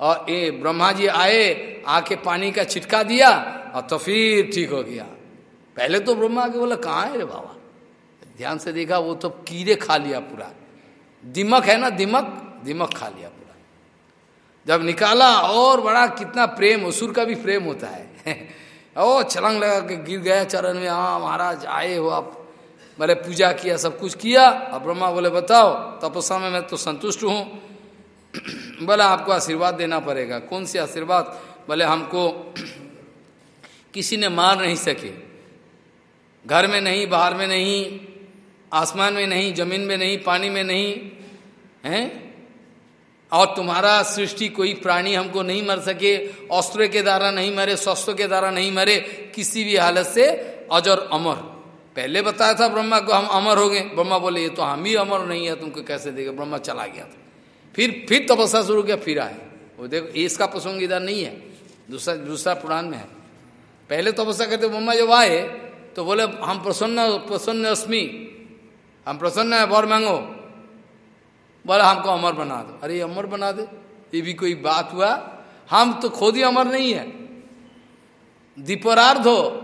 और ये ब्रह्मा जी आए, आके पानी का छिटका दिया, और तो फिर ठीक हो गया। पहले तो ब्रह्मा के बोला, कहाँ है रे बाबा? ध्यान से देखा, वो तो कीड़े खा लिया पूरा। दिमक है ना, दिमक? दिमक खा लिया पूरा। जब निकाला, और बड़ा कितना प्रेम असुर का भी प्रेम होता है। ओ छलंग लगा के गिर गया चरण में हाँ महाराज, आए हो आप। बोले पूजा किया, सब कुछ किया। अब ब्रह्मा बोले, बताओ, तपस्या में मैं तो संतुष्ट हूँ। बोला आपको आशीर्वाद देना पड़ेगा। कौन सी आशीर्वाद? बोले हमको किसी ने मार नहीं सके। घर में नहीं, बाहर में नहीं, आसमान में नहीं, ज़मीन में नहीं, पानी में नहीं, हैं? और तुम्हारा सृष्टि कोई प्राणी हमको नहीं मर सके, अस्त्र के द्वारा नहीं मरे, शस्त्र के द्वारा नहीं मरे, किसी भी हालत से अजर अमर। पहले बताया था ब्रह्मा को हम अमर हो गए। ब्रह्मा बोले, ये तो हम ही अमर नहीं है, तुमको कैसे देगा? ब्रह्मा चला गया था। फिर फिर तपस्या शुरू किया, फिर आए। वो देखो इसका प्रसंग इधर नहीं है, दूसरा दूसरा पुराण में है। पहले तपस्या करते ब्रह्मा जब आए तो बोले, हम प्रसन्न प्रसन्न अस्मी। हम प्रसन्न है, बर मांगो। बोला, हमको अमर बना दो। अरे, अमर बना दे? ये भी कोई बात हुआ? हम तो खुद ही अमर नहीं है। दीपरार्ध हो।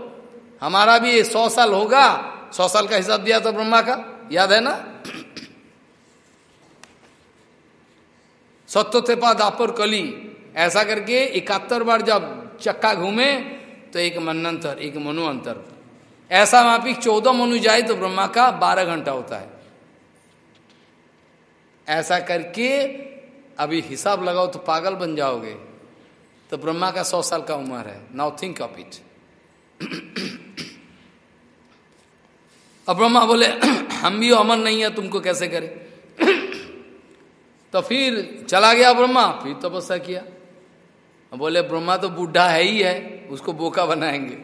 हमारा भी सौ साल होगा। सौ साल का हिसाब दिया था ब्रह्मा का। याद है ना? सत्य थे पा दापर कली। ऐसा करके इकहत्तर बार जब चक्का घूमे तो एक मनंतर एक मनुअंतर। ऐसा मापिक चौदह मनु जाए तो ब्रह्मा का बारह घंटा होता है। ऐसा करके अभी हिसाब लगाओ तो पागल बन जाओगे। तो ब्रह्मा का सौ साल का उम्र है। नाउ थिंक ऑफ़ इट अब ब्रह्मा बोले, हम भी अमर नहीं है, तुमको कैसे करें? तो फिर चला गया ब्रह्मा, फिर तपस्या तो किया। बोले, ब्रह्मा तो बूढ़ा है ही है, उसको बोका बनाएँगे।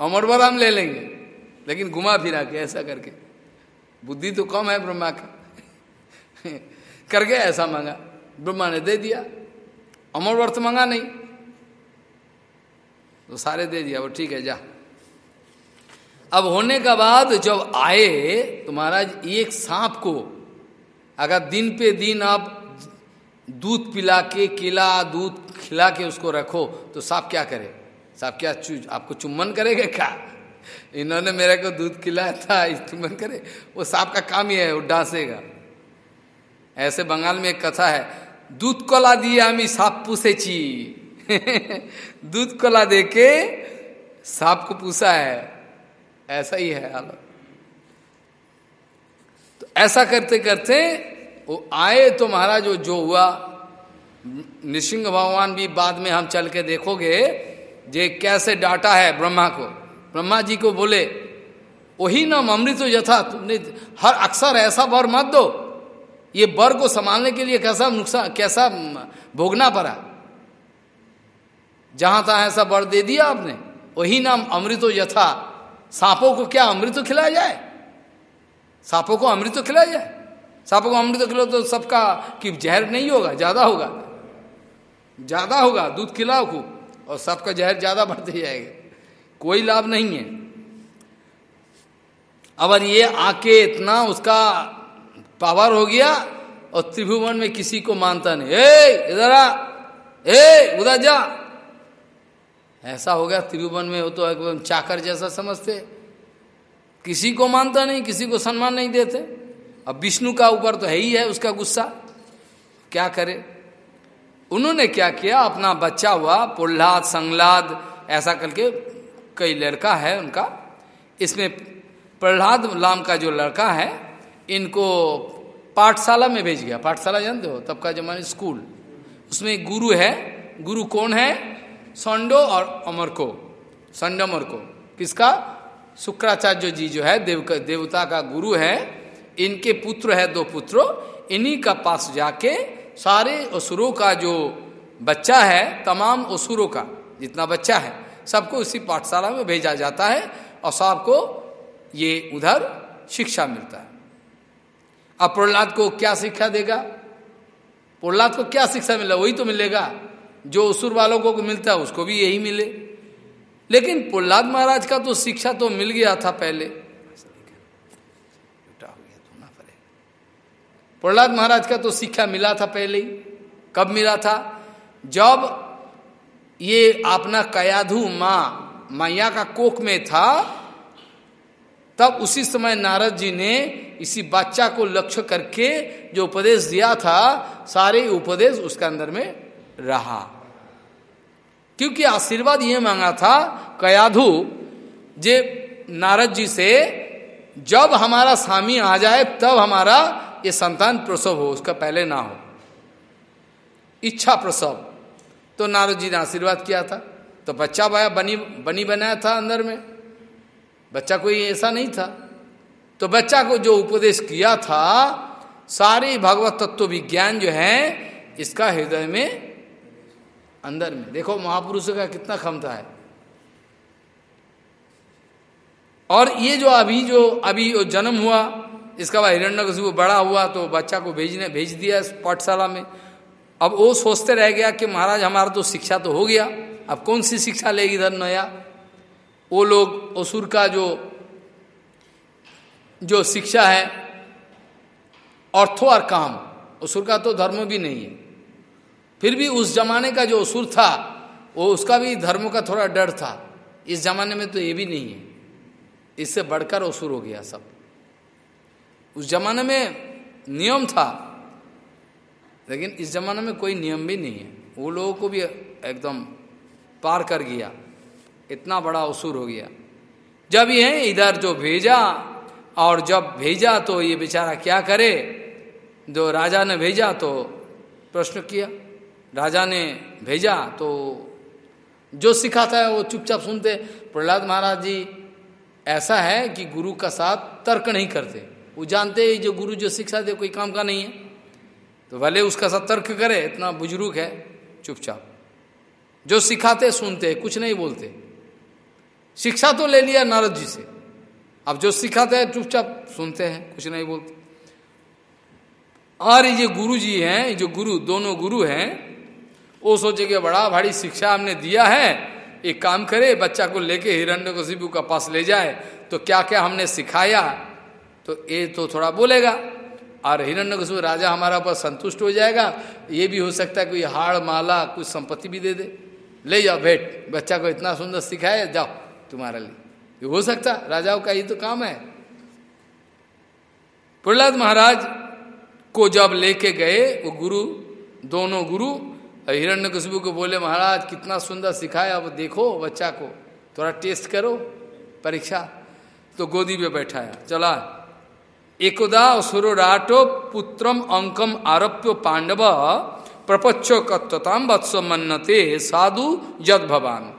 अमर वर हम ले लेंगे। लेकिन घुमा फिरा के ऐसा करके। बुद्धि तो कम है ब्रह्मा का। करके ऐसा मांगा। ब्रह्मा ने दे दिया। अमर वर्त मांगा नहीं। तो सारे दे दिया, वो ठीक है, जा। अब होने का बाद जब आए तो महाराज, एक सांप को अगर दिन पे दिन आप दूध पिला के, केला, दूध खिला के उसको रखो तो सांप क्या करे? सांप क्या चूज़ आपको चुम्बन करेगा क्या? इन्होंने मेरे को दूध खिलाया था इस्तेमाल करे। वो सांप का काम ही है, वो डांसेगा। ऐसे बंगाल में एक कथा है, दूध कला दिए हमी सांप पूछे ची दूध कला दे के सांप को पूछा है। ऐसा ही है हालत तो ऐसा करते करते वो आए तो महाराज, वो जो हुआ, नृसिंह भगवान भी बाद में हम चल के देखोगे, जे कैसे डांटा है ब्रह्मा को। ब्रह्मा जी को बोले वही नाम अमृत यथा, तुमने हर अक्सर ऐसा वर मत दो। ये वर को संभालने के लिए कैसा नुकसान कैसा भोगना पड़ा? जहाँ तहा ऐसा वर दे दिया आपने वही नाम अमृतो यथा। सांपों को क्या अमृत खिलाया जाए? सांपों को अमृत खिलाया जाए? सांपों को अमृत खिलाओ तो सबका कि जहर नहीं होगा, ज़्यादा होगा। ज़्यादा होगा, दूध खिलाओ को और सबका जहर ज़्यादा बढ़ते जाएगा। कोई लाभ नहीं है। अगर ये आके इतना उसका पावर हो गया और त्रिभुवन में किसी को मानता नहीं। ए, इधर आ। ए, उधर जा। ऐसा हो गया, त्रिभुवन में हो तो एकदम चाकर जैसा समझते। किसी को मानता नहीं, किसी को सम्मान नहीं देते। अब विष्णु का ऊपर तो है ही है उसका गुस्सा। क्या करे? उन्होंने क्या किया? अपना बच्चा हुआ, प्रहलाद, संगलाद, ऐसा करके कई लड़का है उनका। इसमें प्रहलाद लाम का जो लड़का है, इनको पाठशाला में भेज गया। पाठशाला जानते हो? तब का जमाने स्कूल। उसमें गुरु है। गुरु कौन है? संडो और अमर को संडमर को किसका? शुक्राचार्य जी जो है, देव का, देवता का गुरु है। इनके पुत्र है दो पुत्रों। इन्हीं का पास जाके सारे असुरों का जो बच्चा है, तमाम असुरों का जितना बच्चा है सबको उसी पाठशाला में भेजा जाता है और सबको ये उधर शिक्षा मिलता है। अब प्रहलाद को क्या शिक्षा देगा? प्रहलाद को क्या शिक्षा मिला? वही तो मिलेगा। जो असुर वालों को मिलता है, उसको भी यही मिले। लेकिन प्रहलाद महाराज का तो शिक्षा तो मिल गया था पहले। प्रहलाद महाराज का तो शिक्षा मिला था पहले ही। कब मिला था? जब ये अपना कयाधु माँ, मैया का कोख में था, तब उसी समय नारद जी ने इसी बच्चा को लक्ष्य करके जो उपदेश दिया था, सारे उपदेश उसके अंदर में रहा। क्योंकि आशीर्वाद ये मांगा था, कयाधु, जे नारद जी से जब हमारा स्वामी आ जाए, तब हमारा ये संतान प्रसव हो, उसका पहले ना हो। इच्छा प्रसव। तो नारद जी ने आशीर्वाद किया था। तो बच्चा बाया बनी बनी बनाया था अंदर में। बच्चा कोई ऐसा नहीं था। तो बच्चा को जो उपदेश किया था, सारे भगवत तत्व विज्ञान जो है, इसका हृदय में अंदर में। देखो महापुरुषों का कितना क्षमता है। और ये जो अभी जो अभी जो जन्म हुआ, इसका बाद हिरण्य बड़ा हुआ तो बच्चा को भेजने, भेज दिया पाठशाला में। अब वो सोचते रह गया कि महाराज, हमारा तो शिक्षा तो हो गया, अब कौन सी शिक्षा लेगी इधर नया? वो लोग असुर का जो जो शिक्षा है, अर्थो और काम, असुर का तो धर्म भी नहीं है। फिर भी उस जमाने का जो असुर था, वो उसका भी धर्म का थोड़ा डर था। इस जमाने में तो ये भी नहीं है। इससे बढ़कर असुर हो गया सब। उस जमाने में नियम था लेकिन इस जमाने में कोई नियम भी नहीं है। वो लोगों को भी एकदम पार कर गया। इतना बड़ा असुर हो गया। जब ये इधर जो भेजा और जब भेजा तो ये बेचारा क्या करे? जो राजा ने भेजा तो प्रश्न किया। राजा ने भेजा तो जो सिखाता है वो चुपचाप सुनते। प्रहलाद महाराज जी, ऐसा है कि गुरु का साथ तर्क नहीं करते। वो जानते हैं जो गुरु जो शिक्षा दे कोई काम का नहीं है। तो भले उसका सतर्क करे, इतना बुज़ुर्ग है, चुपचाप। जो सिखाते, सुनते, कुछ नहीं बोलते। शिक्षा तो ले लिया नारद जी से। अब जो सिखाते हैं, चुपचाप सुनते हैं, कुछ नहीं बोलते। और ये गुरु जी हैं जो गुरु, दोनों गुरु हैं, वो सोचे कि बड़ा भारी शिक्षा हमने दिया है, एक काम करे, बच्चा को लेके हिरण्य को का पास ले जाए तो क्या क्या हमने सिखाया? तो ये तो थोड़ा बोलेगा। और हिरण्य राजा हमारा ऊपर संतुष्ट हो जाएगा। ये भी हो सकता है कोई हाड़ माला, कुछ संपत्ति भी दे दे। ले जाओ, भेट। बच्चा को इतना सुंदर सिखाया, जाओ तुम्हारे लिए। ये हो सकता, राजाओं का ये तो काम है। प्रहलाद महाराज को जब लेके गए, वो गुरु, दोनों गुरु हिरण्य को बोले, महाराज, कितना सुंदर सिखाया, अब देखो बच्चा को। थोड़ा टेस्ट करो, परीक्षा। तो गोदी में बैठाया, चला एकदा राटो पुत्रम अंकम आरोप्य पांडव प्रपच्छ कत्वताम वत्स मन्नते साधु जद भवान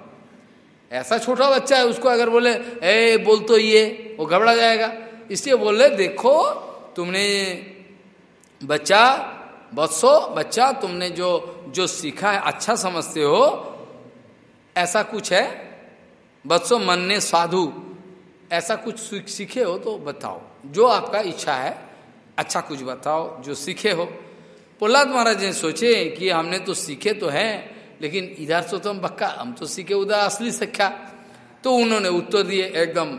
ऐसा छोटा बच्चा है, उसको अगर बोले, ए, बोल तो ये, वो घबरा जाएगा। इसलिए बोले, देखो, तुमने बच्चा बत्सो बच्चा, तुमने जो जो सीखा है अच्छा समझते हो, ऐसा कुछ है? बत्सो मन ने साधु, ऐसा कुछ सीखे हो तो बताओ। जो आपका इच्छा है अच्छा कुछ बताओ, जो सीखे हो। प्रहलाद महाराज ने सोचे कि हमने तो सीखे तो हैं, लेकिन इधर से तो हम बक्का हम तो सीखे उधर असली सीखा तो उन्होंने उत्तर दिए एकदम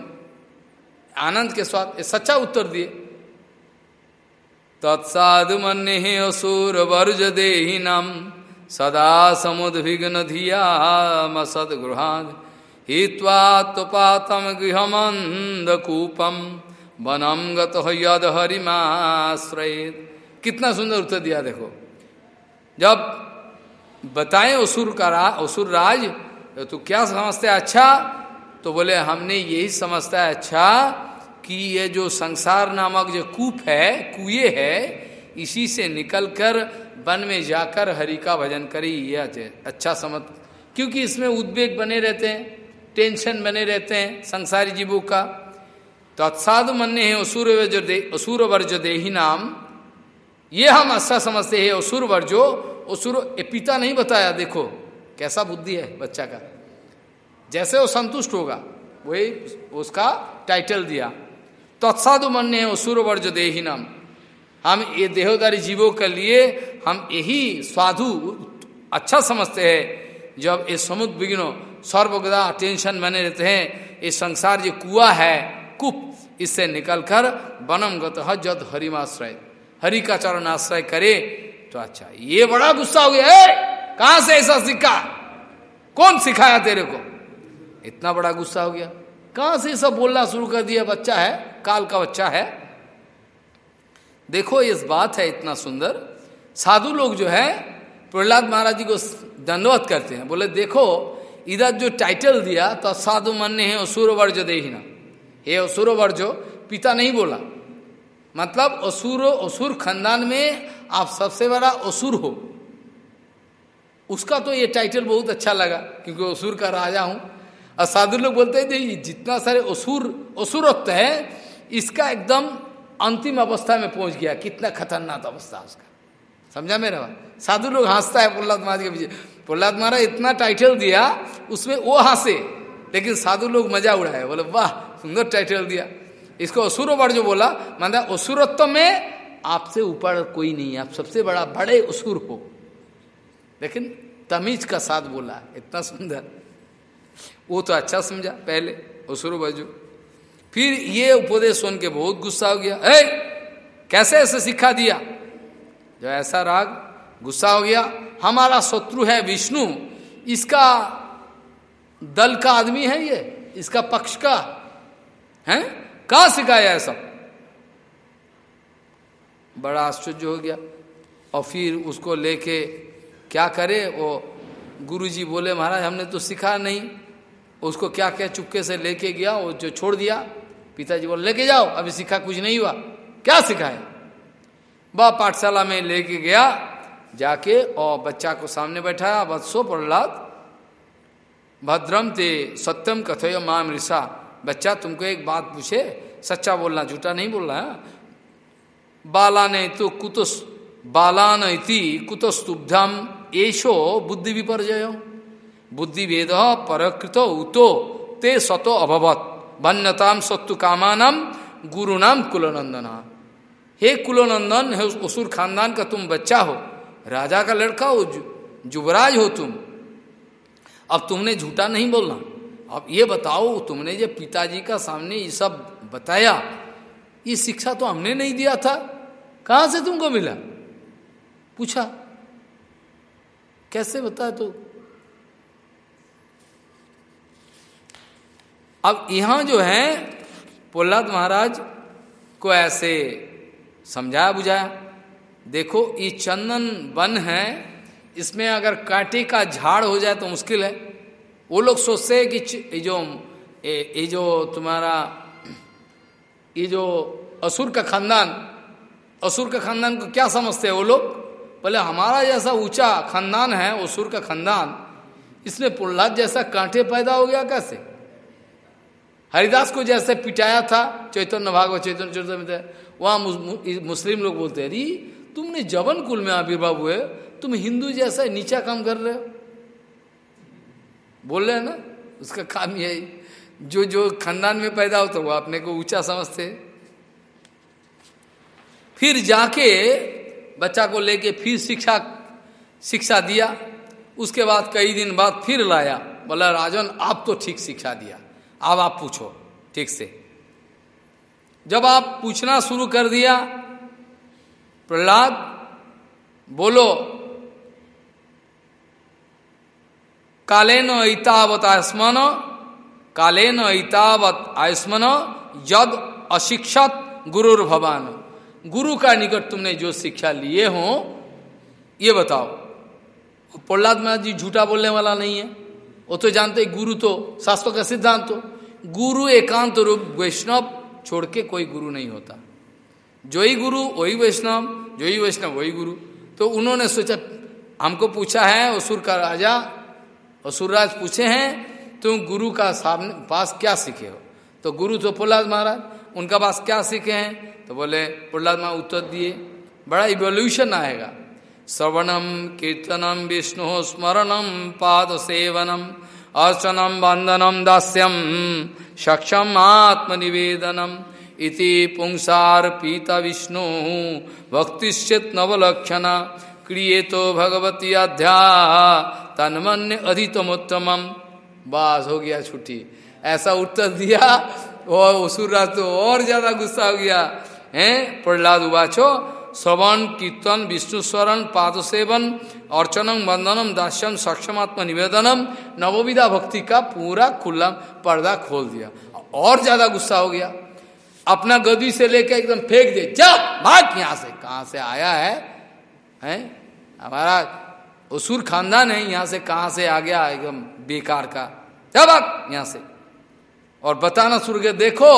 आनंद के स्वाद सच्चा उत्तर दिए। तत्साधु मन असुर वर्ज देहीनम, सदा समुद्विघ्न धिया सदगृहाद हित्वात्पातम गृहमंदकूपम वनम गत यद हरिमाश्रय कितना सुंदर उत्तर दिया देखो। जब बताएँ असुर का रा, असुर राज तो क्या समझते है? अच्छा तो बोले, हमने यही समझता है अच्छा कि ये जो संसार नामक जो कूप है, कुए है, इसी से निकलकर वन में जाकर हरि का भजन करी, ये अच्छा समझ। क्योंकि इसमें उद्वेग बने रहते हैं, टेंशन बने रहते हैं, संसारी जीवों का। तत्साधु तो मन है, असुर असुर वर्ज देही नाम। ये हम अच्छा समझते हैं, असुर वर्जो, असुर पिता नहीं बताया, देखो, कैसा बुद्धि है बच्चा का। जैसे वो संतुष्ट होगा, वही उसका टाइटल दिया। तत्साधु मन है, असुर वर्ज देही नाम। हम ये देहोदारी जीवों के लिए, हम यही साधु अच्छा समझते हैं। जब ये समुद्र विघ्नो, सर्वगदा टेंशन बने रहते हैं, ये संसार जो कुआ है कुप इससे निकलकर बनम गत जद हरिमाश्रय हरि का चरण आश्रय करे तो अच्छा ये बड़ा गुस्सा हो गया कहाँ से ऐसा सीखा कौन सिखाया तेरे को? इतना बड़ा गुस्सा हो गया। कहाँ से सब बोलना शुरू कर दिया, बच्चा है, काल का बच्चा है। देखो, इस बात है इतना सुंदर। साधु लोग जो है, प्रहलाद महाराज जी को दंडवत करते हैं। बोले, देखो, इधर जो टाइटल दिया तो साधु मन है असुर वर्ज देना हे असुर वर्जो पिता नहीं बोला। मतलब असुर असुर खानदान में आप सबसे बड़ा असुर हो। उसका तो ये टाइटल बहुत अच्छा लगा, क्योंकि असुर का राजा हूँ। और साधु लोग बोलते हैं जितना सारे असुर असुरत्व है, इसका एकदम अंतिम अवस्था में पहुँच गया। कितना खतरनाक अवस्था उसका। समझा मेरा बात? साधु लोग हंसता है प्रहलाद महाराज के पीछे। प्रहलाद महाराज इतना टाइटल दिया, उसमें वो हंसे, लेकिन साधु लोग मज़ा उड़ाए। बोले, वाह सुंदर टाइटल दिया। इसको असुर जो बोला मतलब असुरत्व में आपसे ऊपर कोई नहीं है, आप सबसे बड़ा, बड़े असुर हो। लेकिन तमीज का साथ बोला, इतना सुंदर। वो तो अच्छा समझा, पहले असुर बजो फिर ये उपदेश सुन के बहुत गुस्सा हो गया है कैसे ऐसे सिखा दिया? जो ऐसा राग, गुस्सा हो गया, हमारा शत्रु है विष्णु, इसका दल का आदमी है ये, इसका पक्ष का है? कहा सिखाया सब? बड़ा आश्चर्य हो गया। और फिर उसको लेके क्या करे? वो गुरुजी बोले, महाराज, हमने तो सिखा नहीं। उसको क्या क्या चुपके से लेके गया, वो जो छोड़ दिया। पिताजी बोले, लेके जाओ, अभी सिखा कुछ नहीं हुआ। क्या सिखाए वह पाठशाला में लेके गया, जाके और बच्चा को सामने बैठाया। वत्सो प्रहलाद भद्रम ते सत्यम कथय माम ऋषा बच्चा तुमको एक बात पूछे, सच्चा बोलना, झूठा नहीं बोल रहा है? बाला ने तो कुतुस बालान इति कुतस्तुभ्यम एशो बुद्धि विपर्जय। बुद्धि भेद परकृत उतो, ते सतो अभवत। वन्यताम सत्तु कामानम गुरु नाम कुलनंदना हे कुलनंदन हे असुर खानदान का तुम बच्चा हो, राजा का लड़का हो जुबराज हो तुम। अब तुमने झूठा नहीं बोलना। अब ये बताओ, तुमने जब पिताजी का सामने ये सब बताया, ये शिक्षा तो हमने नहीं दिया था। कहाँ से तुमको मिला? पूछा। कैसे बता तो? अब यहाँ जो है प्रहलाद महाराज को ऐसे समझाया बुझाया। देखो, ये चंदन वन है, इसमें अगर कांटे का झाड़ हो जाए तो मुश्किल है। वो लोग सोचते हैं कि ये जो ये जो तुम्हारा, ये जो असुर का खानदान, असुर का खानदान को क्या समझते हैं वो लोग? बोले, हमारा जैसा ऊँचा खानदान है, असुर का खानदान इसमें प्रहलाद जैसा कांटे पैदा हो गया कैसे? हरिदास को जैसे पिटाया था, चैतन्य भागवत, चैतन्य चैतन्य वहाँ मुस्लिम लोग बोलते हैं, अरे, तुमने जवन कुल में आविर्भाव हुए, तुम हिंदू जैसा नीचा काम कर रहे हो। बोल रहे ना? उसका काम यही। जो जो खानदान में पैदा होता वो अपने को ऊँचा समझते फिर जाके बच्चा को लेके फिर शिक्षा शिक्षा दिया। उसके बाद कई दिन बाद फिर लाया। बोला, राजन, आप तो ठीक शिक्षा दिया। अब आप पूछो। ठीक से। जब आप पूछना शुरू कर दिया, प्रहलाद, बोलो कालेन ऐतावत आयुष्मान, कालेन ऐतावत आयुष्मान जद अशिक्षत गुरुर भवान। गुरु का निकट तुमने जो शिक्षा लिए हो, ये बताओ। प्रहलाद महाराज जी झूठा बोलने वाला नहीं है। वो तो जानते गुरु तो शास्त्रों का सिद्धांत तो। गुरु एकांत रूप वैष्णव छोड़ के कोई गुरु नहीं होता। जो ही गुरु, वही वैष्णव जो ही वैष्णव, वही गुरु। तो उन्होंने सोचा, हमको पूछा है असुर का राजा असुरराज पूछे हैं, तुम गुरु का सामने पास क्या सीखे हो? तो गुरु तो प्रहलाद महाराज, उनका पास क्या सीखे हैं? तो बोले प्रहलाद महाराज उत्तर दिए, बड़ा इवोल्यूशन आएगा। श्रवणम, कीर्तनम, विष्णु स्मरणम, पाद सेवनम, अर्चनम बंदनम दास्यम, सक्षम, आत्मनिवेदनम, इति पुंसार पीता विष्णु भक्तिश्चित नवलक्षण। क्रिएतो भगवती अध्या तन्मन्य अधितमोत्तम। बास, हो गया छुट्टी। ऐसा उत्तर दिया, और उसुरा तो और ज़्यादा गुस्सा हो गया। है? प्रहलाद उवाचो श्रवण कीर्तन, विष्णु स्वरण पाद सेवन अर्चनम वंदनम दास्यम सक्षमात्म निवेदनम नवविधा भक्ति का पूरा खुला पर्दा खोल दिया। और ज़्यादा गुस्सा हो गया। अपना गदी से लेकर एकदम फेंक दे जा, भाग यहाँ से। कहा से आया है? हैं? हमारा असुर खानदान है, यहाँ से कहाँ से आ गया एकदम बेकार का। जा भाग यहाँ से। और बताना शुरू के देखो,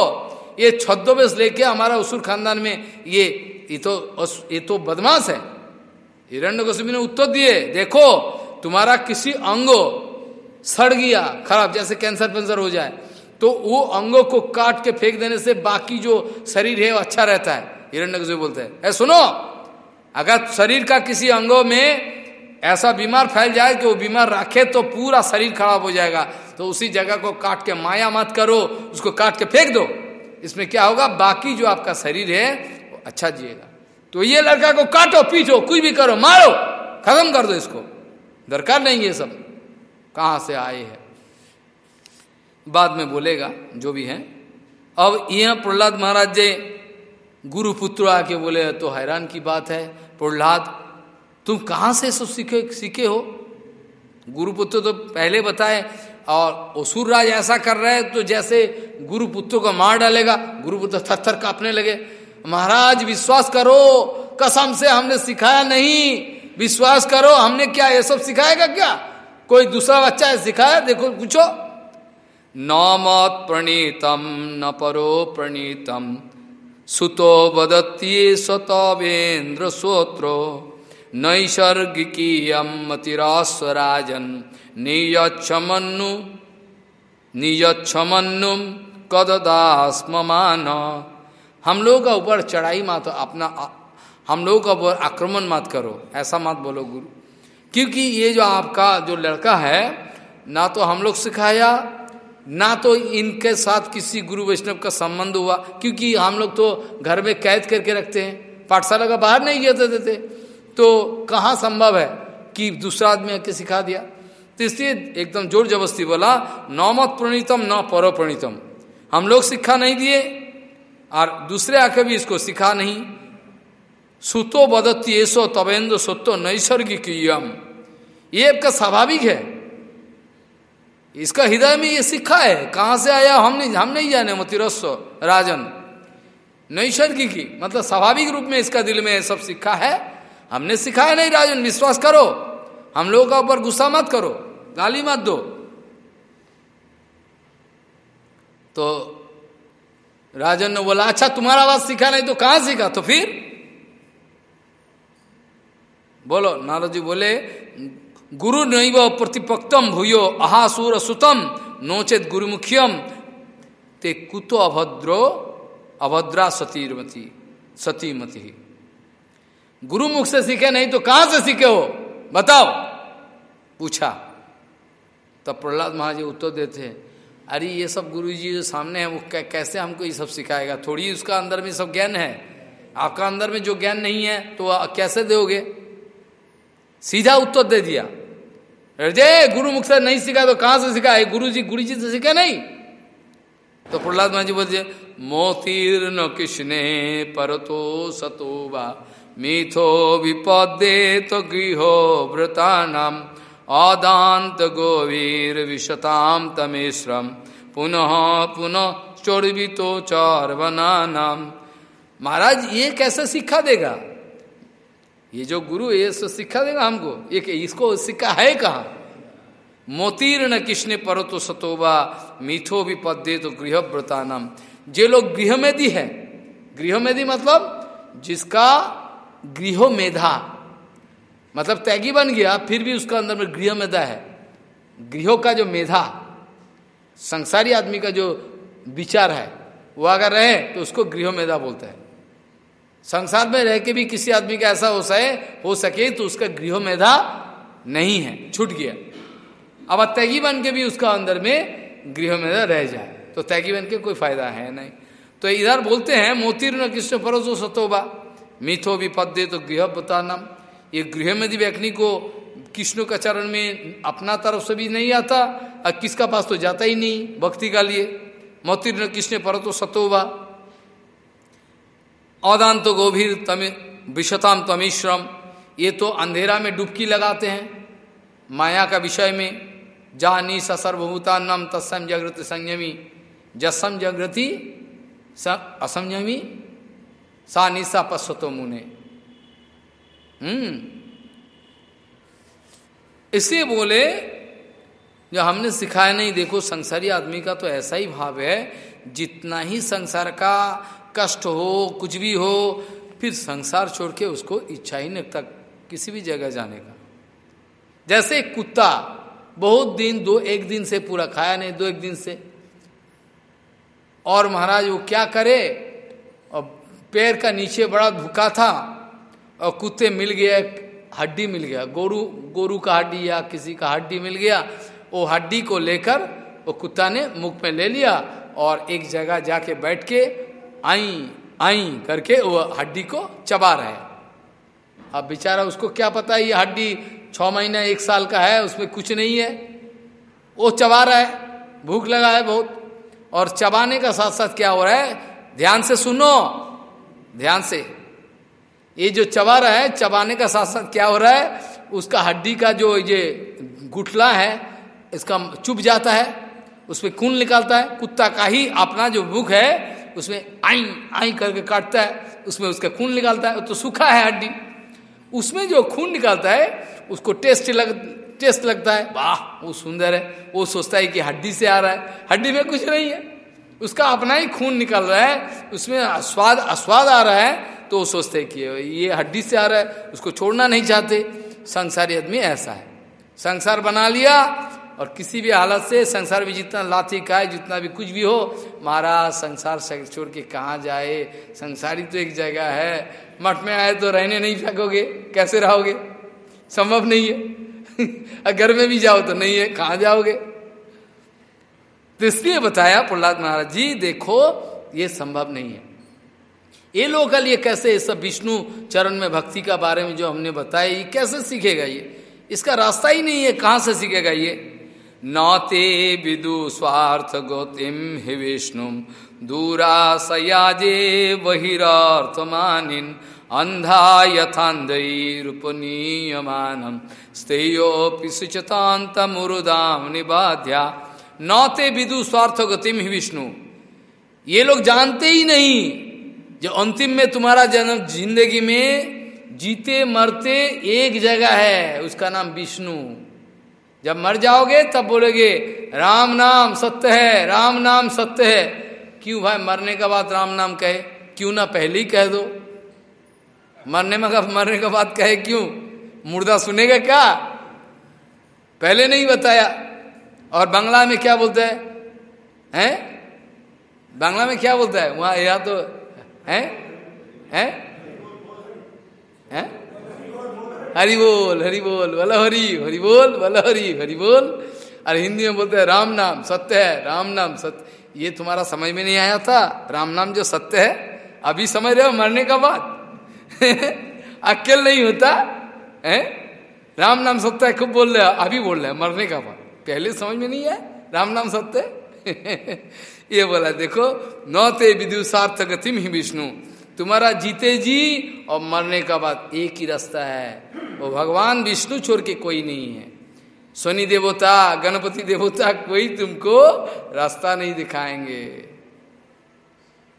ये छद्मवेश लेके हमारा असुर खानदान में ये ये तो ये तो बदमाश है। हिरण्य गोस्वामी ने उत्तर दिए, देखो, तुम्हारा किसी अंगो सड़ गया, खराब, जैसे कैंसर पेंसर हो जाए तो वो अंगों को काट के फेंक देने से बाकी जो शरीर है वो अच्छा रहता है, हिरण्य बोलते हैं। सुनो अगर शरीर का किसी अंगों में ऐसा बीमार फैल जाए कि वो बीमार रखे तो पूरा शरीर खराब हो जाएगा। तो उसी जगह को काट के माया मत करो, उसको काट के फेंक दो। इसमें क्या होगा? बाकी जो आपका शरीर है, वो अच्छा जिएगा। तो ये लड़का को काटो, पीटो, कुछ भी करो, मारो, खत्म कर दो इसको। दरकार नहीं ये सब। कहाँ से आए हैं? बाद में बोलेगा, जो भी है। अब यह प्रहलाद महाराज जी, गुरुपुत्र आके बोले तो हैरान की बात है प्रहलाद, तुम कहाँ से सब सीखे सीखे हो? गुरुपुत्र तो पहले बताए, और असुर राज ऐसा कर रहे हैं तो जैसे गुरुपुत्र को मार डालेगा, गुरुपुत्र थर कांपने लगे। महाराज, विश्वास करो, कसम से हमने सिखाया नहीं। विश्वास करो, हमने क्या, ये सब सिखाएगा क्या? कोई दूसरा बच्चा है, सिखाया? देखो, पूछो। न मत प्रणीतम, न परो प्रणीतम। सुतो बदत्ये स्वतवेन्द्र श्रोत्रो नैसर्गिकीयम मतिरास्वराजन नियक्षमन्नु नियक्षमन्नुम कददास्मान हम लोग का ऊपर चढ़ाई मत अपना, हम लोगों का ऊपर आक्रमण मत करो, ऐसा मत बोलो गुरु। क्योंकि ये जो आपका जो लड़का है, ना तो हम लोग सिखाया ना तो इनके साथ किसी गुरु वैष्णव का संबंध हुआ, क्योंकि हम लोग तो घर में कैद करके रखते हैं। पाठशाला का बाहर नहीं जाते देते तो कहाँ संभव है कि दूसरा आदमी आके सिखा दिया? तो इसलिए एकदम ज़ोर जबरस्ती बोला, नौमत प्रणीतम, न परो प्रणीतम। हम लोग सिखा नहीं दिए, और दूसरे आके भी इसको सिखा नहीं। सुतो बदत्ती ऐसो तवेंद्र सुतो नैसर्गिक यम ये आपका स्वाभाविक है। इसका हृदय में ये सिखा है। कहाँ से आया? हम नहीं हम नहीं जाने मोतिरस्व राजन। नैसर्गिक ही मतलब स्वाभाविक रूप में इसका दिल में सब सिखा है। हमने सिखाया नहीं, राजन, विश्वास करो। हम लोगों का ऊपर गुस्सा मत करो। गाली मत दो। तो राजन ने बोला अच्छा तुम्हारा आवाज़ सीखा नहीं तो कहाँ सीखा? तो फिर बोलो, नारद जी बोले गुरु नैव प्रतिपक्तम भूयो अहासुर सुतम, नोचेत गुरुमुखियम। ते कुतो अभद्रो अभद्रा सतीरमती सतीमती। गुरुमुख से सीखे नहीं तो कहाँ से सीखे हो बताओ। पूछा। तब प्रहलाद महाराज उत्तर देते हैं, अरे, ये सब गुरु जी जो सामने है, वो कैसे हमको ये सब सिखाएगा? थोड़ी उसका अंदर में सब ज्ञान है। आपका अंदर में जो ज्ञान नहीं है तो कैसे दोगे? सीधा उत्तर दे दिया। अरे गुरु मुख से नहीं सीखा तो कहाँ से सीखा? है गुरु जी गुरु जी से सीखा नहीं। तो प्रहलाद महाराज बोलते मोतीर्ण कृष्णे परतो सतो बा मिथो विपदे तो गृह व्रता नाम अदांत गोवीर विशताम तमेश्रम। पुनः पुनः चोरबितो चारवना नाम महाराज, ये कैसे सिखा देगा? ये जो गुरु ये तो सिखा देगा हमको। ये इसको सिक्का है कहा? मोतीर्ण कृष्ण परतो सतोबा, मीठो भी पद दे तो गृह व्रतानम। जे लोग गृह मेदी है, गृह मेदी मतलब जिसका गृह मेधा। मतलब तैगी बन गया, फिर भी उसका अंदर में गृह मेधा है। गृह का जो मेधा, संसारी आदमी का जो विचार है, वो अगर रहे तो उसको गृह मेधा बोलते हैं। संसार में रह के भी किसी आदमी का ऐसा हो सके हो सके तो उसका गृह मेधा नहीं है, छूट गया। अब तैगी बन के भी उसका अंदर में गृह मेधा रह जाए तो तैगी बन के कोई फ़ायदा है नहीं। तो इधर बोलते हैं मोतीर्ण कृष्ण परोसो सतोबा, मिथो भी पद दे तो गृह नाम ये गृह में व्यक्ति को कृष्ण का चरण में अपना तरफ़ से भी नहीं आता और किसका पास तो जाता ही नहीं, भक्ति का लिए। मोतीर्ण कृष्ण पर तो सतोबा। अदान तो गोभीर तमि विषताम तमीश्रम। ये तो अंधेरा में डुबकी लगाते हैं। माया का विषय में जानी सर्वभूता नम तत्सम जागृति संयमी। जसम जागृति असंयमी, सा निशा पश्वतो मुने। इसे बोले, जो हमने सिखाया नहीं, देखो संसारी आदमी का तो ऐसा ही भाव है, जितना ही संसार का कष्ट हो, कुछ भी हो, फिर संसार छोड़ के उसको इच्छा ही नहीं तक किसी भी जगह जाने का। जैसे कुत्ता, बहुत दिन, दो एक दिन से पूरा खाया नहीं, दो एक दिन से। और महाराज वो क्या करे? और पैर का नीचे बड़ा भूखा था, और कुत्ते मिल गया हड्डी मिल गया। गोरू गोरू का हड्डी या किसी का हड्डी मिल गया। वो हड्डी को लेकर वो कुत्ता ने मुख में ले लिया और एक जगह जाके बैठ के आई आई करके वो हड्डी को चबा रहे अब बेचारा उसको क्या पता है ये हड्डी छ महीना, एक साल का है, उसमें कुछ नहीं है। वो चबा रहा है, भूख लगा है बहुत। और चबाने का साथ साथ क्या हो रहा है? ध्यान से सुनो, ध्यान से। ये जो चबा रहा है, चबाने का साथ साथ क्या हो रहा है? उसका हड्डी का जो ये गुठला है, इसका चुप जाता है, उसमें खून निकालता है, कुत्ता का ही अपना जो भूख है उसमें आई आई करके काटता है, उसमें उसका खून निकालता है तो सूखा है हड्डी। उसमें जो खून निकालता है, उसको टेस्ट लग, टेस्ट लगता है। वाह, वो सुंदर है। वो सोचता है कि हड्डी से आ रहा है। हड्डी में कुछ नहीं है। उसका अपना ही खून निकल रहा है। उसमें स्वाद अस्वाद आ रहा है। तो वो सोचते कि ये हड्डी से आ रहा है, उसको छोड़ना नहीं चाहते। संसारी आदमी ऐसा है। संसार बना लिया और किसी भी हालत से संसार में जितना लाठी है जितना भी कुछ भी हो, महाराज, संसार छोड़ के कहाँ जाए? संसारी तो एक जगह है। मठ में आए तो रहने नहीं सकोगे कैसे रहोगे? संभव नहीं है। घर में भी जाओ तो नहीं है। कहाँ जाओगे? तो इसलिए बताया प्रहलाद महाराज जी, देखो, ये संभव नहीं है। ये लोग के लिए कैसे ये सब विष्णु चरण में भक्ति का बारे में जो हमने बताया ये कैसे सीखेगा ये? इसका रास्ता ही नहीं है कहाँ से सीखेगा ये। नौते विदु स्वार्थ गौतिम हि विष्णु। दूरा सयाजे बहिरार्थमानिन। अंधा यथांधरूपनीयमानम स्तेयोपि सुचतांत मुरुदाम निबाध्या। नौते विदु स्वार्थ गतिम ही विष्णु। ये लोग जानते ही नहीं जो अंतिम में तुम्हारा जन्म ज़िंदगी में जीते मरते एक जगह है, उसका नाम विष्णु। जब मर जाओगे तब बोलोगे, राम नाम सत्य है, राम नाम सत्य है। क्यों भाई, मरने के बाद राम नाम कहे? क्यों ना पहले ही कह दो? मरने में मरने के बाद कहे क्यों? मुर्दा सुनेगा क्या? पहले नहीं बताया। और बांग्ला में क्या बोलता है? हैं? बांग्ला में क्या बोलता है? वहाँ या तो है? हैं? हैं? हरि बोल हरि बोल बोलो हरि हरि बोल बोलो हरि हरि बोल। और हिंदी में बोलते हैं, राम नाम, सत्य है, राम नाम, सत्य। ये तुम्हारा समझ में नहीं आया था। राम नाम जो सत्य है, अभी समझ रहे हो मरने का बाद। अकेल नहीं होता, है? राम नाम सत्य है, खूब बोल रहे हो, अभी बोल रहे मरने का बाद। पहले समझ में नहीं है राम नाम सत्य ये बोला, देखो, नौते विदु सार्थ गतिम ही विष्णु। तुम्हारा जीते जी और मरने का बाद एक ही रास्ता है। वो भगवान विष्णु छोड़ के कोई नहीं है। शनि देवता, गणपति देवता कोई तुमको रास्ता नहीं दिखाएँगे।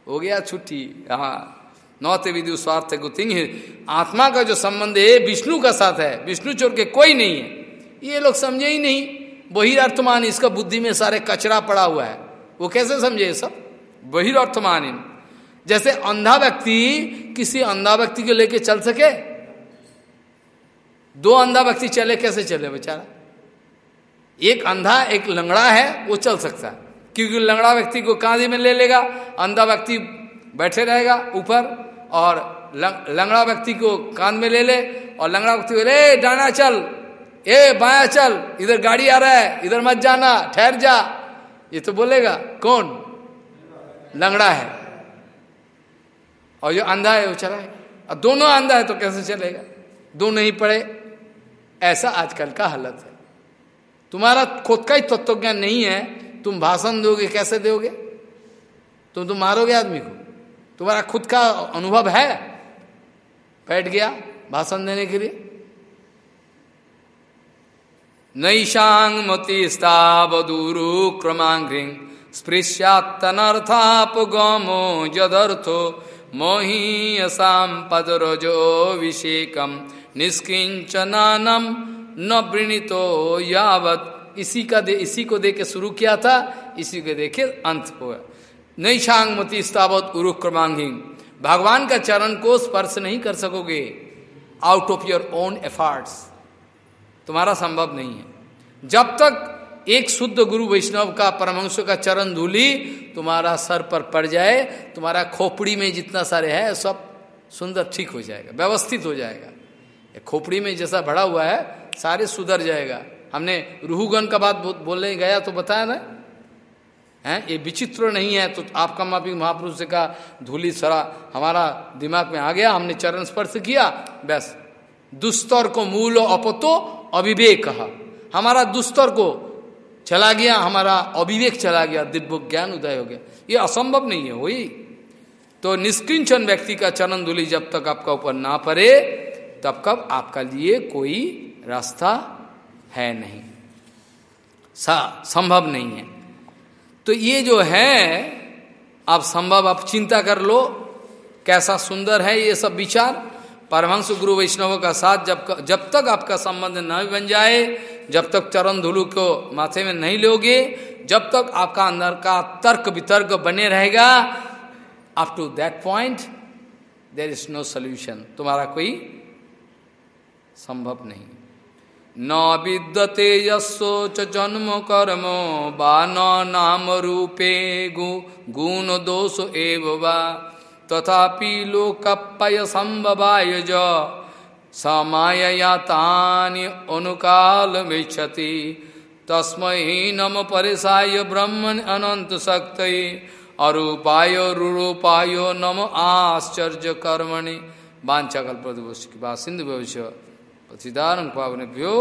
हो गया छुट्टी। हाँ नौते विदु स्वार्थ गुतिंग आत्मा का जो संबंध है, विष्णु का साथ है। विष्णु छोड़ के कोई नहीं है। ये लोग समझे ही नहीं। बहिरार्थमान इसका बुद्धि में सारे कचरा पड़ा हुआ है। वो कैसे समझे सब? बहिरार्थमान जैसे अंधा व्यक्ति किसी अंधा व्यक्ति को लेके चल सके दो अंधा व्यक्ति चले, कैसे चले बेचारा? एक अंधा, एक लंगड़ा है, वो चल सकता है। क्योंकि लंगड़ा व्यक्ति को कांधे में ले लेगा, अंधा व्यक्ति बैठे रहेगा ऊपर, और लंगड़ा व्यक्ति को कांध में ले ले, और लंगड़ा व्यक्ति को डाना चल, ए, बाया चल, इधर गाड़ी आ रहा है, इधर मत जाना, ठहर जा। ये तो बोलेगा, कौन? लंगड़ा है। और जो अंधा है वो चलाए और दोनों अंधा है तो कैसे चलेगा? दो नहीं पड़े। ऐसा आजकल का हालत है। तुम्हारा खुद का ही तत्व ज्ञान नहीं है, तुम भाषण दोगे, कैसे दोगे? तुम तो मारोगे आदमी को। तुम्हारा खुद का अनुभव है बैठ गया भाषण देने के लिए। नैशांग मति स्तावदूरु क्रमांग्री स्पृश्यात्तनर्थापगमो जदर्थो मोहीयसाम पदरजोभिषेकम निष्किंचनानम न वृणितो यावत। इसी का दे, इसी को देख के शुरू किया था, इसी को देखे अंत हुआ। नहीं शांगमती स्थावत उरु क्रमांगी। भगवान का चरण को स्पर्श नहीं कर सकोगे। Out of your own efforts तुम्हारा संभव नहीं है। जब तक एक शुद्ध गुरु वैष्णव का परमहंस का चरण धूली तुम्हारा सर पर पड़ जाए, तुम्हारा खोपड़ी में जितना सारे है, सब सुंदर ठीक हो जाएगा, व्यवस्थित हो जाएगा। खोपड़ी में जैसा भरा हुआ है, सारे सुधर जाएगा। हमने रूहगन का बात बोलने गया तो बताया ना? है? ये विचित्र नहीं है तो आपका माफ़ी महापुरुष का धूली सरा हमारा दिमाग में आ गया, हमने चरण स्पर्श किया, बस। दुस्तर को मूल अपतो अविवेक। कहा हमारा दुस्तर को चला गया, हमारा अविवेक चला गया, दिव्य ज्ञान उदय हो गया। ये असंभव नहीं है, वही। तो निष्किंचन व्यक्ति का चरण धुली जब तक आपका ऊपर ना पड़े तब कब आपका लिए कोई रास्ता है नहीं? सा, संभव नहीं है। तो ये जो है, आप संभव, आप चिंता कर लो, कैसा सुंदर है ये सब विचार। परमहंस गुरु वैष्णव का साथ जब जब तक आपका संबंध न बन जाए, जब तक चरण धुलु को माथे में नहीं लोगे, जब तक आपका अंदर का तर्क वितर्क बने रहेगा up to that point there is no solution तुम्हारा कोई संभव नहीं। न विद्यते यशो च जन्म कर्म बा नाम रूपे गु, गुण दोष एव वा। तथापि लोकपय संभवाय ज समायया तानि मिच्छति तस्मय नम परिसाय ब्रह्मण अनंत शक्त अरूपाय रूपाय नम आश्चर्य कर्मणि। वाचा कल्पवश की बात सिंधु भविष्य पतिदान पावनेभ्यो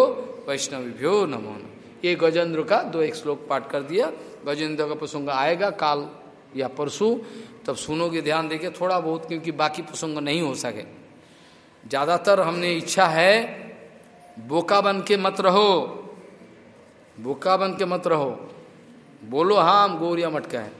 वैष्णवीभ्यो नमो नम। ये गजेंद्र का दो एक श्लोक पाठ कर दिया। गजेंद्र का प्रसंग आएगा काल या परसों। तब सुनोगे, ध्यान देके थोड़ा बहुत, क्योंकि बाकी प्रसंग नहीं हो सके। ज़्यादातर हमने इच्छा है, बोका बन के मत रहो। बोका बन के मत रहो। बोलो हाँ हम गौरिया मटका है।